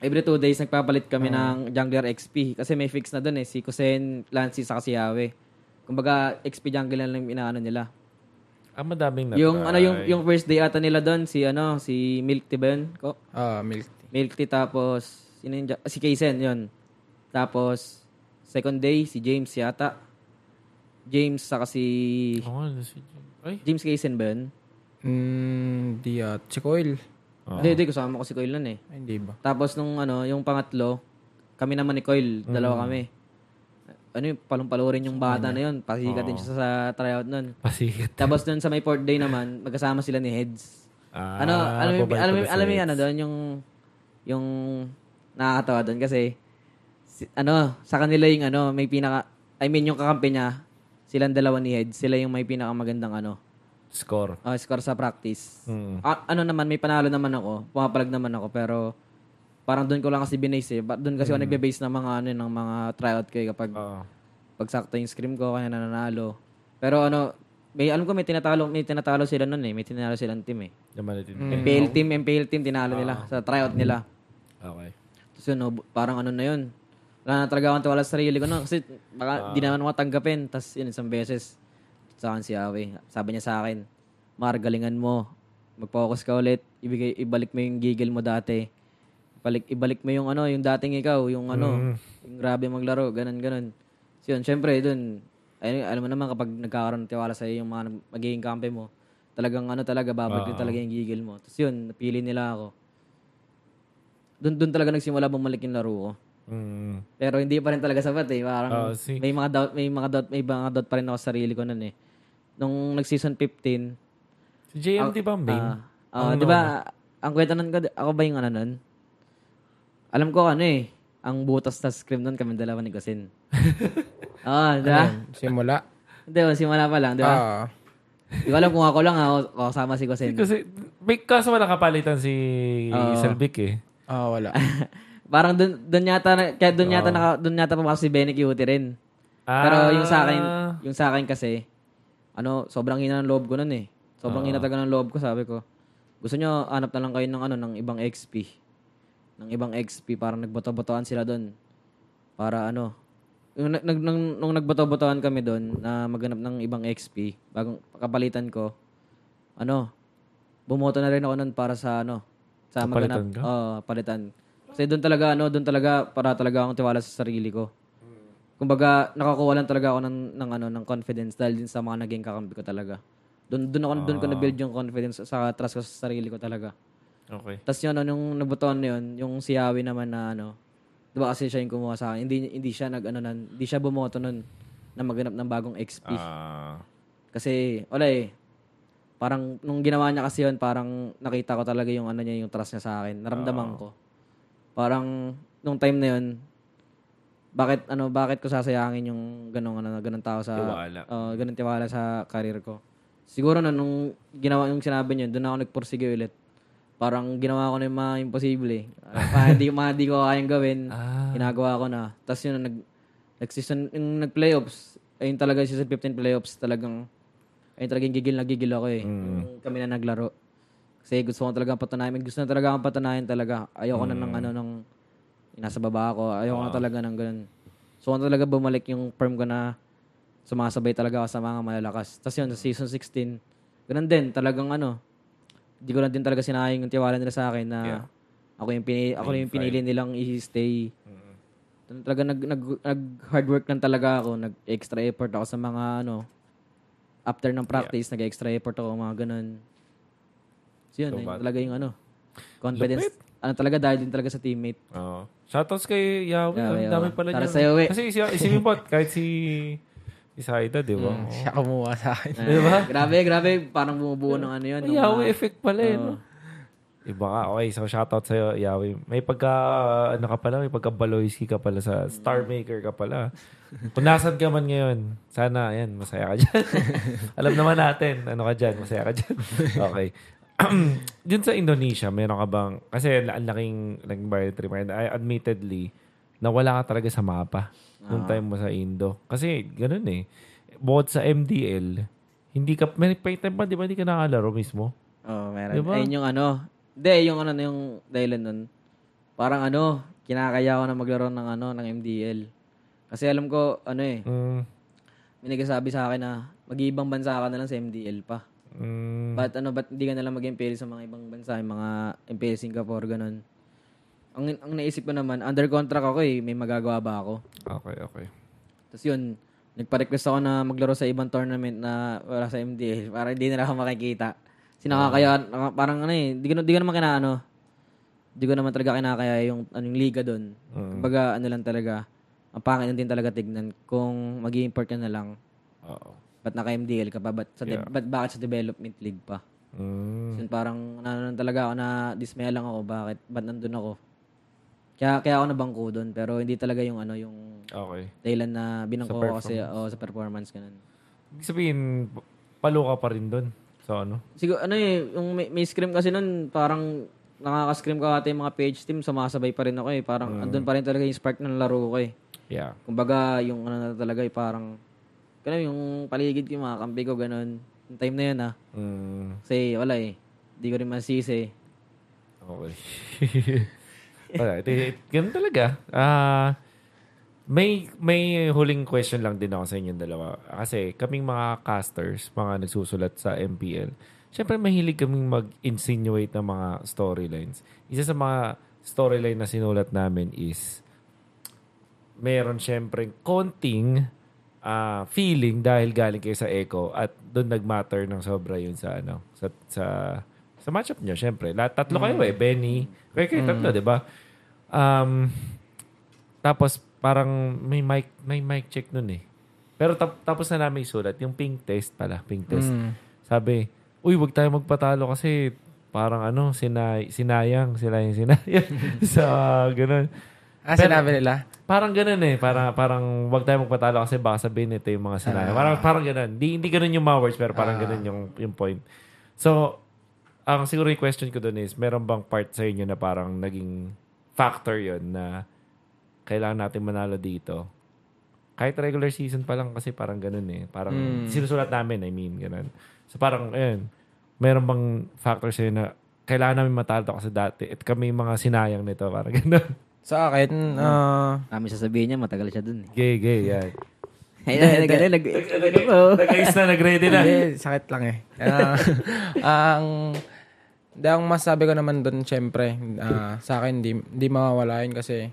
every two days, nagpapalit kami ng jungler XP. Kasi may fix na dun eh, si Kusen, Clancy, sa si Yahweh. Kumbaga, XP jungler lang yung inaano nila. Ah, madaming na Yung ano yung yung first day ata nila doon si ano si Milk Tea ba yun? Ko? Ah, milk tea. Milk Tea tapos sino yung, si Kaysen yun. Tapos second day si James yata. James saka si Oo nga, si Ay. James Kaysen ba yun? Mm, di at si Coil. Oo. Hindi, hindi kasama ko si Coil nun eh. Ay, hindi ba? Tapos nung ano, yung pangatlo, kami naman ni Coil, dalawa kami. Ano yung palumpalo rin yung bata na yun. Pasikat din siya sa tryout nun. Pasikat. Tapos dun sa may fourth day naman, magkasama sila ni Heads. Ah, ano, alam mo, babalik alam mo, pala alam mo yung ano doon, yung, yung nakakatawa doon kasi, si- ano, sa kanila yung ano, may pinaka, I mean, yung kakampi niya, silang dalawa ni Heads, sila yung may pinakamagandang ano, Score. uh, score sa practice. Mm. A- ano naman, may panalo naman ako, pumapalag naman ako, pero parang doon ko lang kasi binase eh. Doon kasi ako nagbe-base ng mga ano, ng mga tryout ko eh, kapag Oo. pag sakto yung scrim ko, kaya nananalo. Pero ano, may alam ko may tinatalo, may tinatalo sila noon eh, may tinalo silang team eh. Yung malitin. MPL team, MPL team, tinalo nila sa tryout nila. Okay. Tapos yun, no, parang ano na yun. Wala na talaga akong tiwala sa sarili ko. No? Kasi baka di naman matanggapin. Tapos yun, isang beses, sa akin si Awe, sabi niya sa akin, Mar, galingan mo. Mag-focus ka ulit. Ibigay, ibalik mo yung gigil mo dati. Ibalik, ibalik mo yung ano, yung dating ikaw, yung ano, yung grabe maglaro, ganun, ganun. So yun, syempre, dun, ay, alam mo naman kapag nagkakaroon ng tiwala sa yung mga magiging kampe mo, talagang ano talaga, babalik din talaga yung gigil mo. Tapos yun, napili nila ako. Doon doon talaga nagsimula bumalik yung laro ko. Mm. Pero hindi pa rin talaga sapat eh. Parang see. may mga doubt, may mga doubt, may mga doubt pa rin ako sa sarili ko noon eh. Nung nag-season 15, Si JM, di ba, main? ah, ah, 'di ba? Ang kwento nun ko, ako ba yung ano nun? Alam ko ano eh, ang butas na scrim nun kami dalawa ni Kusin. Ah, di ba? Ayun, Simula. Hindi, oh, simula pa lang, di ba? Ah, Di ko alam kung ako lang ako, ako kasama si Kusin. Kasi, may kaso wala kapalitan si Selbik eh. ah, wala. Parang dun, dun yata, na- kaya dun yata, naka, dun yata pumasok si Benny Cutie rin. Pero Ah. yung sa akin, yung sa akin kasi, ano, sobrang hina ng loob ko nun eh. Sobrang hina talaga ng loob ko, sabi ko. Gusto nyo, hanap na lang kayo ng ano, ng ibang XP. Ng ibang XP, parang nagboto-botoan sila doon. Para ano, yung, nag, nag, nung, nung nagboto-botoan kami doon na maghanap ng ibang XP, bagong kapalitan ko, ano, bumoto na rin ako nun para sa ano, sa Kapalitan maghanap. ka? Oo, palitan. Kasi doon talaga, ano, doon talaga, para talaga akong tiwala sa sarili ko. Kumbaga, nakakuha lang talaga ako ng, ng, ano, ng confidence dahil din sa mga naging kakampi ko talaga. Doon, doon ako, doon ko na-build yung confidence sa trust ko sa sarili ko talaga. Okay. Tapos yun, ano, yung nabutuan na yun, yung si Yawi naman na, ano, di ba kasi siya yung kumuha sa akin, hindi, hindi siya nag, ano, nan, hindi siya bumoto nun na maghanap ng bagong XP. Ah. Kasi, wala eh. Parang, nung ginawa niya kasi yun, parang nakita ko talaga yung ano niya, yung trust niya sa akin. Naramdaman ko. Parang, nung time na yun, bakit, ano, bakit ko sasayangin yung ganong, ano, ganong tao sa, Tiwala. uh, ganong tiwala sa career ko. Siguro na nung ginawa yung sinabi niya, doon ako nagpursige ulit. Parang ginawa ko na yung mga imposible. Uh, mga hindi, mga hindi ko kayang gawin, Ah. ginagawa ko na. Tapos yun, nag, nag-season, yung nag-playoffs, ayun talaga yung season 15 playoffs, talagang, ayun talagang gigil na gigil ako eh. Yung kami na naglaro. Kasi gusto ko talaga patunayan. Gusto na talaga akong patunayan talaga. Ayoko na ng ano, ng, nasa baba ako. Ayoko na talaga ng ganun. So, ko talaga bumalik yung firm ko na sumasabay talaga ako sa mga malalakas. Tapos yun, sa season 16, ganun din, talagang ano, hindi ko na din talaga sinayang yung tiwala nila sa akin na ako yung pinili, ako yung pinili nilang i-stay. Doon Talaga nag, nag, nag hard work lang talaga ako, nag extra effort ako sa mga ano after ng practice, nag extra effort ako mga ganun. So yun, So, yun bad. talaga yung ano, confidence. Ano talaga, dahil din talaga sa teammate. Oo. Shoutouts kay Yawi. Yawi, Ang dami oo. pala Para niyan. sa'yo, we. Kasi si, isipin mo, kahit si si Saida, di ba? Oo. Siya kumuha sa akin. Di ba? grabe, grabe. Parang bumubuo ng ano yun. Ay, ng Yawi mga- effect pala eh, no? Iba ka. Okay, so shoutout sa'yo, Yawi. May pagka, ano ka pala, may pagka Baloyski ka pala sa Star Maker ka pala. Kung nasan ka man ngayon, sana, yan, masaya ka dyan. Alam naman natin, ano ka dyan, masaya ka dyan. Okay. Dun sa Indonesia, meron ka bang, kasi ang laking, barrier trip. And I, admittedly, nawala ka talaga sa mapa nung time mo sa Indo. Kasi, ganun eh. Bukod sa MDL, hindi ka, may may time pa, di ba, hindi ka nakalaro mismo? Oo, meron. Diba? Ayun yung ano. Hindi, yung ano, yung dahilan nun. Parang ano, kinakaya ko na maglaro ng ano, ng MDL. Kasi alam ko, ano eh, Mm, may nagsasabi sa akin na mag-iibang bansa ka na lang sa MDL pa. Mm, Ba't ano, ba't hindi ka na lang mag-MPL sa mga ibang bansa, yung mga MPL Singapore, ganun. Ang, ang naisip ko naman, under contract ako eh, may magagawa ba ako? okay, okay. Tapos yun, nagpa-request ako na maglaro sa ibang tournament na wala sa MDL para hindi na ako makikita. Kasi nakakaya, naka- parang ano eh, di ko, di ko naman kinaano. Di ko naman talaga kinakaya yung, ano, yung liga doon. Kumbaga, ano lang talaga, ang pangit din talaga tignan kung mag import ka na lang. Oo. Ba't naka-MDL ka pa? Ba't, sa de- Yeah. ba't bakit sa development league pa? Mm, So, parang ano lang talaga ako na dismaya lang ako bakit ba't nandun ako. Kaya kaya ako nabangko doon pero hindi talaga yung ano yung okay. dahilan na binangko Sa ko kasi oh, sa performance ganun. Ibig sabihin, palo ka pa rin doon. So, ano? Siguro ano eh yung may, may scrim kasi noon parang nakaka-scrim ka ate yung mga PH team sumasabay pa rin ako eh. Parang andun pa rin talaga yung spark ng laro ko eh. Yeah. Kumbaga yung ano na talaga eh parang ganun yung paligid ko yung mga kampi ko ganun. Yung time na yun ah. Mm, Kasi wala eh. Hindi ko rin masisi. okay. Wala, ito, ganun talaga. Ah, may may huling question lang din ako sa inyong dalawa. Kasi kaming mga casters, mga nagsusulat sa MPL, syempre mahilig kaming mag-insinuate ng mga storylines. Isa sa mga storyline na sinulat namin is meron syempre konting ah, feeling dahil galing kayo sa Echo at doon nagmatter ng sobra yun sa ano sa sa sa matchup niyo syempre. Lahat tatlo kayo eh, Benny. Kayo kayo tatlo, 'di ba? Um tapos parang may mic may mic check nun eh. Pero tap- tapos na namin isulat yung ping test pala, ping test. Mm. Sabi, "Uy, wag tayo magpatalo kasi parang ano, sinay, sinayang, sila yung sinayang." sa ganun. Ah, Pero- sinabi nila? Parang ganun eh. Parang, parang wag tayo magpatalo kasi baka sabihin ito yung mga sinaya. Parang, parang ganun. Di, hindi ganun yung mga words, pero parang ganun yung, yung point. So, ang siguro yung question ko doon is, meron bang part sa inyo na parang naging factor yon na kailangan natin manalo dito? Kahit regular season pa lang kasi parang ganun eh. Parang sinusulat namin, I mean, ganun. So parang, ayun, meron bang factor sa'yo na kailangan namin matalo kasi dati at kami mga sinayang nito, parang ganun. Sa akin, ah, Kami sasabihin niya, matagal siya dun eh. Gay, gay, yan. Ay, ay, ay, nag Nag-ayos na, nag-ready na. Hindi, sakit lang eh. Ah, ang hindi ang masabi ko naman doon syempre, ah, sa akin di di mawawala yun kasi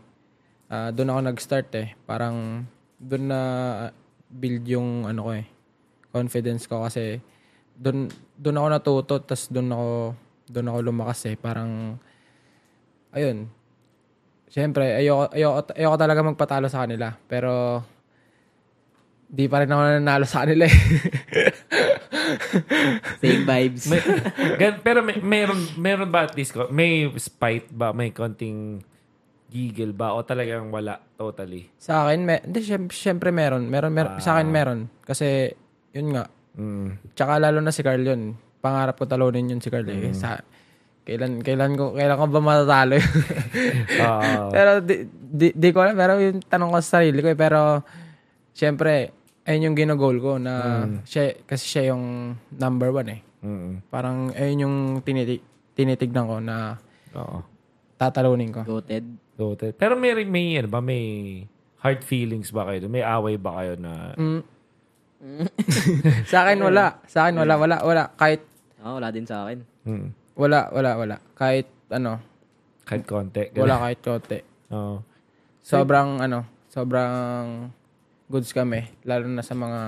ah, doon ako nag-start eh. Parang doon na build yung ano ko eh, confidence ko kasi doon doon ako natuto tas doon ako doon ako lumakas eh. Parang ayun. Syempre, ayoko, ayoko, ayoko talaga magpatalo sa kanila. Pero di pa rin ako nanalo sa kanila eh. Same vibes. May, gan, pero may, meron, meron ba at least, ko- may spite ba, may konting giggle ba, o talagang wala, totally? Sa akin, me- hindi, syem- syempre meron. Meron, mer- Sa akin meron. Kasi, yun nga. Mm. Tsaka lalo na si Carl yun. Pangarap ko talunin yun si Carl. Eh. Sa, kailan, kailan ko, kailan ko ba matatalo yun? Ah, pero di, di, di ko alam. Pero yung tanong ko sa sarili ko eh. Pero, syempre, ayun yung ginagol ko na siya, kasi siya yung number one eh. mm, Parang, ayun yung tinitig, tinitignan ko na oo. tatalunin ko. Goated. Totally. Pero may, may, ano ba, may hard feelings ba kayo? May away ba kayo na, Mm. sa akin wala. Sa akin wala, wala, wala. Kahit Oo, wala din sa akin. mm, wala, wala, wala. Kahit ano, kahit konti? wala kahit kote. Oo. Sobrang ano, sobrang goods kami lalo na sa mga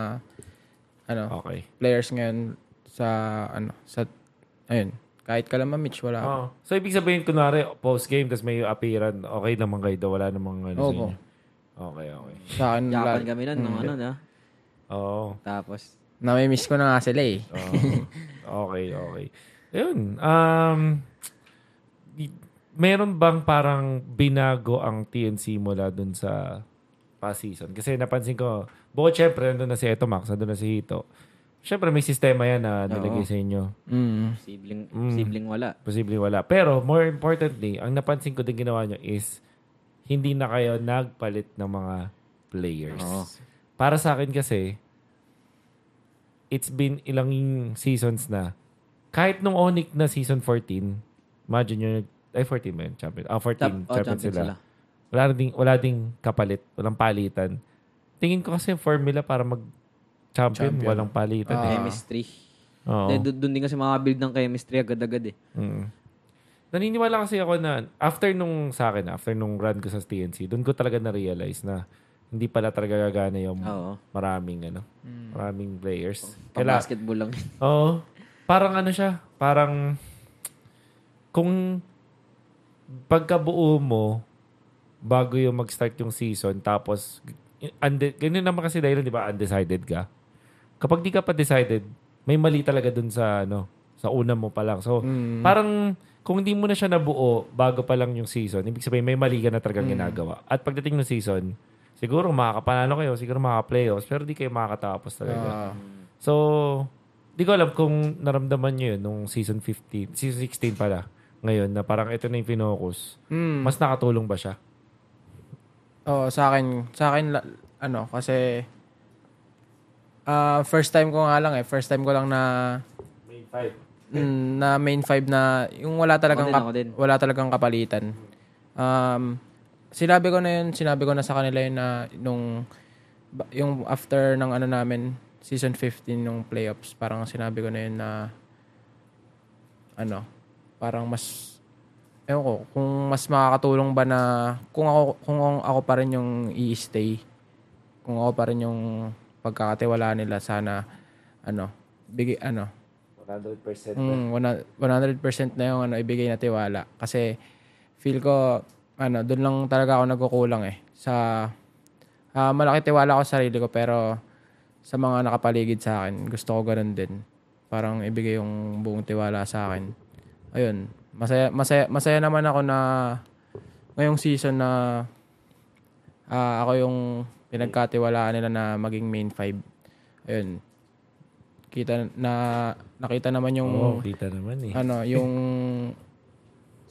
ano, okay. players ngayon sa ano, sa ayun. Kahit ka lang ma-Mitch, wala. Oh. So, ibig sabihin, kunwari, post-game, tapos may appearance, okay naman kayo daw. Wala namang ano sa inyo. Okay, okay. Sa akin, Yapan kami nun, nung ano na. Oo. Tapos, nami-miss ko na nga sila eh. Oo. okay, okay. Ayun. Um, meron bang parang binago ang TNC mula dun sa past season? Kasi napansin ko, bukod syempre, nandun na si Eto Max, nandun na si Hito. Syempre, may sistema yan na nilagay sa inyo. Mm. sibling, Mm. sibling wala. Posibleng wala. Pero, more importantly, ang napansin ko din ginawa nyo is, hindi na kayo nagpalit ng mga players. Oo. Para sa akin kasi, it's been ilang seasons na. Kahit nung Onyx na season 14, imagine nyo, ay 14 ba yun? Champion. Ah, 14. Tap, oh, champion, champion sila. sila. Wala ding, wala ding kapalit. Walang palitan. Tingin ko kasi formula para mag-champion, Champion. walang palitan. eh. Chemistry. Oo. Doon din kasi mga build ng chemistry agad-agad eh. Mm. Naniniwala kasi ako na after nung sa akin, after nung run ko sa TNC, doon ko talaga na-realize na hindi pala talaga gagana yung Oo. maraming ano, maraming players. Pang Kaila, basketball lang. Oo. Parang ano siya, parang kung pagkabuo mo bago yung mag-start yung season tapos unde, ganyan naman kasi dahil 'di ba undecided ka. Kapag di ka pa decided, may mali talaga dun sa ano, sa una mo pa lang. So, parang kung hindi mo na siya nabuo bago pa lang yung season, ibig sabihin may mali ka na talagang ginagawa. At pagdating ng season, siguro makakapanalo kayo, siguro makaka-playoffs, pero di kayo makakatapos talaga. Ah. So, di ko alam kung naramdaman nyo yun nung season 15, season 16 pala, ngayon, na parang ito na yung finocus. Mm. Mas nakatulong ba siya? Oo, sa akin, sa akin, ano, kasi, ah first time ko nga lang eh, first time ko lang na, Main 5. mm, na main five na, yung wala talagang, Ako din, kap- ako din. wala talagang kapalitan. Um, sinabi ko na yun, sinabi ko na sa kanila yun na, nung, yung after ng ano namin, season 15 nung playoffs, parang sinabi ko na yun na, ano, parang mas, ewan ko, kung mas makakatulong ba na, kung ako, kung ako pa rin yung i-stay, kung ako pa rin yung pagkakatiwala nila, sana, ano, bigay, ano, 100%. Mm, wana- 100% na yung ano, ibigay na tiwala. Kasi feel ko, ano, doon lang talaga ako nagkukulang eh. Sa, ah, malaki tiwala ko sa sarili ko, pero sa mga nakapaligid sa akin, gusto ko ganun din. Parang ibigay yung buong tiwala sa akin. Ayun, masaya, masaya, masaya naman ako na ngayong season na ah, ako yung pinagkatiwalaan nila na maging main five. Ayun. Kita na nakita naman yung Oo, kita naman eh. ano, yung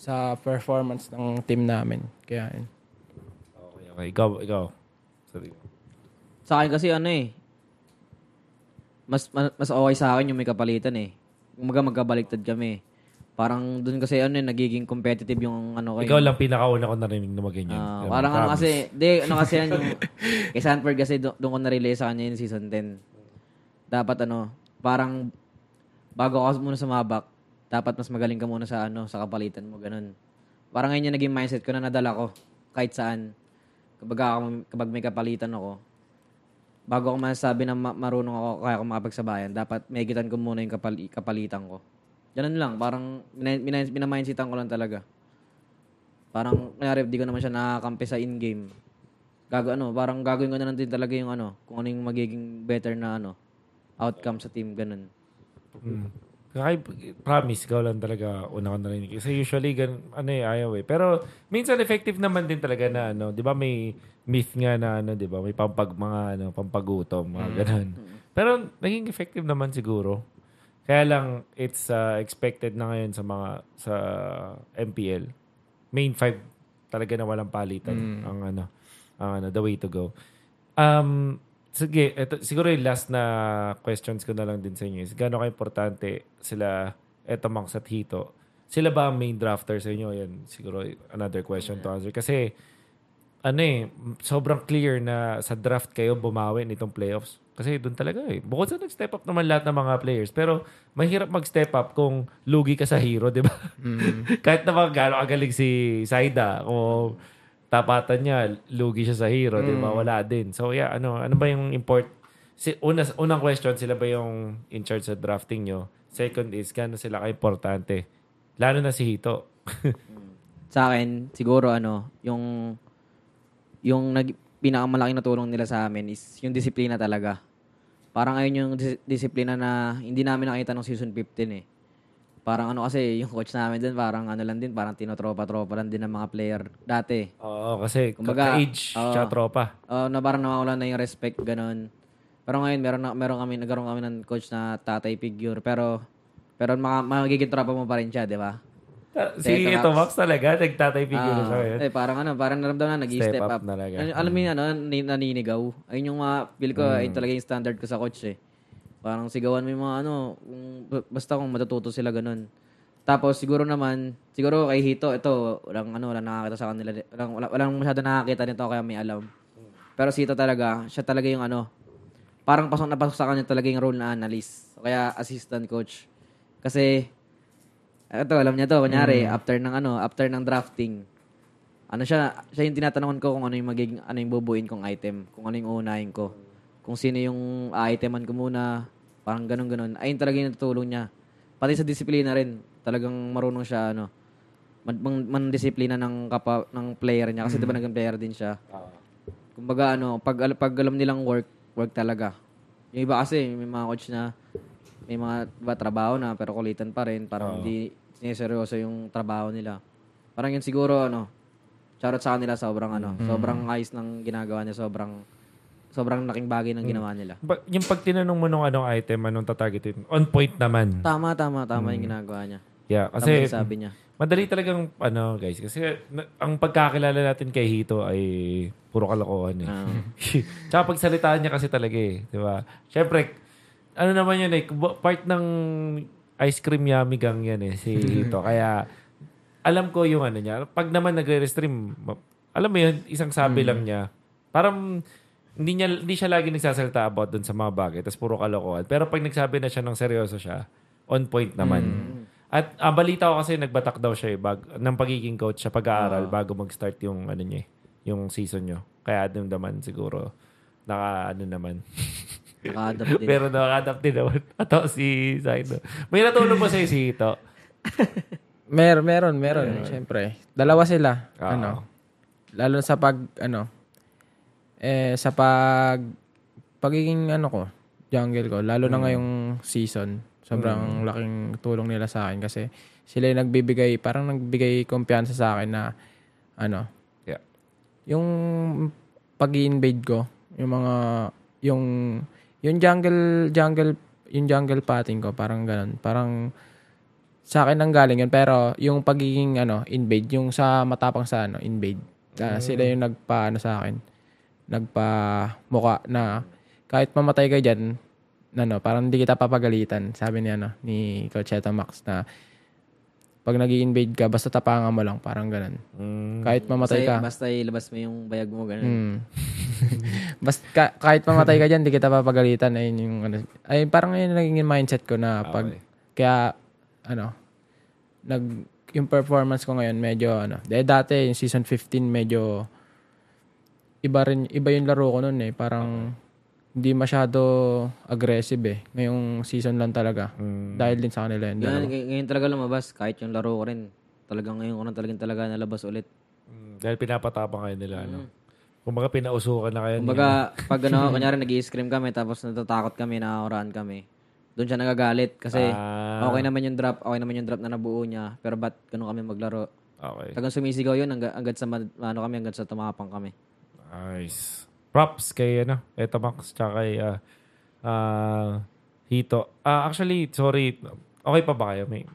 sa performance ng team namin. Kaya yun. Okay, okay. Ikaw, ikaw. Sorry. Sa akin kasi ano eh, mas, mas, okay sa akin yung may kapalitan eh. Umaga magkabaliktad kami. Parang doon kasi ano eh, nagiging competitive yung ano kayo. Ikaw lang pinakauna ko narinig na maganyan. Ah, Ganun, parang ano kasi, di, ano kasi yan yung, kay Sanford kasi do- doon ko na-relay sa kanya yung season 10. Dapat ano, parang, bago ka muna sumabak, dapat mas magaling ka muna sa ano, sa kapalitan mo, ganun. Parang ngayon yung naging mindset ko na nadala ko, kahit saan. Kapag, ako, kapag may kapalitan ako, bago ako masasabi na ma- marunong ako, kaya ako makapagsabayan, dapat megitan ko muna yung kapali- kapalitan ko. Ganun lang, parang mina- mina- minamindsetan ko lang talaga. Parang, kanyari, di ko naman siya nakakampi sa in-game. Gago, ano, parang gagawin ko na lang din talaga yung ano, kung ano yung magiging better na ano, outcome sa team, ganun. Mm. Kaya, promise, ikaw lang talaga una ko narinig. Kasi usually, gan, ano eh, ayaw eh. Pero, minsan effective naman din talaga na, ano, di ba may myth nga na, ano, di ba, may pampag, mga, ano, pampagutom, mga ganun. Pero, naging effective naman siguro. Kaya lang, it's uh, expected na ngayon sa mga, sa MPL. Main five, talaga na walang palitan. Ang, ano, ang, ano, the way to go. Um, sige, ito, siguro yung last na questions ko na lang din sa inyo is gano'n ka-importante sila, eto Max at Hito, sila ba ang main drafter sa inyo? Yan, siguro another question to answer. Kasi, ano eh, sobrang clear na sa draft kayo bumawi nitong playoffs. Kasi doon talaga eh. Bukod sa nag-step up naman lahat ng mga players. Pero mahirap mag-step up kung lugi ka sa hero, di ba? Kahit naman gano'ng kagaling si Saida, kung tapatan niya, lugi siya sa hero, di ba? Wala din. So yeah, ano, ano ba yung import? Si, una, unang question, sila ba yung in charge sa drafting nyo? Second is, gano'n sila ka-importante Lalo na si Hito. Sa akin, siguro ano, yung yung nag, pinakamalaking natulong nila sa amin is yung disiplina talaga. Parang ayun yung dis- disiplina na hindi namin nakita nung season 15 eh. Parang ano kasi, yung coach namin din, parang ano lang din, parang tinotropa-tropa lang din ng mga player dati. Oo, kasi Kumbaga, ka-age, oo. tsaka tropa. Uh, na parang nawawala na yung respect, ganun. Pero ngayon, meron, na, meron kami, nagkaroon kami ng coach na tatay figure. Pero, pero mga, magiging tropa mo pa rin siya, di ba? Ta- Si Teka, Hito Max talaga, nagtatay figure Ah, siya ngayon. eh, parang ano, parang naramdaman na, nag-step Step up up. talaga. Alam mo yun, ano, ni- naninigaw. Ayun yung mga, feel ko, Mm. ayun talaga yung standard ko sa coach eh. Parang sigawan mo yung mga ano, kung, basta kung matututo sila ganun. Tapos siguro naman, siguro kay Hito, ito, walang ano, walang nakakita sa kanila. Walang, walang, walang masyado nakakita nito kaya may alam. Pero si Hito talaga, siya talaga yung ano, parang pasok na pasok sa kanya talaga yung role na analyst. Kaya assistant coach. Kasi, ito, alam niya to, kunyari, after ng ano, after ng drafting, ano siya, siya yung tinatanungan ko kung ano yung magiging, ano yung bubuin kong item, kung ano yung uunahin ko. Kung sino yung iteman ko muna, parang ganun-ganun. Ayun talaga yung natutulong niya. Pati sa disiplina rin, talagang marunong siya, ano, man, man, mandisiplina ng, kapa, ng player niya. Kasi di ba naging player din siya. Kumbaga, ano, pag, pag alam nilang work, work talaga. Yung iba kasi, may mga coach na, may mga diba, trabaho na, pero kulitan pa rin. Parang hindi siniseryoso yung trabaho nila. Parang yun siguro, ano, shoutout sa kanila, sobrang, ano, sobrang ayos ng ginagawa niya, sobrang, sobrang laking bagay ng ginawa nila. Ba- yung pag tinanong mo nung anong item, anong tatargetin, on point naman. Tama, tama, tama yung ginagawa niya. Yeah, Tama kasi yung sabi niya. madali talagang, ano guys, kasi na- ang pagkakilala natin kay Hito ay puro kalokohan eh. Ah. Tsaka pagsalitaan niya kasi talaga eh. Di ba? Siyempre, ano naman yun eh, part ng ice cream yummy gang yan eh, si Hito. Kaya, alam ko yung ano niya. Pag naman nagre-stream, ma- alam mo yun, isang sabi lang niya. Parang, hindi, niya, hindi siya lagi nagsasalita about dun sa mga bagay. Tapos puro kalokohan. Pero pag nagsabi na siya ng seryoso siya, on point naman. At ang balita ko kasi nagbatak daw siya eh, bag, ng pagiging coach sa pag-aaral bago mag-start yung ano niya eh, yung season nyo. Kaya naman siguro naka ano naman. Naka-adapt din. Pero nakaka-adapt din naman. Ato si Zaido. May natulong po sa'yo si Hito. Mer meron, meron, syempre. Dalawa sila. Oo. Ano? Lalo sa pag ano eh sa pag pagiging ano ko, jungle ko, lalo na ngayong season, sobrang laking tulong nila sa akin kasi sila yung nagbibigay, parang nagbigay kumpiyansa sa akin na ano, Yeah. yung pag-invade ko, yung mga yung yung jungle jungle yung jungle patting ko parang ganun. Parang sa akin nang galing yun pero yung pagiging ano invade yung sa matapang sa ano invade Ah, sila yung nagpa ano sa akin nagpa muka na kahit mamatay ka diyan ano parang hindi kita papagalitan sabi ni ano ni Coach Eto Max na pag nag invade ka basta tapangan mo lang parang ganun Mm. kahit mamatay basta, ka basta ilabas mo yung bayag mo, ganun. Mm. Basta ka- kahit mamatay ka diyan, di kita papagalitan ayun yung ano. Ay parang yun yung naging mindset ko na pag Okay. kaya ano nag yung performance ko ngayon medyo ano. Dahil dati yung season 15 medyo iba rin iba yung laro ko noon eh. Parang hindi masyado aggressive eh. Ngayong season lang talaga. Mm. Dahil din sa kanila yun. Ngayon, dalawa. ngay- ngayon talaga lumabas, kahit yung laro ko rin. Talagang ngayon ko na talagang talaga nalabas ulit. Mm, Dahil pinapatapang kayo nila, ano. Kumbaga pinausukan na kayo. ni- Kumbaga, pag ano, kunyari nag-i-scream kami, tapos natatakot kami, nakakuraan kami. Doon siya nagagalit kasi Ah. okay naman yung drop, okay naman yung drop na nabuo niya, pero ba't ganun kami maglaro? Okay. Tagang sumisigaw yun hanggang, hanggang sa ma- ano kami, hanggang sa tumapang kami. Nice. Props kay ano, Eto Max tsaka kay ah, ah, Hito. Ah, actually, sorry. Okay pa ba kayo? May,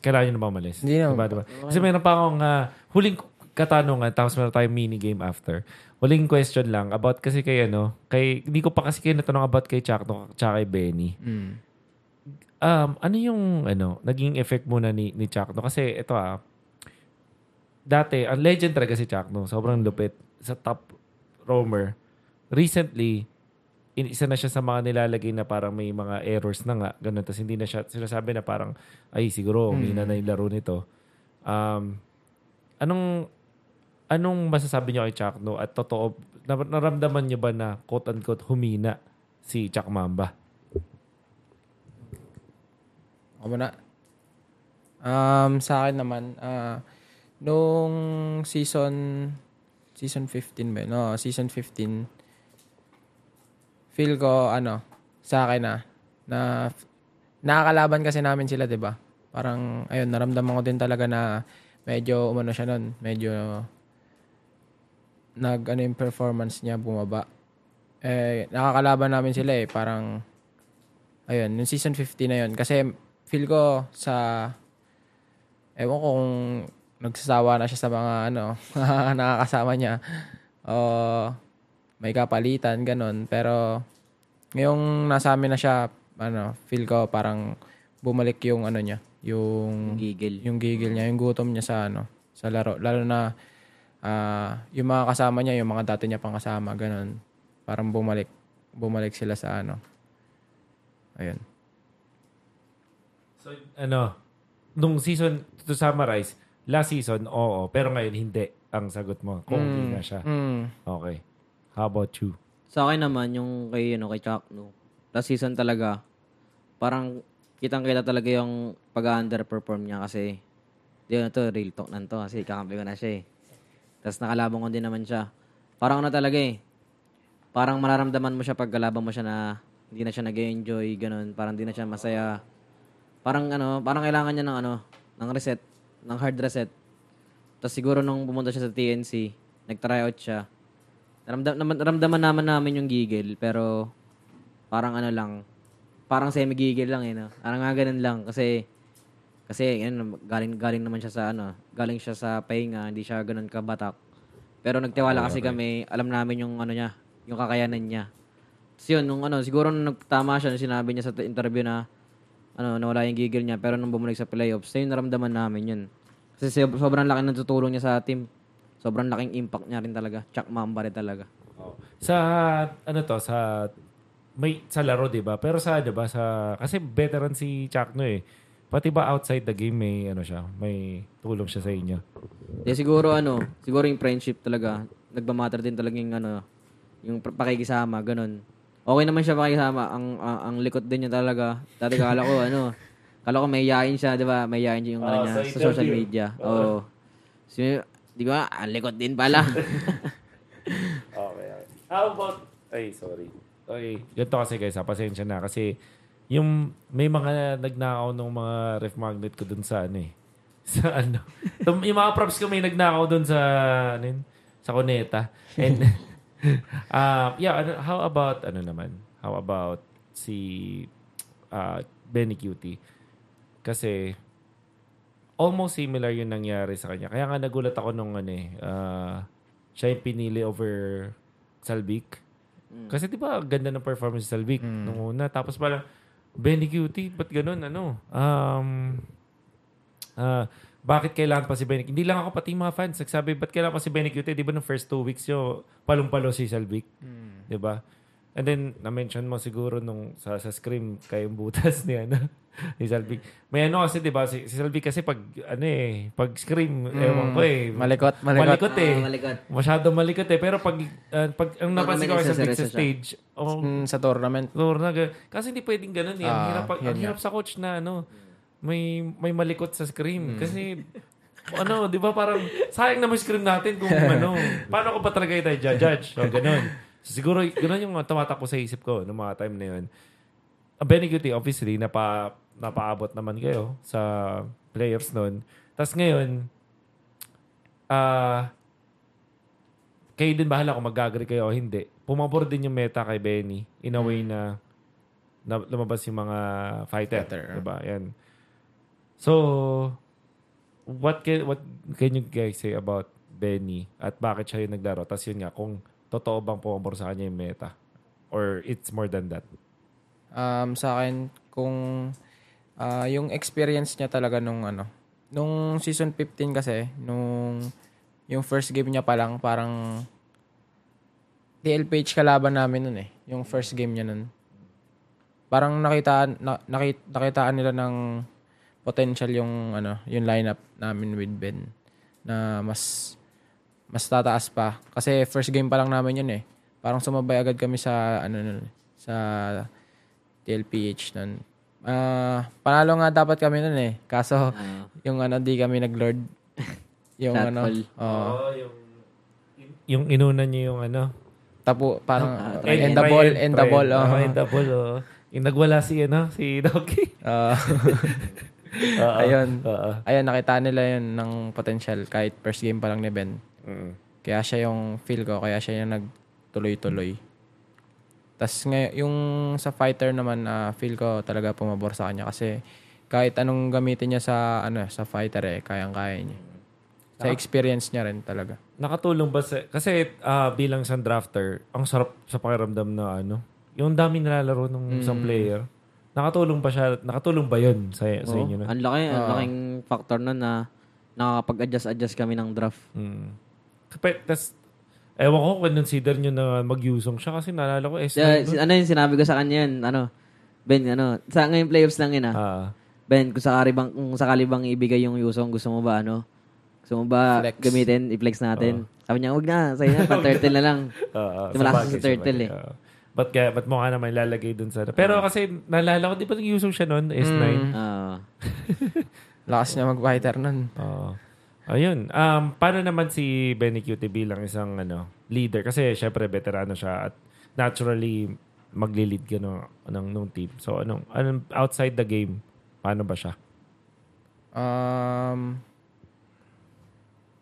kailangan nyo na ba umalis? Hindi na. Diba, diba? Kasi meron pa akong ah, huling katanungan tapos meron tayong mini game after. Huling question lang about kasi kay ano, kay, hindi ko pa kasi kayo natanong about kay Chakno tsaka kay Benny. Mm. Um, ano yung ano, naging effect muna ni ni Chakno kasi ito ah dati ang legend talaga si Chakno, sobrang lupit sa top roamer. Recently, in, isa na siya sa mga nilalagay na parang may mga errors na nga, ganun. Tapos hindi na siya, sinasabi na parang, ay siguro, humina na yung laro nito. Um, anong, anong masasabi niyo kay Chakno at totoo, nar- naramdaman niyo ba na quote-unquote humina si Chak Mamba? Ako muna. Um, sa akin naman, ah, nung season season 15 ba? No, season 15 feel ko ano sa akin na na nakakalaban kasi namin sila, 'di ba? Parang ayun, naramdaman ko din talaga na medyo umano siya noon, medyo nag ano yung performance niya bumaba. Eh nakakalaban namin sila eh, parang ayun, yung season 50 na yun kasi feel ko sa ewan ko kung nagsasawa na siya sa mga ano nakakasama niya. O may kapalitan ganun. Pero ngayong nasa amin na siya ano feel ko parang bumalik yung ano niya yung Gigil. yung gigil niya yung gutom niya sa ano sa laro. Lalo na ah, yung mga kasama niya yung mga dati niya pang kasama ganun. Parang bumalik bumalik sila sa ano. Ayun. So, ano, nung season, to summarize, last season, oo. Pero ngayon, hindi ang sagot mo. Kung hindi na siya. mm, Okay. How about you? Sa akin naman, yung kay, ano, kay Chuck, no, last season talaga, parang kitang-kita talaga yung pag-underperform niya kasi, di na to, real talk na to kasi kakampi ko na siya eh. Tapos nakalabang ko din naman siya. Parang ano talaga eh, parang mararamdaman mo siya pag kalaban mo siya na hindi na siya nag-enjoy, ganun. Parang hindi na siya masaya. Parang ano, parang kailangan niya ng ano, ng reset, ng hard reset. Tapos siguro nung pumunta siya sa TNC, nag-tryout siya. Naramdam, naman, naramdaman naman namin yung gigil, pero parang ano lang, parang semi-gigil lang eh, no? Parang nga ganun lang, kasi, kasi, yun, galing, galing naman siya sa, ano, galing siya sa pahinga, hindi siya ganun kabatak. Pero nagtiwala kasi kami, alam namin yung, ano niya, yung kakayanan niya. Tapos yun, nung ano, siguro nung nagtama siya, sinabi niya sa interview na, ano, nawala yung gigil niya, pero nung bumalik sa playoffs, yun, naramdaman namin yun. Kasi sob- sobrang laki ng tutulong niya sa team. Sobrang laking impact niya rin talaga. Chuck Mamba rin talaga. Sa, ano to, sa, may, sa laro, di ba? Pero sa, di ba, sa, kasi veteran si Chuck no eh. Pati ba outside the game, may, ano siya, may tulong siya sa inyo. Eh siguro ano, siguro yung friendship talaga, nagmamatter din talaga yung ano, yung pakikisama, ganun. Okay naman siya pakikisama, ang ang, ang likot din niya talaga. Dati kala ko ano, kala ko may yain siya, 'di ba? May yain siya yung Ah, niya sa sa social media. Oo. So, di ba? Ang likot din pala. Okay, okay. How about, ay, sorry. Okay, ganito kasi guys, ha, pasensya na. Kasi, yung, may mga nagnakaw ng mga ref magnet ko dun sa ano eh. Sa ano. Yung mga props ko may nagnakaw dun sa, ano yun, sa Coneta. And, uh, yeah, ano, how about, ano naman, how about si uh, Benny Cutie? Kasi, almost similar yung nangyari sa kanya. Kaya nga nagulat ako nung ano eh, ah, siya yung pinili over Salvik. Kasi di ba ganda ng performance ni Salvik nung una. Tapos parang, Benny Cutie, ba't ganun? Ano? Um, ah, bakit kailangan pa si Benny? Hindi lang ako pati mga fans. Nagsabi, ba't kailangan pa si Benny Cutie? Di ba nung first two weeks yo palong-palo si Salvik? Di ba? And then, na-mention mo siguro nung sa, sa scream kayong butas ni ano, ni Salvik. May ano kasi, di ba? Si, si Salvik kasi pag, ano eh, pag scream, ewan ko eh. malikot malikot, Malikot eh. Ah, malikot. Masyado malikot eh. Pero pag, ah, pag ang napansin ko kay Salvik sa stage, oh, Mm, sa tournament ga- kasi hindi pwedeng ganun eh. Ang Ah, hirap, ang hirap sa coach na ano, may may malikot sa screen. Kasi, ano, di ba parang, sayang naman screen natin kung ano, paano ko pa talaga tayo judge? So, ganun. So, siguro, ganun yung tumatakbo sa isip ko noong mga time na yun. Ang Benny Cutie, obviously, napa, napaabot naman kayo sa playoffs noon. Tapos ngayon, ah, kayo din bahala kung mag-agree kayo o hindi. Pumabor din yung meta kay Benny in a way na, na lumabas yung mga fighter. Fighter, ah. Diba? Yan. So, what can, what can you guys say about Benny at bakit siya yung naglaro? Tapos yun nga, kung totoo bang pumabor sa kanya yung meta or it's more than that. um, sa akin kung ah, yung experience niya talaga nung ano nung season 15 kasi nung yung first game niya pa lang parang DLPH kalaban namin nun eh yung first game niya nun parang nakita na, nakita, nakitaan nila ng potential yung ano yung lineup namin with Ben na mas mas tataas pa kasi first game pa lang namin yun eh parang sumabay agad kami sa ano nun, sa TLPH nun. Ah, panalo nga dapat kami nun eh. Kaso, Ah. yung ano, di kami nag-lord. Yung ano. Oo, yung yung inuna niyo yung ano. tapo, parang, Ah, uh, End- end the ball, end the ball. Oo. end the ball, oo. Yung nagwala si, ano, si Doki. Ah, Oo. ayun. Oo. Ayun, nakita nila yun ng potential kahit first game pa lang ni Ben. Mm. Kaya siya yung feel ko, kaya siya yung nagtuloy-tuloy. Tapos ngay- yung sa fighter naman, ah, feel ko talaga pumabor sa kanya kasi kahit anong gamitin niya sa ano sa fighter eh, kayang-kaya niya. Sa experience niya rin talaga. Nakatulong ba sa... Kasi ah, bilang isang drafter, ang sarap sa pakiramdam na ano, yung dami nalalaro ng isang player. Nakatulong ba siya? Nakatulong ba yun sa, sa Oo. inyo? Na? Ang laki, ang laking factor nun na nakakapag-adjust-adjust kami ng draft. Mm. Kapag, tas, ewan ko kung consider nyo na mag-usong siya kasi naalala ko S9. Yeah, si- ano yun, sinabi ko sa kanya yun, ano, Ben, ano, sa ngayon playoffs lang yun ah. Ah. Ben, kung sakali bang, kung sakali bang ibigay yung Yusong, gusto mo ba, ano, gusto mo ba Flex. gamitin, i-flex natin? Sabi niya, wag na, sa'yo na, pang turtle na lang. Oo, Tumalakas sabagay, sa turtle sabagay, oo. Ba't kaya, ba't mo ka naman ilalagay dun sa... Pero kasi, naalala ko, di ba nag-usong siya noon, S9? Ah, Lakas niya mag-fighter nun. Oo. Ayun. Um, paano naman si Benny QT bilang isang ano, leader? Kasi syempre veterano siya at naturally magli-lead ka ng, ng, ng team. So anong, anong outside the game, paano ba siya? Um,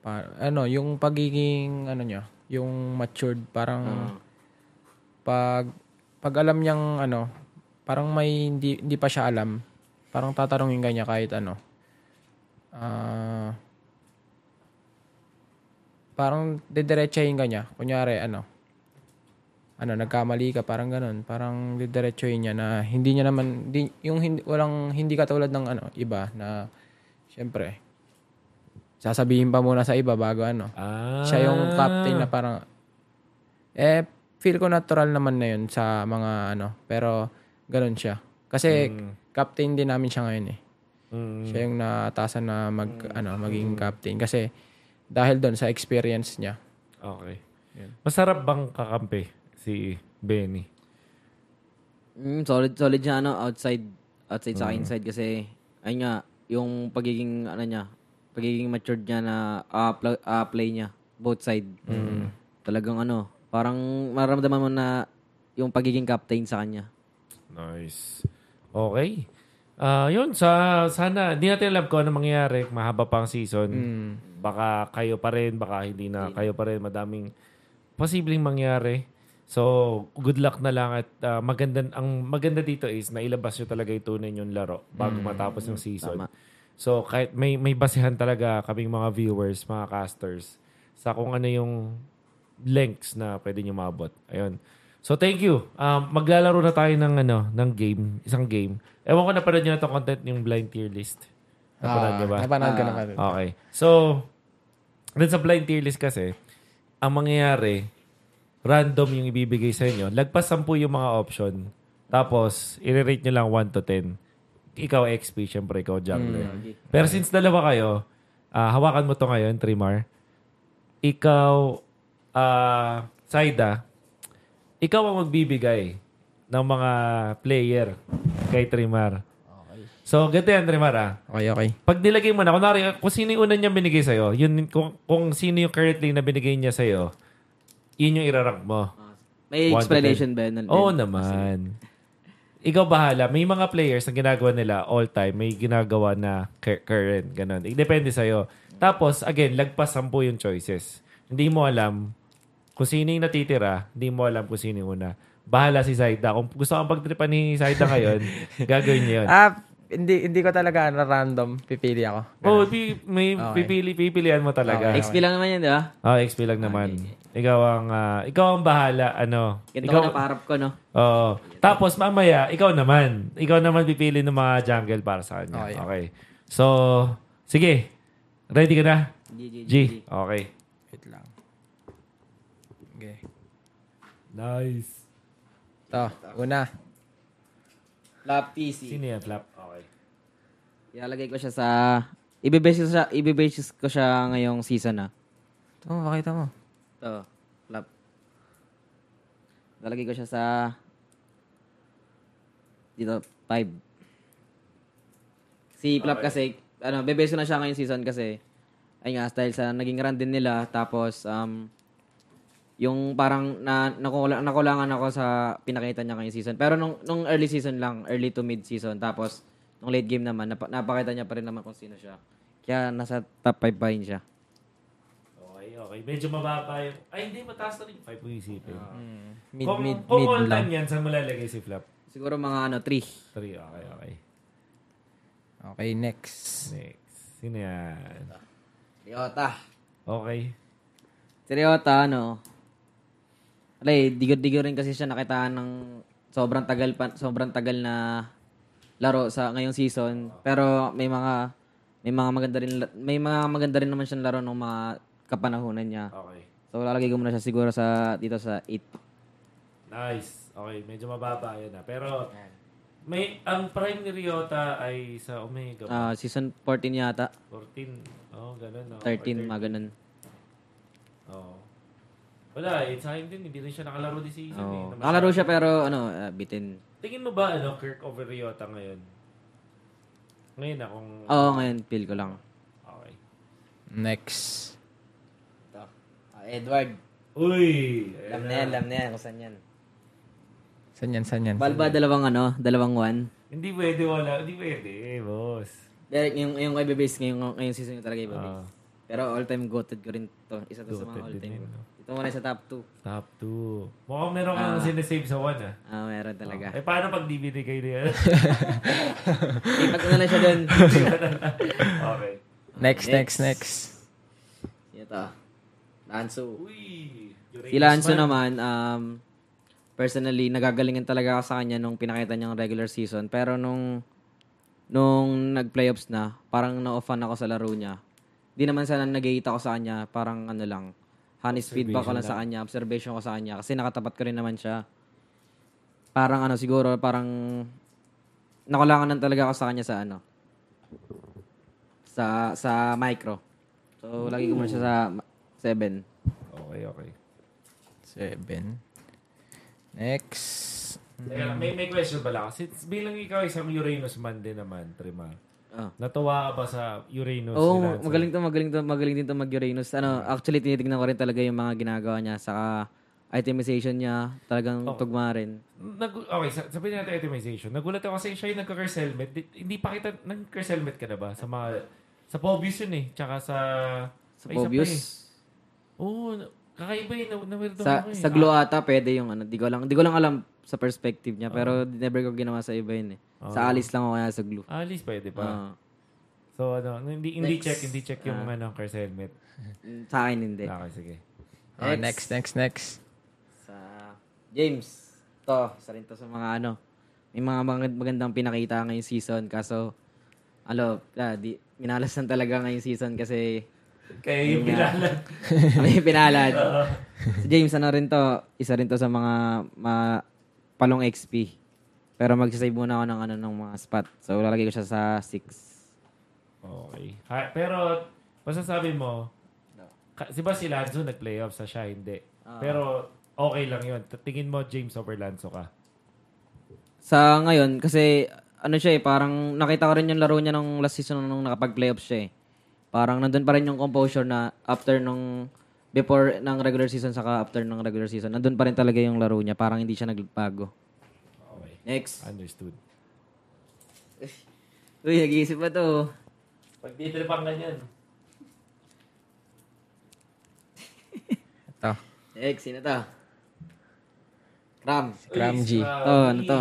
pa- ano, yung pagiging, ano niya, yung matured, parang, pag, pag alam niyang, ano, parang may, hindi, hindi pa siya alam, parang tatanungin ka niya kahit ano. Ah, parang didiretsahin ka niya. Kunyari, ano, ano, nagkamali ka, parang ganun. Parang didiretsahin niya na hindi niya naman, di, yung hindi, walang, hindi katulad ng ano, iba na, syempre, sasabihin pa muna sa iba bago ano. Ah. Siya yung captain na parang, eh, feel ko natural naman na yun sa mga ano, pero ganun siya. Kasi captain din namin siya ngayon eh. Mm, Siya yung naatasan na mag, ano, maging captain. Kasi dahil doon sa experience niya. okay. Masarap bang kakampi si Benny? mm, solid, solid siya, ano, outside, outside sa inside kasi, ayun nga, yung pagiging, ano niya, pagiging matured niya na ah, pl- ah, play niya, both side. Talagang ano, parang maramdaman mo na yung pagiging captain sa kanya. Nice. Okay. Ah, yun sa sana hindi natin alam kung ano mangyayari, mahaba pa ang season. Baka kayo pa rin, baka hindi na kayo pa rin, madaming posibleng mangyari. So, good luck na lang at ah, maganda ang maganda dito is nailabas nyo talaga yung tunay yung laro bago matapos yung season. Tama. So, kahit may may basihan talaga kaming mga viewers, mga casters sa kung ano yung lengths na pwede nyo maabot. Ayun. So, thank you. Um, maglalaro na tayo ng, ano, ng game. Isang game. Ewan ko napanood nyo na itong content yung blind tier list. Napanood nyo ba? Ah, Napanood ko na ka. Okay. So, dun sa blind tier list kasi, ang mangyayari, random yung ibibigay sa inyo. Lagpas 10 yung mga option. Tapos, i-rate nyo lang 1 to 10. Ikaw XP, syempre ikaw jungler. Pero since dalawa kayo, ah, hawakan mo to ngayon, Trimar. Ikaw, ah, Saida, ikaw ang magbibigay ng mga player kay Trimar. So, ganito yan, Trimar ah. Okay, okay. Pag nilagay mo na, kunwari, kung sino yung una niya binigay sa'yo, yun, kung, kung sino yung currently na binigay niya sa'yo, yun yung irarank mo. May One explanation ba yun? Oo naman. Ikaw bahala. May mga players na ginagawa nila all time, may ginagawa na cur- current, ganun. Depende sa'yo. Tapos, again, lagpas sampu yung choices. Hindi mo alam kung sino yung natitira, hindi mo alam kung sino yung una. Bahala si Zaida. Kung gusto kang pagtripan ni Zaida ngayon, gagawin niya yun. Ah, hindi hindi ko talaga na random pipili ako. Oh, pi- may pipili, pipilian mo talaga. XP lang naman yan, di ba? Oh, XP lang naman. Ikaw ang ah, ikaw ang bahala ano. Ganito ikaw na paharap ko, no? Oo. Tapos mamaya ikaw naman. Ikaw naman pipili ng mga jungle para sa kanya. Okay. Okay. So, sige. Ready ka na? G, G, G. Okay. Wait lang. Okay. Nice. To, una. Flap PC. Sino yan, Flap? Okay. Ilalagay ko siya sa... Ibe-base ko siya, ibe-base ko siya ngayong season, ah. To, pakita mo. Ito, flap. Ilalagay ko siya sa... Dito, 5. Si Flap kasi, ano, bebeso na siya ngayong season kasi, ay nga, dahil sa naging run din nila, tapos, um, yung parang na, nakulang, nakulangan ako sa pinakita niya ngayong season. Pero nung, nung early season lang, early to mid season, tapos nung late game naman, nap, napakita niya pa rin naman kung sino siya. Kaya nasa top 5 pa rin siya. Okay, okay. Medyo mababa yung... Ay, hindi. Mataas na rin. 5 kung isipin. Mid, kung, mid, kung mid all lang. time yan, saan mo lalagay si Flap? Siguro mga ano, 3. 3. Okay, okay. Okay, next. Next. Sino yan? Riota. Okay. Si Riota, ano, alay, digo-digo rin kasi siya nakitaan ng sobrang tagal pa, sobrang tagal na laro sa ngayong season. Pero may mga may mga maganda rin may mga maganda rin naman siyang laro ng mga kapanahunan niya. Okay. So lalagay ko muna siya siguro sa dito sa 8. Nice. Okay, medyo mababa yun na. Pero, may, ang prime ni Ryota ay sa Omega. Ah, season 14 yata. 14. Oh, ganun. No? 13, mga ganun. Oo. Wala, eh, sa akin din, hindi rin siya nakalaro di season. eh, Oh. na Nakalaro siya pero ano, ah, bitin. Tingin mo ba, ano, Kirk over Ryota ngayon? Ngayon na, kung... Oo, ngayon feel ko lang. Okay. Next. Ito. Ah, Edward. Uy! Lam na yan, lam na yan. Kung saan yan? San yan, san yan? Balba, dalawang ano, dalawang one. Hindi pwede, wala. Hindi pwede, boss. Derek, yung, yung ibebase ngayong, ngayong season yung talaga ibebase. Ah. Pero all-time goated ko rin to. Isa to sa mga all-time. Ito muna sa top 2. Top 2. Mukhang meron kang sinesave sa 1, ah. Ah, meron talaga. Eh, paano pag DVD kayo niya? Ipat ko na lang siya dun. okay. Next, next, next. Ito. Lanzo. Uy! Si Lanzo naman, um, personally, nagagalingan talaga ako sa kanya nung pinakita niyang regular season. Pero nung nung nag-playoffs na, parang na-offan ako sa laro niya. Di naman sana nag ako sa kanya, parang ano lang, honest feedback ko lang sa kanya, observation ko sa kanya, kasi nakatapat ko rin naman siya. Parang ano, siguro, parang nakulangan lang talaga ako sa kanya sa ano, sa sa micro. So, lagi ko muna siya sa 7. Okay, okay. Seven. Next. Teka lang, may, may question pala ako. Since bilang ikaw isang Uranus man din naman, Trima. Ah. Natuwa ka ba sa Uranus? Oo, Lance? magaling to, magaling to, magaling din to mag-Uranus. Ano, actually, tinitignan ko rin talaga yung mga ginagawa niya. Saka, itemization niya, talagang tugma rin. Nag, okay, sa, sabihin natin itemization. Nagulat ako kasi siya yung nagka-curse helmet. Di- hindi pa kita, nag-curse helmet ka na ba? Sa mga, sa Pobius yun eh. Tsaka sa... Sa ay, Pobius, eh. Oo, na- kakaiba eh. Na, na-weirdo sa, eh. sa Glow ata, pwede yung ano, di ko lang, di ko lang alam sa perspective niya, pero never ko ginawa sa iba yun eh. Sa Alice lang ako kaya sa Glue. Ah, at least pwede pa. Ah. so, ano, hindi, hindi Next. check, hindi check yung ano, curse helmet. sa akin hindi. Okay, sige. Oh, next, next, next. Sa James, to, isa rin to sa mga ano, may mga magand- magandang pinakita ngayong season, kaso, ano, ah, di, minalasan talaga ngayong season kasi Kaya yung pinalag. may pinalad. si James, ano rin to, isa rin to sa mga ma, palong XP. Pero magsasave muna ako ng ano ng mga spot. So lalagay ko siya sa 6. Okay. Ha, pero, masasabi mo, ka, si ba si Lanzo nag-playoff sa siya, hindi. Pero, okay lang yun. Tingin mo, James over Lanzo ka. Sa ngayon, kasi ano siya eh, parang nakita ko rin yung laro niya nung last season nung nakapag-playoff siya eh. Parang nandun pa rin yung composure na after nung before ng regular season saka after ng regular season, nandun pa rin talaga yung laro niya. Parang hindi siya nagbago. Okay. Next. Understood. Uy, nag-iisip pa to. Pag di pang ganyan. Ito. Next, sino to? Cram. Cram G. Oh, ano to?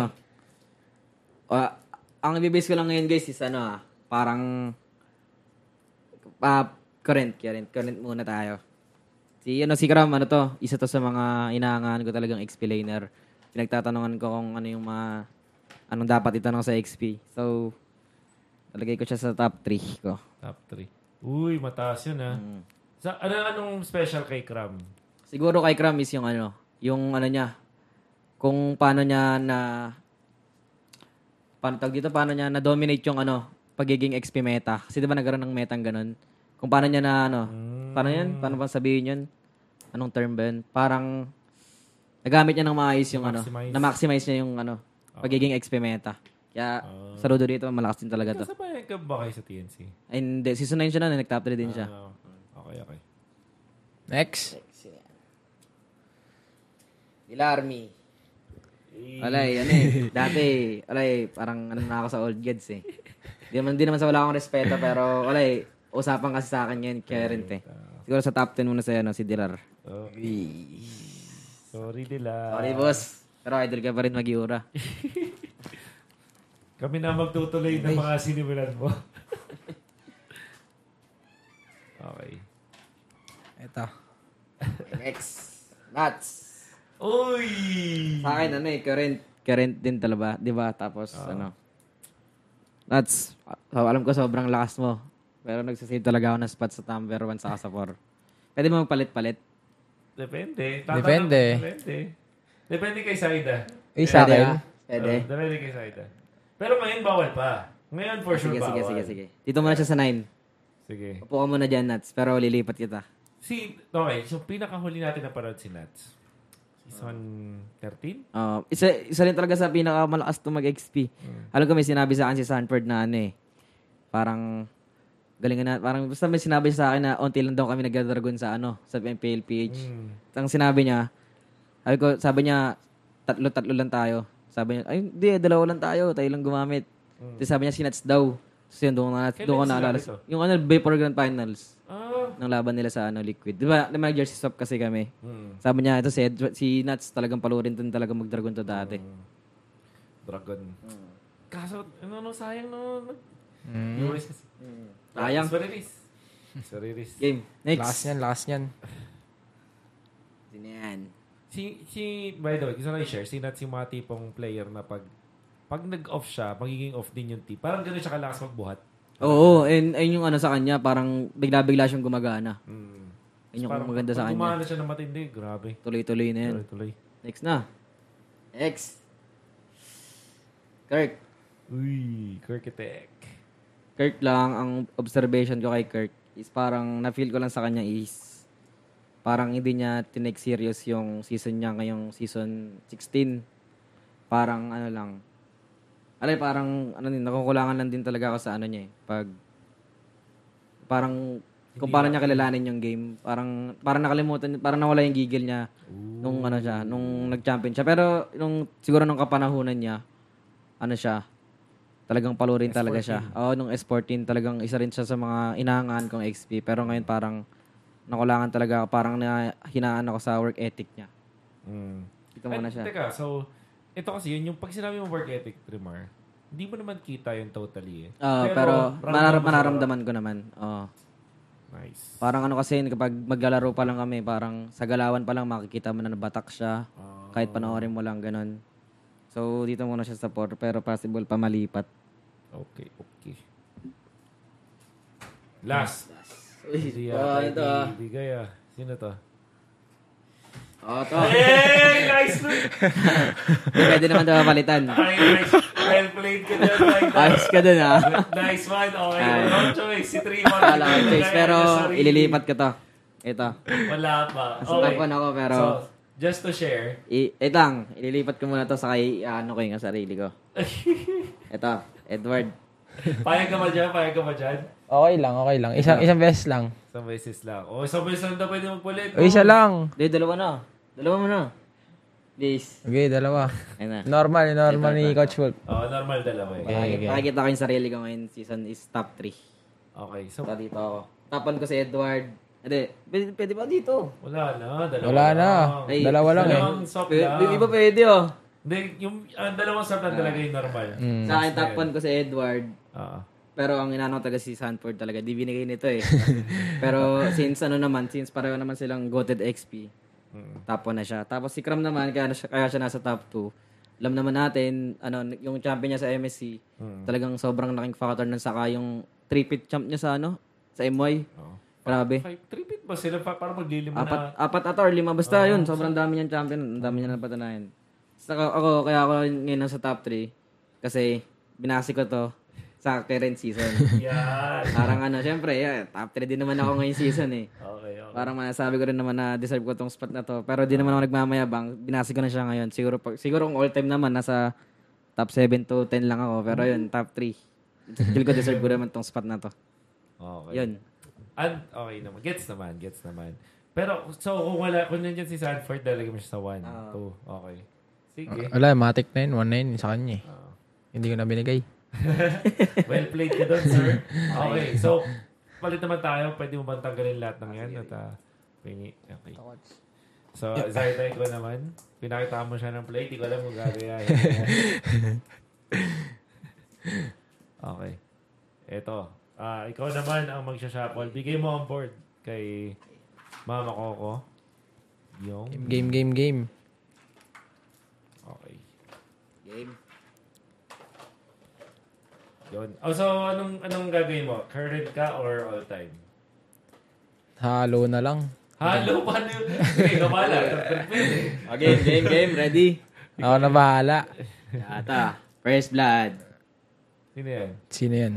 Ah, ang ibibase ko lang ngayon guys is ano ah, parang ah, current, current, current muna tayo. Si ano si Kram, ano to? Isa to sa mga inaangahan ko talagang XP laner. Pinagtatanungan ko kung ano yung mga anong dapat itanong sa XP. So, talagay ko siya sa top 3 ko. Top 3. Uy, mataas yun ah. Sa, ano, anong special kay Cram? Siguro kay Kram is yung ano, yung ano niya, kung paano niya na, paano tawag dito, paano niya na-dominate yung ano, pagiging XP meta. Kasi di ba nagkaroon ng metang ganun? Kung paano niya na ano, paano yan? Paano bang sabihin yun? Anong term ba yun? Parang, nagamit niya ng maayos yung ano, Na-maximize. na-maximize niya yung ano, pagiging meta. Kaya, saludo dito, malakas din talaga to. Kasabayan ka ba kayo sa TNC? Ay, hindi, season 9 siya na, nag-top 3 din siya. Ah, okay, okay. Next. Ilarmi. Alay, ano eh. Dati, alay, parang ano na ako sa old kids eh. Di naman, di naman sa wala akong respeto, pero alay, usapan kasi sa akin yan, kaya rin te. Siguro sa top 10 muna sa ano, si Dilar. Oh. Sorry nila. Sorry, boss. Pero idol ka pa rin mag-iura. Kami na magtutuloy ng mga sinimulan mo. okay. Ito. Next. Nuts. Uy! Sa akin, ano eh, current, current din talaga, di ba? Tapos, ano, Nuts. So, alam ko sobrang lakas mo. Pero nagsasave talaga ako ng spot sa number 1 sa sa 4. Pwede mo magpalit-palit. Depende. Depende. Depende. Depende kay Saida. Eh, sa Pwede, akin. ah. Pwede. Oh, depende kay Saida. Pero ngayon bawal pa. Ngayon for sure Sige, sige, bawal. sige, sige. Dito muna siya sa 9. Sige. Upo ka muna dyan, Nuts. Pero lilipat kita. Si, okay, so pinakahuli natin na parod si Nats. Season 13? Uh, isa, isa rin talaga sa pinakamalakas to mag-XP. Alam ko may sinabi sa akin si Sanford na ano eh. Parang, galingan na, parang basta may sinabi sa akin na onti lang daw kami nag-dragon sa ano, sa MPLPH. Mm. Ang sinabi niya, sabi ko, sabi niya, tatlo-tatlo lang tayo. Sabi niya, ay, hindi, dalawa lang tayo, tayo lang gumamit. Tapos sabi niya, sinats daw. So yun, doon ko na, doon ko naalala. Yung ano, Vapor Grand Finals Ah. ng laban nila sa ano, Liquid. Di ba, di ba jersey swap kasi kami. Mm. Sabi niya, ito si, Ed, si Nuts talagang palurin din talaga mag-dragon to dati. Dragon. Kaso, ano, no, sayang no. Mm. Viewers kasi. Sayang. Sorry, Riz. Game. Next. Last niyan, last niyan. Sino yan? Si, si, by the way, gusto ko i-share, si Nats yung mga tipong player na pag pag nag-off siya, magiging off din yung tip. Parang gano'n siya kalakas magbuhat. Oo, and ayun yung ano sa kanya, parang bigla-bigla siyang gumagana. Mm. Ayun yung Parang maganda sa kanya. gumana siya ng matindi, grabe. Tuloy-tuloy na yan. Tuloy-tuloy. Next na. Next. Kirk. Uy, Kirkitek. Kirk lang, ang observation ko kay Kirk is parang na-feel ko lang sa kanya is parang hindi niya tinake serious yung season niya ngayong season 16. Parang ano lang. Alay, parang ano din, nakukulangan lang din talaga ako sa ano niya eh. Pag parang kung paano niya kilalanin yung game, parang parang nakalimutan, parang nawala yung gigil niya nung ano siya, nung nag-champion siya. Pero nung siguro nung kapanahunan niya, ano siya, talagang palo rin talaga siya. Oo, nung S14 talagang isa rin siya sa mga inaangaan kong XP. Pero ngayon parang nakulangan talaga ako. Parang na, hinaan ako sa work ethic niya. Mm. Dito muna Ay, siya. Teka, so, ito kasi yun, yung pag sinabi mo work ethic, Trimar, hindi mo naman kita yung totally eh. Oo, pero, ramdam manar- mo sa- manaramdaman ko naman. Oo. Nice. Parang ano kasi kapag maglalaro pa lang kami, parang sa galawan pa lang makikita mo na nabatak siya. Ah. Kahit panoorin mo lang ganun. So, dito muna siya sa 4, pero possible pa malipat. Okay, okay. Last. Hindi ah, ito, ah. ibigay ah. Sino to? Oo, to. Hey! Nice! Pwede naman ito mapalitan. Ay, nice. Well played ka dyan, like that. Ayos ka dun, ah. Nice one. Okay. Ay. No choice. Si Trimar. Wala akong choice, pero ililipat ko to. Ito. Wala pa. Top one ako, pero... So, just to share. I, ito lang, ililipat ko muna to sa kay, ano ko yung sarili ko. Ito, Edward. Payag ka ba dyan? Payag ka ba dyan? Okay lang, okay lang. Isang, isang beses lang. Isang beses lang. O, isang beses lang daw pwede magpulit. O, isa lang. Hindi, dalawa na. Dalawa mo na. Please. Okay, dalawa. Ayun na. Normal, normal ni Coach Wolf. Oo, normal dalawa eh. Makikita, makikita ko yung sarili ko ngayon season is top 3. Okay, so So, dito ako. Tapan ko si Edward. Hindi, pwede, pwede ba dito? wala na. Dalawa Wala na. lang. Ay, Dalawa lang eh. Dalawang soft Pwede, lang. iba pwede oh. Hindi, yung ah, dalawang soft lang talaga yung normal. Mm. Sa akin, top 1 ko si Edward. Oo. Pero ang inano taga si Sanford talaga, di binigay nito eh. Pero since ano naman, since pareho naman silang goated XP, top 1 na siya. Tapos si Kram naman, kaya, na siya, kaya siya nasa top 2. Alam naman natin, ano, yung champion niya sa MSC, talagang sobrang laking factor nun saka yung 3-pit champ niya sa ano, sa MY. Oo. Grabe. Five, three bit ba sila? Pa, para maglilimo Apat, na. apat ata or lima. Basta yun, sobrang dami niyang champion. Ang dami niya napatunayan. Saka ako, kaya ako ngayon nasa top 3. Kasi binasi ko to sa current season. Yan. Parang ano, syempre, yeah, top 3 din naman ako ngayong season eh. Okay, okay. Parang masasabi ko rin naman na deserve ko tong spot na to. Pero di naman ako nagmamayabang. Binasi ko na siya ngayon. Siguro, pag, siguro kung all time naman, nasa top 7 to 10 lang ako. Pero yun, top 3. Feel ko deserve ko naman tong spot na to. Okay. Yun. And, okay naman. Gets naman, gets naman. Pero, so, kung wala, kung nandiyan si Sanford, lalagay mo siya sa 1, 2. Okay. Sige. Wala, matik na yun. 1-9 sa kanya eh. Oo. Hindi ko na binigay. well played ka doon, sir. Okay, so, palit naman tayo. Pwede mo bang tanggalin lahat ng yan? At, uh, pingi. Okay. So, Zayda, ikaw naman. Pinakita mo siya ng play. Di ko alam kung niya. okay. Ito. Ah, ikaw naman ang magsha-shuffle. Bigay mo ang board kay Mama Coco. Yung. Game, game, game. Okay. Game. Yun. Oh, so, anong, anong gagawin mo? Current ka or all time? Halo na lang. Halo, paano yun? Sige, kamala. Okay, game, game. Ready? Ako na bahala. Yata. First blood. Sino yan? Sino yan?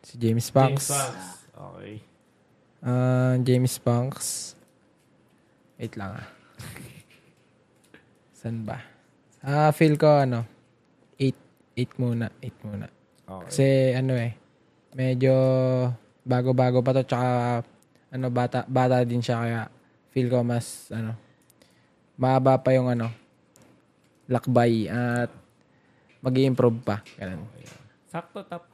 Si James James Banks. Banks. Okay. Ah, James Banks. Wait lang ah. San ba? Ah, feel ko ano, 8 8 muna, 8 muna. Okay. Kasi ano eh, medyo bago-bago pa to tsaka ano bata bata din siya kaya feel ko mas ano mahaba pa yung ano lakbay at mag improve pa. Ganun. Sakto, top 8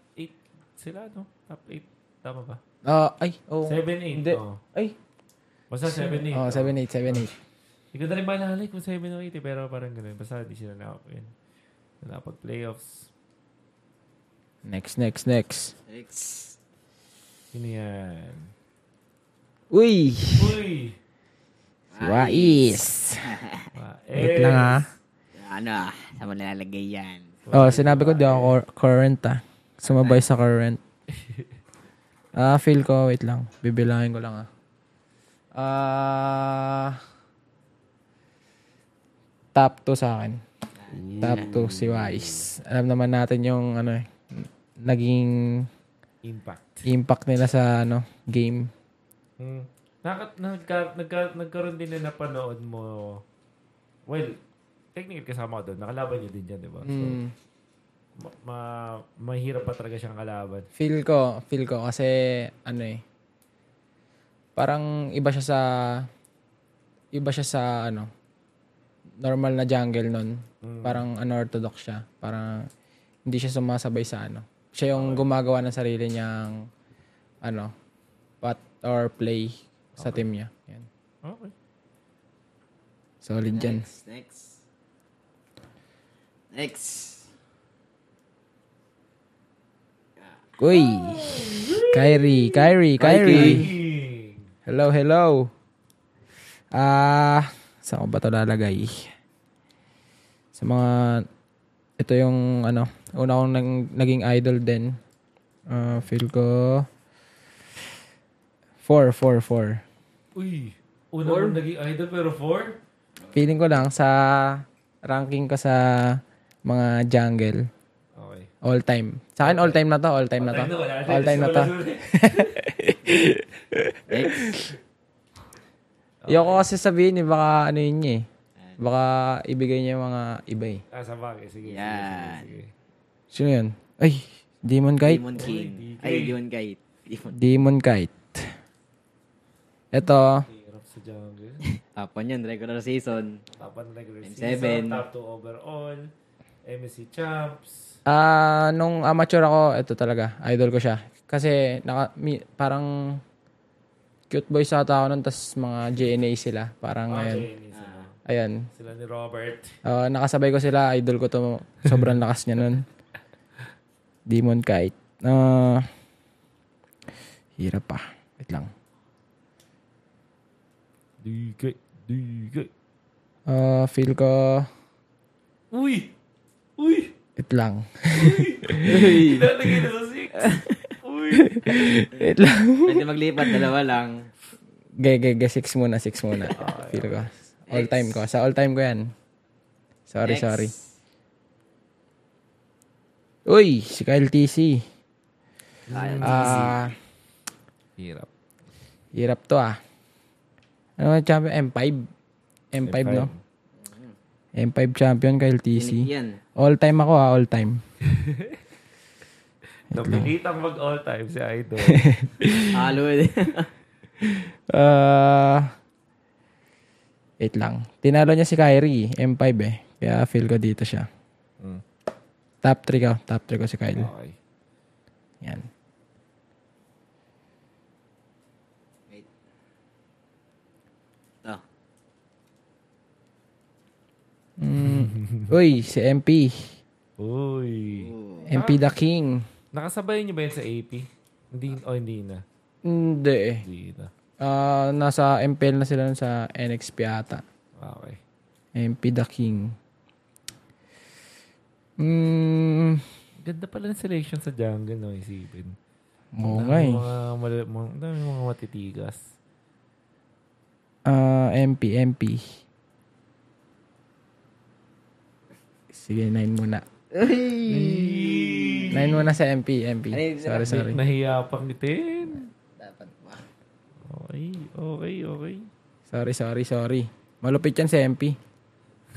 sila, no? Top 8. Tama ba? Ah, ay, oh. 7-8. Hindi. Oh. Ay, Basta 7-8. oh, 7-8, 7-8. Hindi ko na rin maalala kung 7 o 8 eh, pero parang ganun. Basta hindi sila nakapag Nakapag-playoffs. Next, next, next. Next. Sino yan? Uy! Uy! Si Wais. Ah, Wait lang ah. Ano? Saan mo nilalagay yan? Oh, sinabi ko di ako cur- current ah. Sumabay sa current. Ah, feel ko, wait lang. Bibilangin ko lang ah. Ah... top 2 sa akin. Top 2 si Wise. Alam naman natin yung ano eh, naging Impact. impact nila sa ano game. Hmm. Naka, nagka, nagka, nagkaroon din na napanood mo. Well, technically kasama ko doon. Nakalaban niyo din dyan, di ba? So, Mm. Ma, ma- mahirap pa talaga siyang kalaban. Feel ko, feel ko kasi ano eh. Parang iba siya sa iba siya sa ano normal na jungle nun. Parang unorthodox siya. Parang hindi siya sumasabay sa ano. Siya yung gumagawa ng sarili niyang ano pat or play sa team niya. Yan. Okay. Solid yan. Next. Next. Next. Uy! Kyrie, Kyrie, Kyrie. Hello, hello. Ah, saan ko ba ito lalagay? Sa mga, ito yung, ano, una kong nang, naging idol din. Ah, feel ko, 4, 4, 4. Uy, una kong naging idol pero 4? Feeling ko lang sa ranking ko sa mga jungle. All time. Sa akin, all time na to, all time na to. All time na to. Ayoko kasi sabihin eh, baka ano yun eh. Baka ibigay niya yung mga iba eh. Ah, sa bagay. Sige, sige, Yan. sige, sige. Sino yun? Ay, Demon Kite. Demon King. Ay, Demon Kite. Demon. Demon Kite. Ito, Hirap sa jungle. Top 1 yun, regular season. 1 regular And season. seven. Top 2 overall. MSC champs. Ah nung amateur ako, ito talaga, idol ko siya. Kasi naka, mi, parang cute boys ata ako nun, tas mga JNA sila. Parang ngayon. Okay, ini sila. Ayan. Sila ni Robert. Ah, nakasabay ko sila, idol ko to. Sobrang lakas niya nun. Demon Kite. Ah, hirap pa. Wait lang. DK. DK. Ah, feel ko, Uy! Uy! Wait lang. Lalagay na sa 6. Uy! wait lang. Pwede maglipat, dalawa lang. Ge, ge, ge, six muna, six muna. Feel ko. All time ko. Sa all time ko yan. Sorry, Next. sorry. Uy, si Kyle TC. Ah, Hirap. hirap to ah. Ano champion? M5. M5, no? M5 champion, Kyle TC. Yan. All time ako ha, all time. Napilitang mag all time si Idol. Halo eh. Ah... wait lang. Tinalo niya si Kyrie, M5 eh. Kaya feel ko dito siya. Mm. Top 3 ko. Top 3 ko si Kyle. Okay. Yan. Ah. Mm. Uy, si MP. Uy. MP the King. Nakasabay niyo ba yan sa AP? Hindi, o hindi na. Hindi eh. Hindi na. Ah, nasa MPL na sila nun sa NXP ata. Okay. MP the King. Mm, Ganda pala ng selection sa jungle, no, isipin. oo nga eh. Mga, mga, dami mga matitigas. Ah, MP, MP. Sige, 9 muna. 9 muna sa MP, MP. Ay, Sorry, sorry. Nahiya pang itin. Dapat ba? Okay, okay, okay. Sorry, sorry, sorry. Malupit yan sa MP.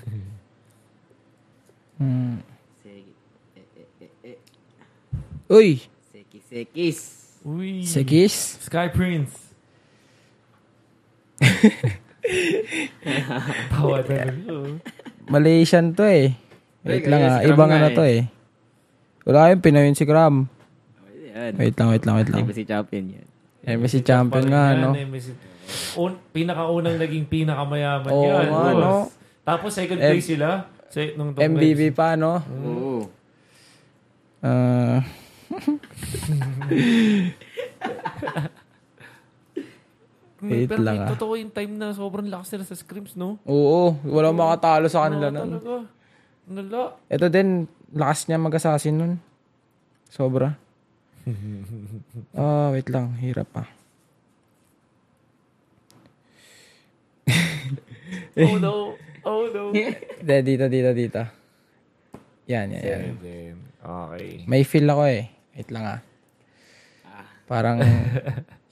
hmm. Sige. Eh, eh, eh, eh. Uy! Sekis, sekis. Uy. Sekis? Sky Prince. Tawa yun. Malaysian to eh. Wait lang ah. Ibang nga ano eh. to eh. Wala yung Pinoy si Cram. Yan. Wait lang, wait lang, wait lang. Si champion yan? MC champion nga, no? Un, pinakaunang naging pinakamayaman Oo yan. nga, boss. no? Tapos second M- place sila. Sa, nung top MBB pa, no? Oo. Ah... Wait Pero lang, ah. totoo yung time na sobrang lakas nila sa scrims, no? Oo, walang makatalo sa kanila Oo, nun. talaga. Nala. Ito din, lakas niya mag-assassin nun. Sobra. Ah, wait lang. Hirap pa. Oh no. Oh no. Dito, dito, dito, dito. Yan, yan, yan. Seven. Okay. May feel ako eh. Wait lang ah. Parang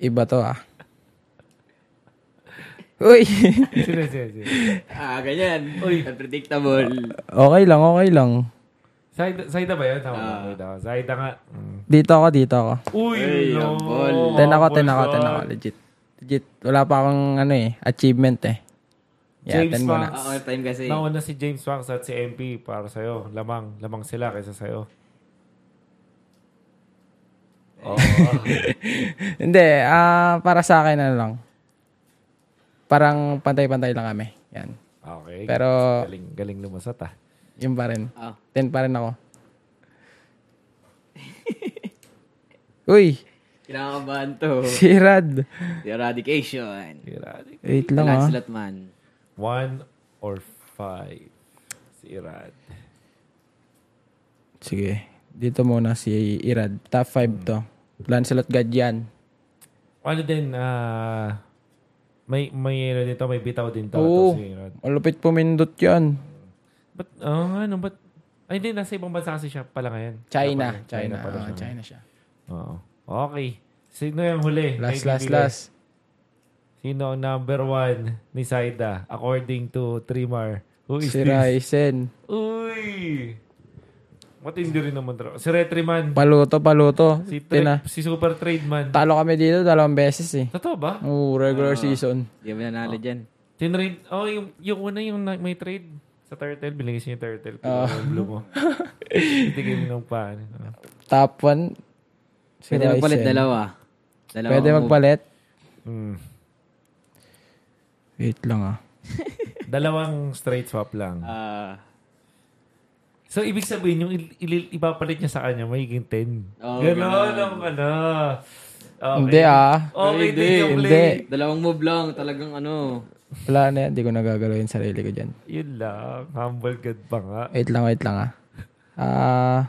iba to ah. Uy! Sino, sino, sino? Ah, ganyan. Uy. Unpredictable. okay lang, okay lang. Saida, Saida ba yun? Tama Ah. ba? Saida. Saida nga. Mm. Dito ako, dito ako. Uy, Ay, no. ang ball. Ten ako, ten ako, ten ako. Legit. Legit. Wala pa akong ano eh, achievement eh. Yeah, James ten muna. Wang. Ah, all time kasi. Nauna si James Wangs at si MP para sa'yo. Lamang. Lamang sila kaysa sa'yo. Oo. Hindi, ah para sa akin ano lang. Parang pantay-pantay lang kami. Yan. okay. Pero, Galing, galing lumasat ah. yun pa rin. Ah. Ten pa rin ako. Uy, Kinakabahan to. si Rad. The Eradication. Irad. Wait lang ah. Lancelot man. One or five. Si Irad. Sige. Dito muna si Irad. Top 5 to. Lancelot Gadyan. Ano din, ah... may, may, ano dito, may bitaw din to. Oo. to si Irad. Malupit pumindot yan. But, oh, ano, but, ay, hindi, nasa ibang bansa kasi siya pala ngayon. China. Dapat, China. pala ah, siya. China siya. Oo. Okay. Sino yung huli? Last, May last, last. Sino ang number one ni Saida according to Trimar? Who is Si this? Ryzen. Uy! Matindi rin naman. tra- Si Retriman. Paluto, paluto. Si, tra- Tina. si Super Trade Man. Talo kami dito dalawang beses eh. Totoo ba? Oo, regular season. Di ba nanalo dyan? Tinrade. Oh, yung, yung una yung na- may trade sa turtle. Binigay siya yung turtle. Ah. Uh. yung blue mo. Itigay mo ng paan. Ah. Top 1. Si Pwede magpalit Ryzen. dalawa. Dalawa Pwede move. magpalit. Mm. Wait lang ah. Dalawang straight swap lang. Ah. So, ibig sabihin, yung il- il- ipapalit niya sa kanya, magiging 10. Oo, Ganon ganon. ang ano. Okay. Hindi ah. Okay, Hindi, hindi. Dalawang move lang. Talagang ano. Wala na yan. Hindi ko nagagalaw yung sarili ko dyan. Yun lang. Humble God pa nga. Wait lang, wait lang ah. Ah...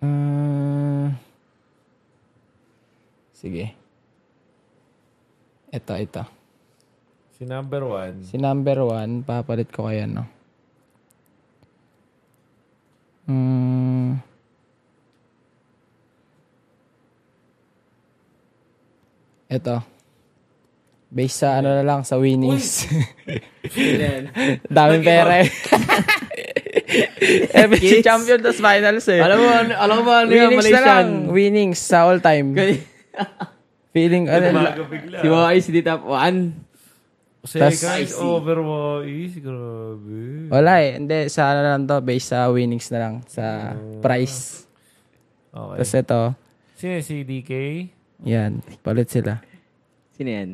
Mm, sige. Ito, ito. Si number one. Si number one, papalit ko kaya, no? Mm, ito. Based sa ano na lang, sa winnings. Daming pera eh. FC champion tas finals eh. Alam mo, ano- alam mo ano yung winnings na lang. Malaysian? Winnings sa all time. Feeling, ano. Si Wais, di top 1. Seconds Tas- over Wais. Grabe. wala eh. Hindi, sa ano lang to, based sa winnings na lang. Sa price. Okay. Tapos ito, Sino si DK? yan. Palit sila. Sino yan?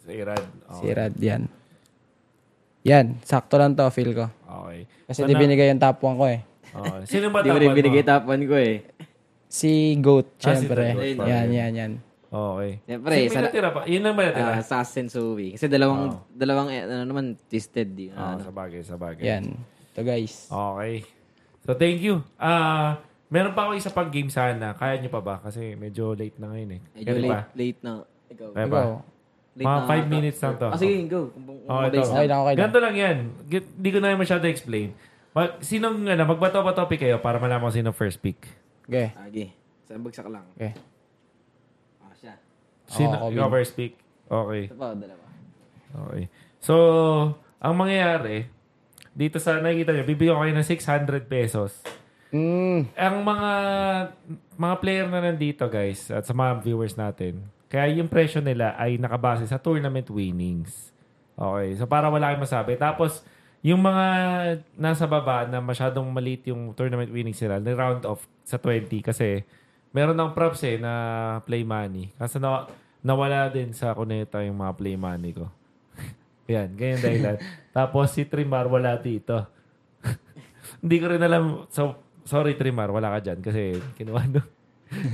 Si Irad. Si Rad, yan. Yan, sakto lang to, feel ko. Okay. Kasi di binigay yung top 1 ko eh. Okay. Sino ba Hindi ko tapan rin binigay mo? top 1 ko eh. Si Goat, Ah, si syempre. Goat. yan, yan, yan. Okay. Siyempre, Sino may sa- natira pa? Yun lang ba natira? Ah, Assassin Zoe. Kasi dalawang, dalawang, eh, ano naman, twisted. Di, Ah, ano. sa bagay, sa bagay. Yan. Ito guys. Okay. So, thank you. Ah, meron pa ako isa pang game sana. Kaya nyo pa ba? Kasi medyo late na ngayon eh. Medyo Kaya late, pa? late na. Ikaw. Kaya ba? Ikaw. Late Mga na 5 ata. minutes lang to. Ah, sige, go. Mabilis ito. Okay lang, okay lang. Ganito lang yan. G- Di ko na masyado explain. Mag, sinong, ano, magbato ba topic kayo para malaman ko sino first pick? Okay. Ah, Okay. Saan bagsak lang? Okay. Sino? Ako, first pick? Okay. Ito pa, dalawa. Okay. So, ang mangyayari, dito sa nakikita nyo, bibigyan ko kayo ng 600 pesos. Mm. Ang mga mga player na nandito, guys, at sa mga viewers natin, kaya yung presyo nila ay nakabase sa tournament winnings. Okay. So, para wala kayong masabi. Tapos, yung mga nasa baba na masyadong maliit yung tournament winnings nila, ni-round off sa 20 kasi meron ng props eh na play money. Kasi na, nawala din sa Cuneta yung mga play money ko. Yan, ganyan dahilan. Tapos si Trimar wala dito. Hindi ko rin alam. So, sorry Trimar, wala ka dyan kasi kinuha no.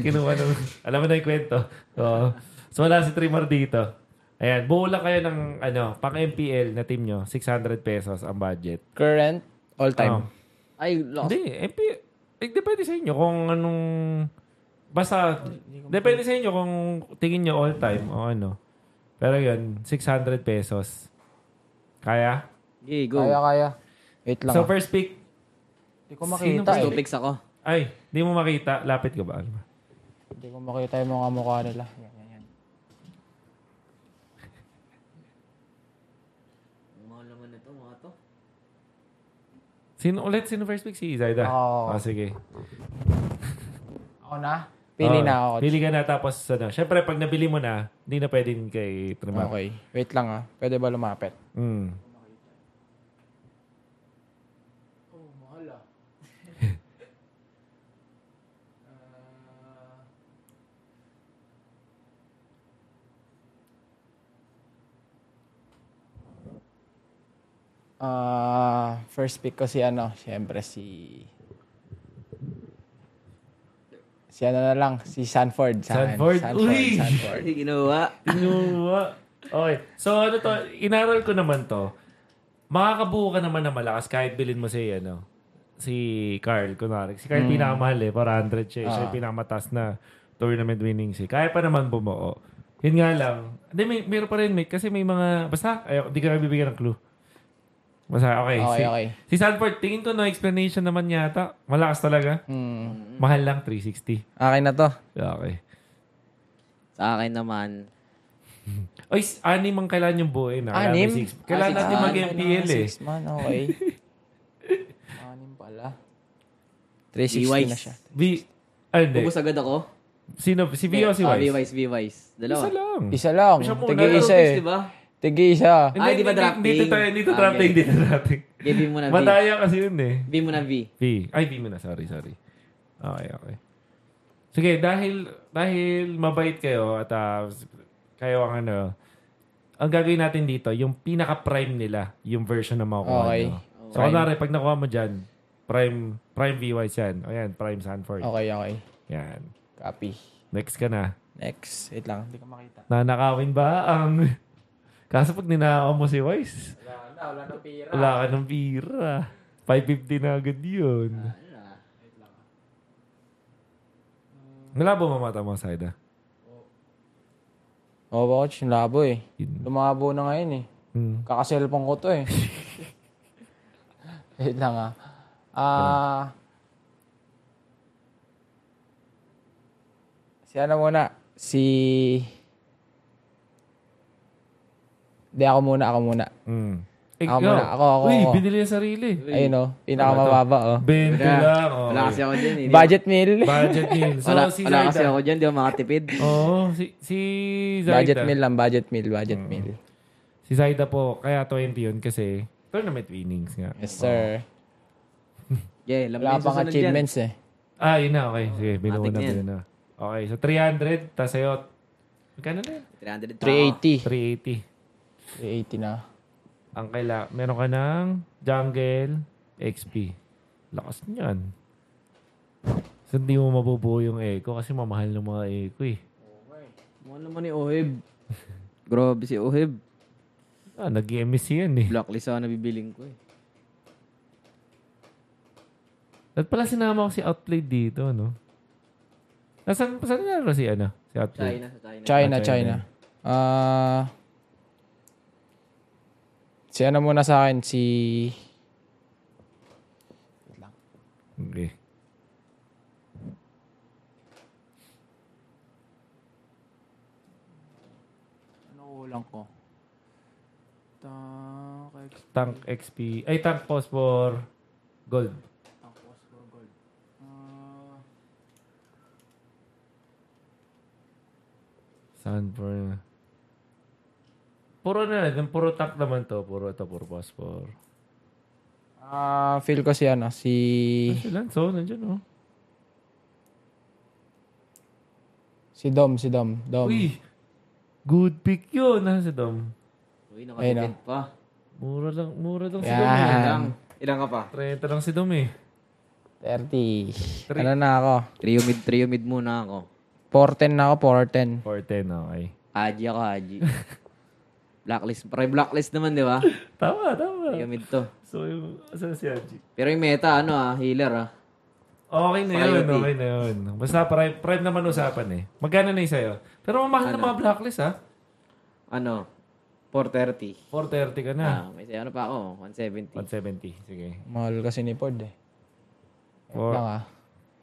kinuha no. Alam mo na yung kwento. So, so wala si Trimar dito. Ayan, buo lang kayo ng ano, pang MPL na team nyo, 600 pesos ang budget. Current, all time. Oh. Ay, lost. Hindi, MPL, eh, depende sa inyo kung anong, basta, depende sa inyo kung tingin nyo all time o ano. Pero yun, 600 pesos. Kaya? Okay, go. Kaya, kaya. Wait lang. So ah. first pick, Hindi ko makita Two eh. picks ako. ay, di mo makita, lapit ka ba? Ano ba? Hindi ko makita yung mga mukha nila. Yan, yan, yan. Mahal naman ito, mga to. Sino ulit? Sino first pick? Si Zaida? Oo. Ah, sige. Ako na? Pili na ako. Pili ka na tapos ano. Siyempre, pag nabili mo na, hindi na pwedeng kay Trimar. Okay. Wait lang ah. Pwede ba lumapit? Mm. Oh, mahal ah. Ah, first pick ko si ano, syempre si Si ano na lang, si Sanford. sa. Sanford? Sanford, Uy! Sanford. Ginawa. Tinuwa. Okay. So, ano to, inaral ko naman to. Makakabuo ka naman na malakas kahit bilhin mo si, ano, si Carl, kunwari. Si Carl pinakamahal eh, 400 siya. eh. Siya yung pinakamatas na tournament winnings eh. Kaya pa naman bumuo. Yun nga lang. Hindi, may, meron pa rin, may, kasi may mga, basta, ayaw, di ka na bibigyan ng clue. Basta, okay. Okay, si, okay. si Sanford, tingin ko no explanation naman yata. Malakas talaga. Hmm. Mahal lang, 360. Akin na to. Okay. Sa akin naman, Oy, anim ang kailangan yung. Ah. Anim? Kailangan, may six. kailangan Ah, natin man. mag-MPL eh. Six man, okay. Anim pala. 360 B-Wise. na siya. V... Ah, hindi. ubus agad ako. Sino? Si V o si Ah, Wise? V-Wise, V-Wise. Dalawa. Isa lang. Isa lang. Siya muna. Tigi Dalawang isa Two eh. picks, di ba? Tigi isa. Ah, di ba drafting? Dito tayo, dito Ah, drafting, okay. dito drafting. Okay, V muna V. Madaya kasi yun eh. V muna V. V. Ay, V mo na. Sorry, sorry. Okay, okay. Sige, dahil dahil mabait kayo at ah, kayo ang ano, ang gagawin natin dito, yung pinaka-prime nila, yung version na makukuha Okay. nyo. So, kunwari, pag nakuha mo dyan, prime, prime V-Wise yan. O yan, prime Sanford. Okay, okay. Yan. Copy. Next ka na. Next. Wait lang. Hindi ko makita. Nanakawin ba ang... Kaso pag ninakaw mo si Wise, Wala na. Wala na pira. wala ka ng pira. 550 na agad yun. Malabo mamata mo, Saida. Oo, oh. Yung labo eh. Yun. Lumabo na ngayon eh. Hmm. Kakaselfon ko to eh. Wait lang ah. Ah... si ano muna? Si... Di ako muna, ako muna. Mm. Ako muna, ako, ako, Uy, ako. binili yung sarili. Ayun o, pinakamababa oh. Bento lang. Oh. Wala kasi ako dyan eh. Budget meal. Budget meal. So, wala, si wala kasi ako dyan, di ako makatipid. Oo, si, si Zaida. budget meal lang, budget meal, budget meal. Si Zaida po, kaya 20 yun kasi tournament winnings nga. Yes, sir. Yeah, alam mo Wala yung pang susunod dyan. achievements eh. Ah, yun na. Okay. Sige, binuo Matik na, yan. binuo na. Okay, so 300, tapos sa'yo, magkano na yun? 300 pa ako. 380. 380. 380 na. Ang kaila, meron ka ng jungle, XP. Lakas niyan. So, hindi mo mabubuo yung echo kasi mamahal ng mga echo eh. Mahal naman ni Oheb. Grabe si Oheb. Ah, nag-MSC yan eh. Blacklist ako nabibiling ko eh. At pala sinama ko si Outplayed dito, no? Nasaan, saan nalaro si ano? Si Outplayed? China sa China. China, Ah, China. Ah... si ano muna sa akin, si... Okay. Ano ulang ko? Tank Tank XP. Ay, Tank Phosphor Gold. Gold. Ah, Saan na? Puro na lang. Puro tank naman to. Puro ito. Puro Phosphor. Ah, feel ko si ano, si... Si Lanzo, nandiyan oh. Si Dom, si Dom. Dom. Uy! Good pick yun. Nasa si Dom. Uy, Ayun, nakatipid pa. Mura lang, mura lang si Dom eh. Yan. Ilang, ilang ka pa? 30 lang si Dom eh. 30. Ano na ako? Trio mid, trio mid muna ako. 410 na ako, 410. 410, okay. Haji ako, Haji. blacklist. Pare blacklist naman, di ba? Tama, tama. Mid to. So, yung, asan si Haji? Pero yung meta, ano ah, healer ah. Okay na yun, Priority. okay na yun. Basta prime, prime naman usapan eh. Magkano na yung sa'yo? Pero mamahal na mga blacklist ha. Ano? 430. 430 ka na. Ah, may say, ano pa ako? 170. 170, sige. Mahal kasi ni Ford eh. Four. Lang ah.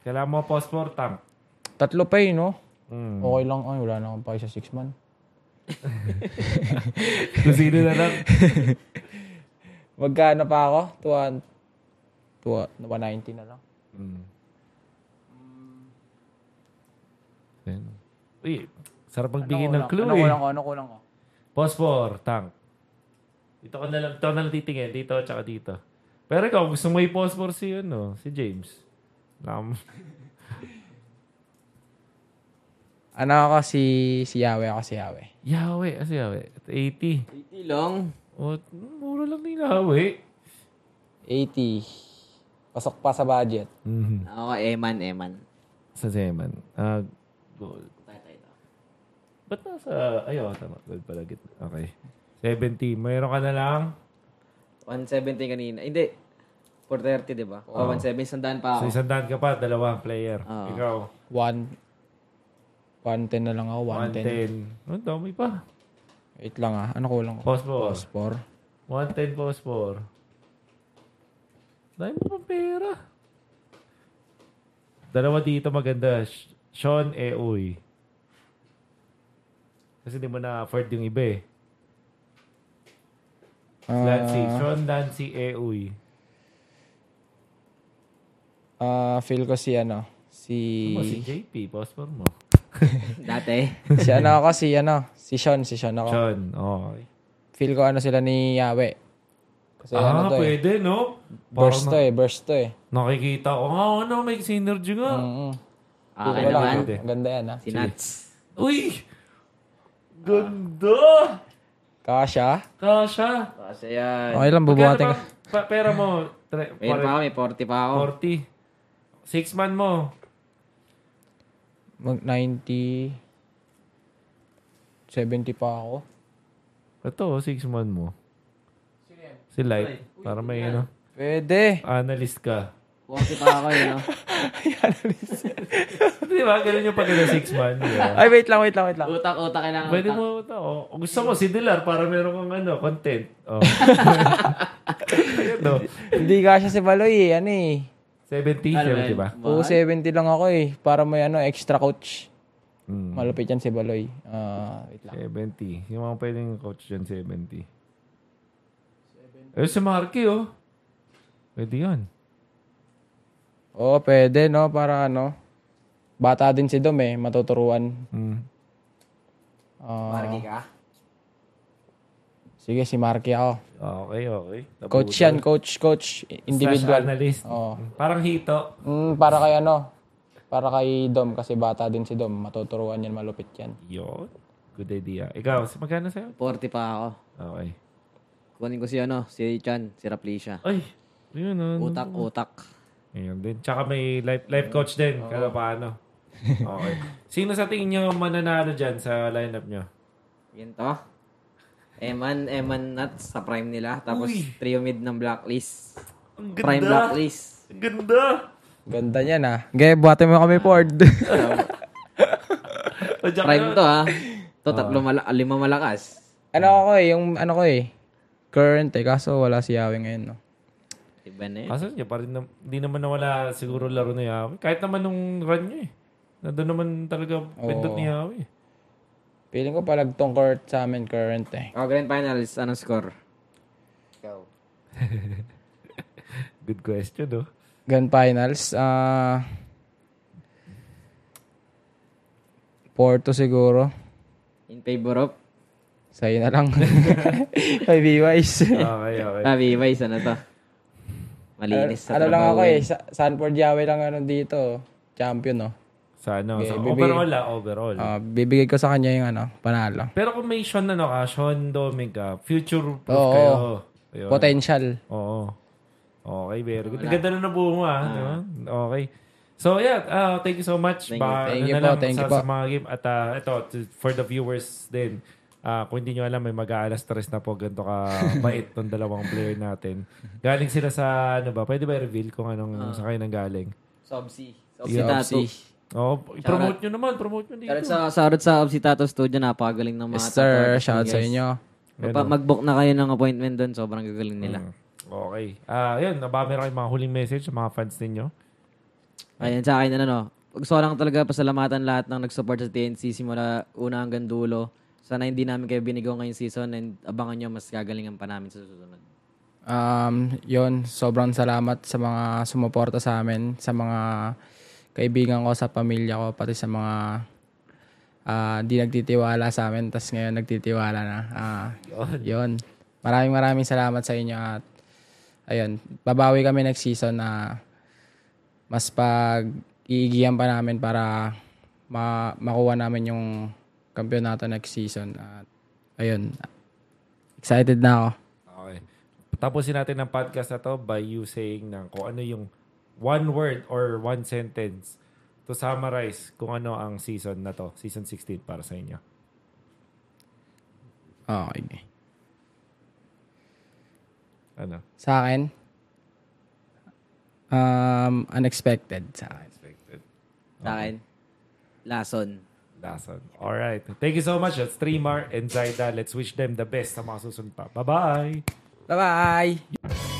Kailangan mo phosphor tank. Tatlo pa eh, no? Mm. Okay lang. Ay, wala na akong pa sa 6 man. Kung sino na lang. Magkano pa ako? Tuwan. Tuwa, 190 na lang. Mm. Yan. Uy, sarap magbigay ng clue ano eh. kulang ko? Ano kulang ko? Phosphor, tank. Dito ka na lang, dito na lang titingin. Dito, tsaka dito. Pero ikaw, gusto mo i-phosphor si, ano, si James. Um, Ano ako si si Yahweh ako si Yahweh. Yahweh, kasi Yahweh. 80. 80 lang. Oh, mura lang ni Yahweh. 80. Pasok pa sa budget. Mhm. Ako, Eman, Eman. Sa Zeman. Ah, gold. Tayo, tayo, tayo. Ba't nasa, ayaw, tama. Gold pala gitna. Okay. 70. Mayroon ka na lang. 170 kanina. Hindi. 430, di ba? O, 170. Sandaan pa So, ako. isang daan ka pa, dalawang player. Oo. Ikaw, 1 110 na lang ako, 110. 110. Ang dami pa. Wait lang ah. Ano ko? Phosphor. Phosphor. 110 phosphor. Dahil mo pang pera. Dalawa dito maganda. Sean Eoy. Kasi hindi mo na-afford yung iba eh. Lancy. Ah, Sean Lancy Eoy. ah, feel ko si ano, si Mo si JP, phosphor mo. Dati. si ano ako si ano, si Sean, si Sean ako. Sean, okay. Feel ko ano sila ni Yahweh. Kasi Ah, ano to eh. pwede, no? Burst to Parang eh, burst to eh. Nakikita ko nga, ano, may synergy nga. Okay Feel ko lang, naman. ah. Ganda yan ah. Si Nats. Uy! Ganda! Kasha. Kasha! Kasi yan. Okay lang, bubuhatin ka. pa- pera mo? Tre- Mayroon pa ako, may 40 pa ako. 40. Six man mo. Mag 90. 70 pa ako. Ito, six man mo. Si Light. Para may ano. Pwede. Analyst ka. 40 pa ako yun, no? Di ba? Ganun yung pag six man. Di ba? Ay, wait lang, wait lang, wait lang. Utak, utak kailangan. Pwede utak. mo ito. Oh. Gusto mo, si Dilar para meron kang ano, content. Oh. Ayun, no? Hindi kasha si Baloy eh. Ano eh. 70, Ano 70 ba? Oo, 70 lang ako eh. Para may ano, extra coach. Mm. Malupit yan si Baloy. Ah, wait lang. 70. Yung mga pwedeng coach dyan, 70. Eh, si Marky, oh. Pwede yan. Oo, pwede, no? Para ano. Bata din si Dom eh, matuturuan. Mm. Ah, Marky ka? Sige, si Marky ako. Okay, okay. Nabuto. Coach yan, coach, coach. Slash Individual. analyst. Oo. Parang hito. Mm, para kay ano, para kay Dom, kasi bata din si Dom. Matuturuan yan, malupit yan. Yun. Good idea. Ikaw, si magkano sa'yo? 40 pa ako. Okay. Kunin ko si ano, si Chan, si Raplisha. Ay, yun, ano. Utak, utak. Ayun din. Tsaka may life, life coach din. Kaya paano. Okay. Sino sa tingin nyo mananalo dyan sa lineup nyo? Yan to. Eman, Eman Nuts sa prime nila. Tapos Uy. trio mid ng blacklist. Ang Prime blacklist. Ang ganda! Ganda niyan ah. Gaya, buhatin mo kami, Ford. Prime to ha. To tatlo mala- lima malakas. ano ako eh, yung ano ko eh. Current eh, kaso wala si Yawi ngayon, no? Iba na yun. Kaso niya pa rin, na, hindi naman nawala siguro laro na Yawi. Kahit naman nung run niya eh. Nandun naman talaga pindot ni Yawi. Feeling ko palagtong court sa amin current eh. Oh, grand finals, anong score? Ikaw. Good question, oh. Grand finals, ah... Porto siguro. In favor of? Sa'yo na lang. Kay B-Wise. Okay, okay. Ah, Vivice, ano to? Malinis sa ano lang trabaho ako eh. Sa- Sanford Yawi lang ano dito. Champion, no? Sa ano? Okay, sa bibigay- overall ah, overall. Ah, bibigay ko sa kanya yung ano, panalo. Pero kung may Sean ano ka, Sean Doming ka, future proof Oo. kayo. Ayun. Potential. Oo. Okay, very good. Ang ganda na nabuo mo ah. ba? Okay. So yeah, uh, thank you so much. Thank Baka, you. Thank ano you na po, lang thank sa, you po. sa mga game. At uh, ito, to- for the viewers din, ah kung hindi nyo alam, may mag-aalas stress na po ganito ka bait ng dalawang player natin. Galing sila sa, ano ba, pwede ba i-reveal kung anong sa kayo nang galing? Sobsi. Si Sobsi Tattoo. Oh, promote nyo naman, promote nyo dito. Shoutout sa, shoutout sa Obsi Tattoo Studio. Napakagaling ng mga Yes, sir. tattoo artists Shout guys. sa inyo. Magpa- mag-book na kayo ng appointment doon. Sobrang gagaling nila. Mm. Okay. Ah, yun, naba meron kayong mga huling message sa mga fans ninyo. Ayun, sa akin, ano, no. Gusto lang talaga pasalamatan lahat ng nag-support sa TNC simula una hanggang dulo. Sana hindi namin kayo binigo ngayong season and abangan nyo mas gagalingan pa namin sa susunod. Um, yon sobrang salamat sa mga sumuporta sa amin, sa mga kaibigan ko, sa pamilya ko, pati sa mga ah, di nagtitiwala sa amin, tas ngayon nagtitiwala na. Ah, yon Maraming maraming salamat sa inyo at ayun, babawi kami next season na mas pag iigihan pa namin para ma- makuha namin yung kampyonato next season. At ayun, excited na ako. Okay. Tapusin natin ang podcast na to by you saying ng kung ano yung one word or one sentence to summarize kung ano ang season na to, season 16 para sa inyo. Okay. Ano? Sa akin, um, unexpected sa akin. Expected. Sa akin, lason. Lason. Alright. Thank you so much. That's Trimar and Zaida. Let's wish them the best sa mga susunod pa. Bye-bye! Bye-bye!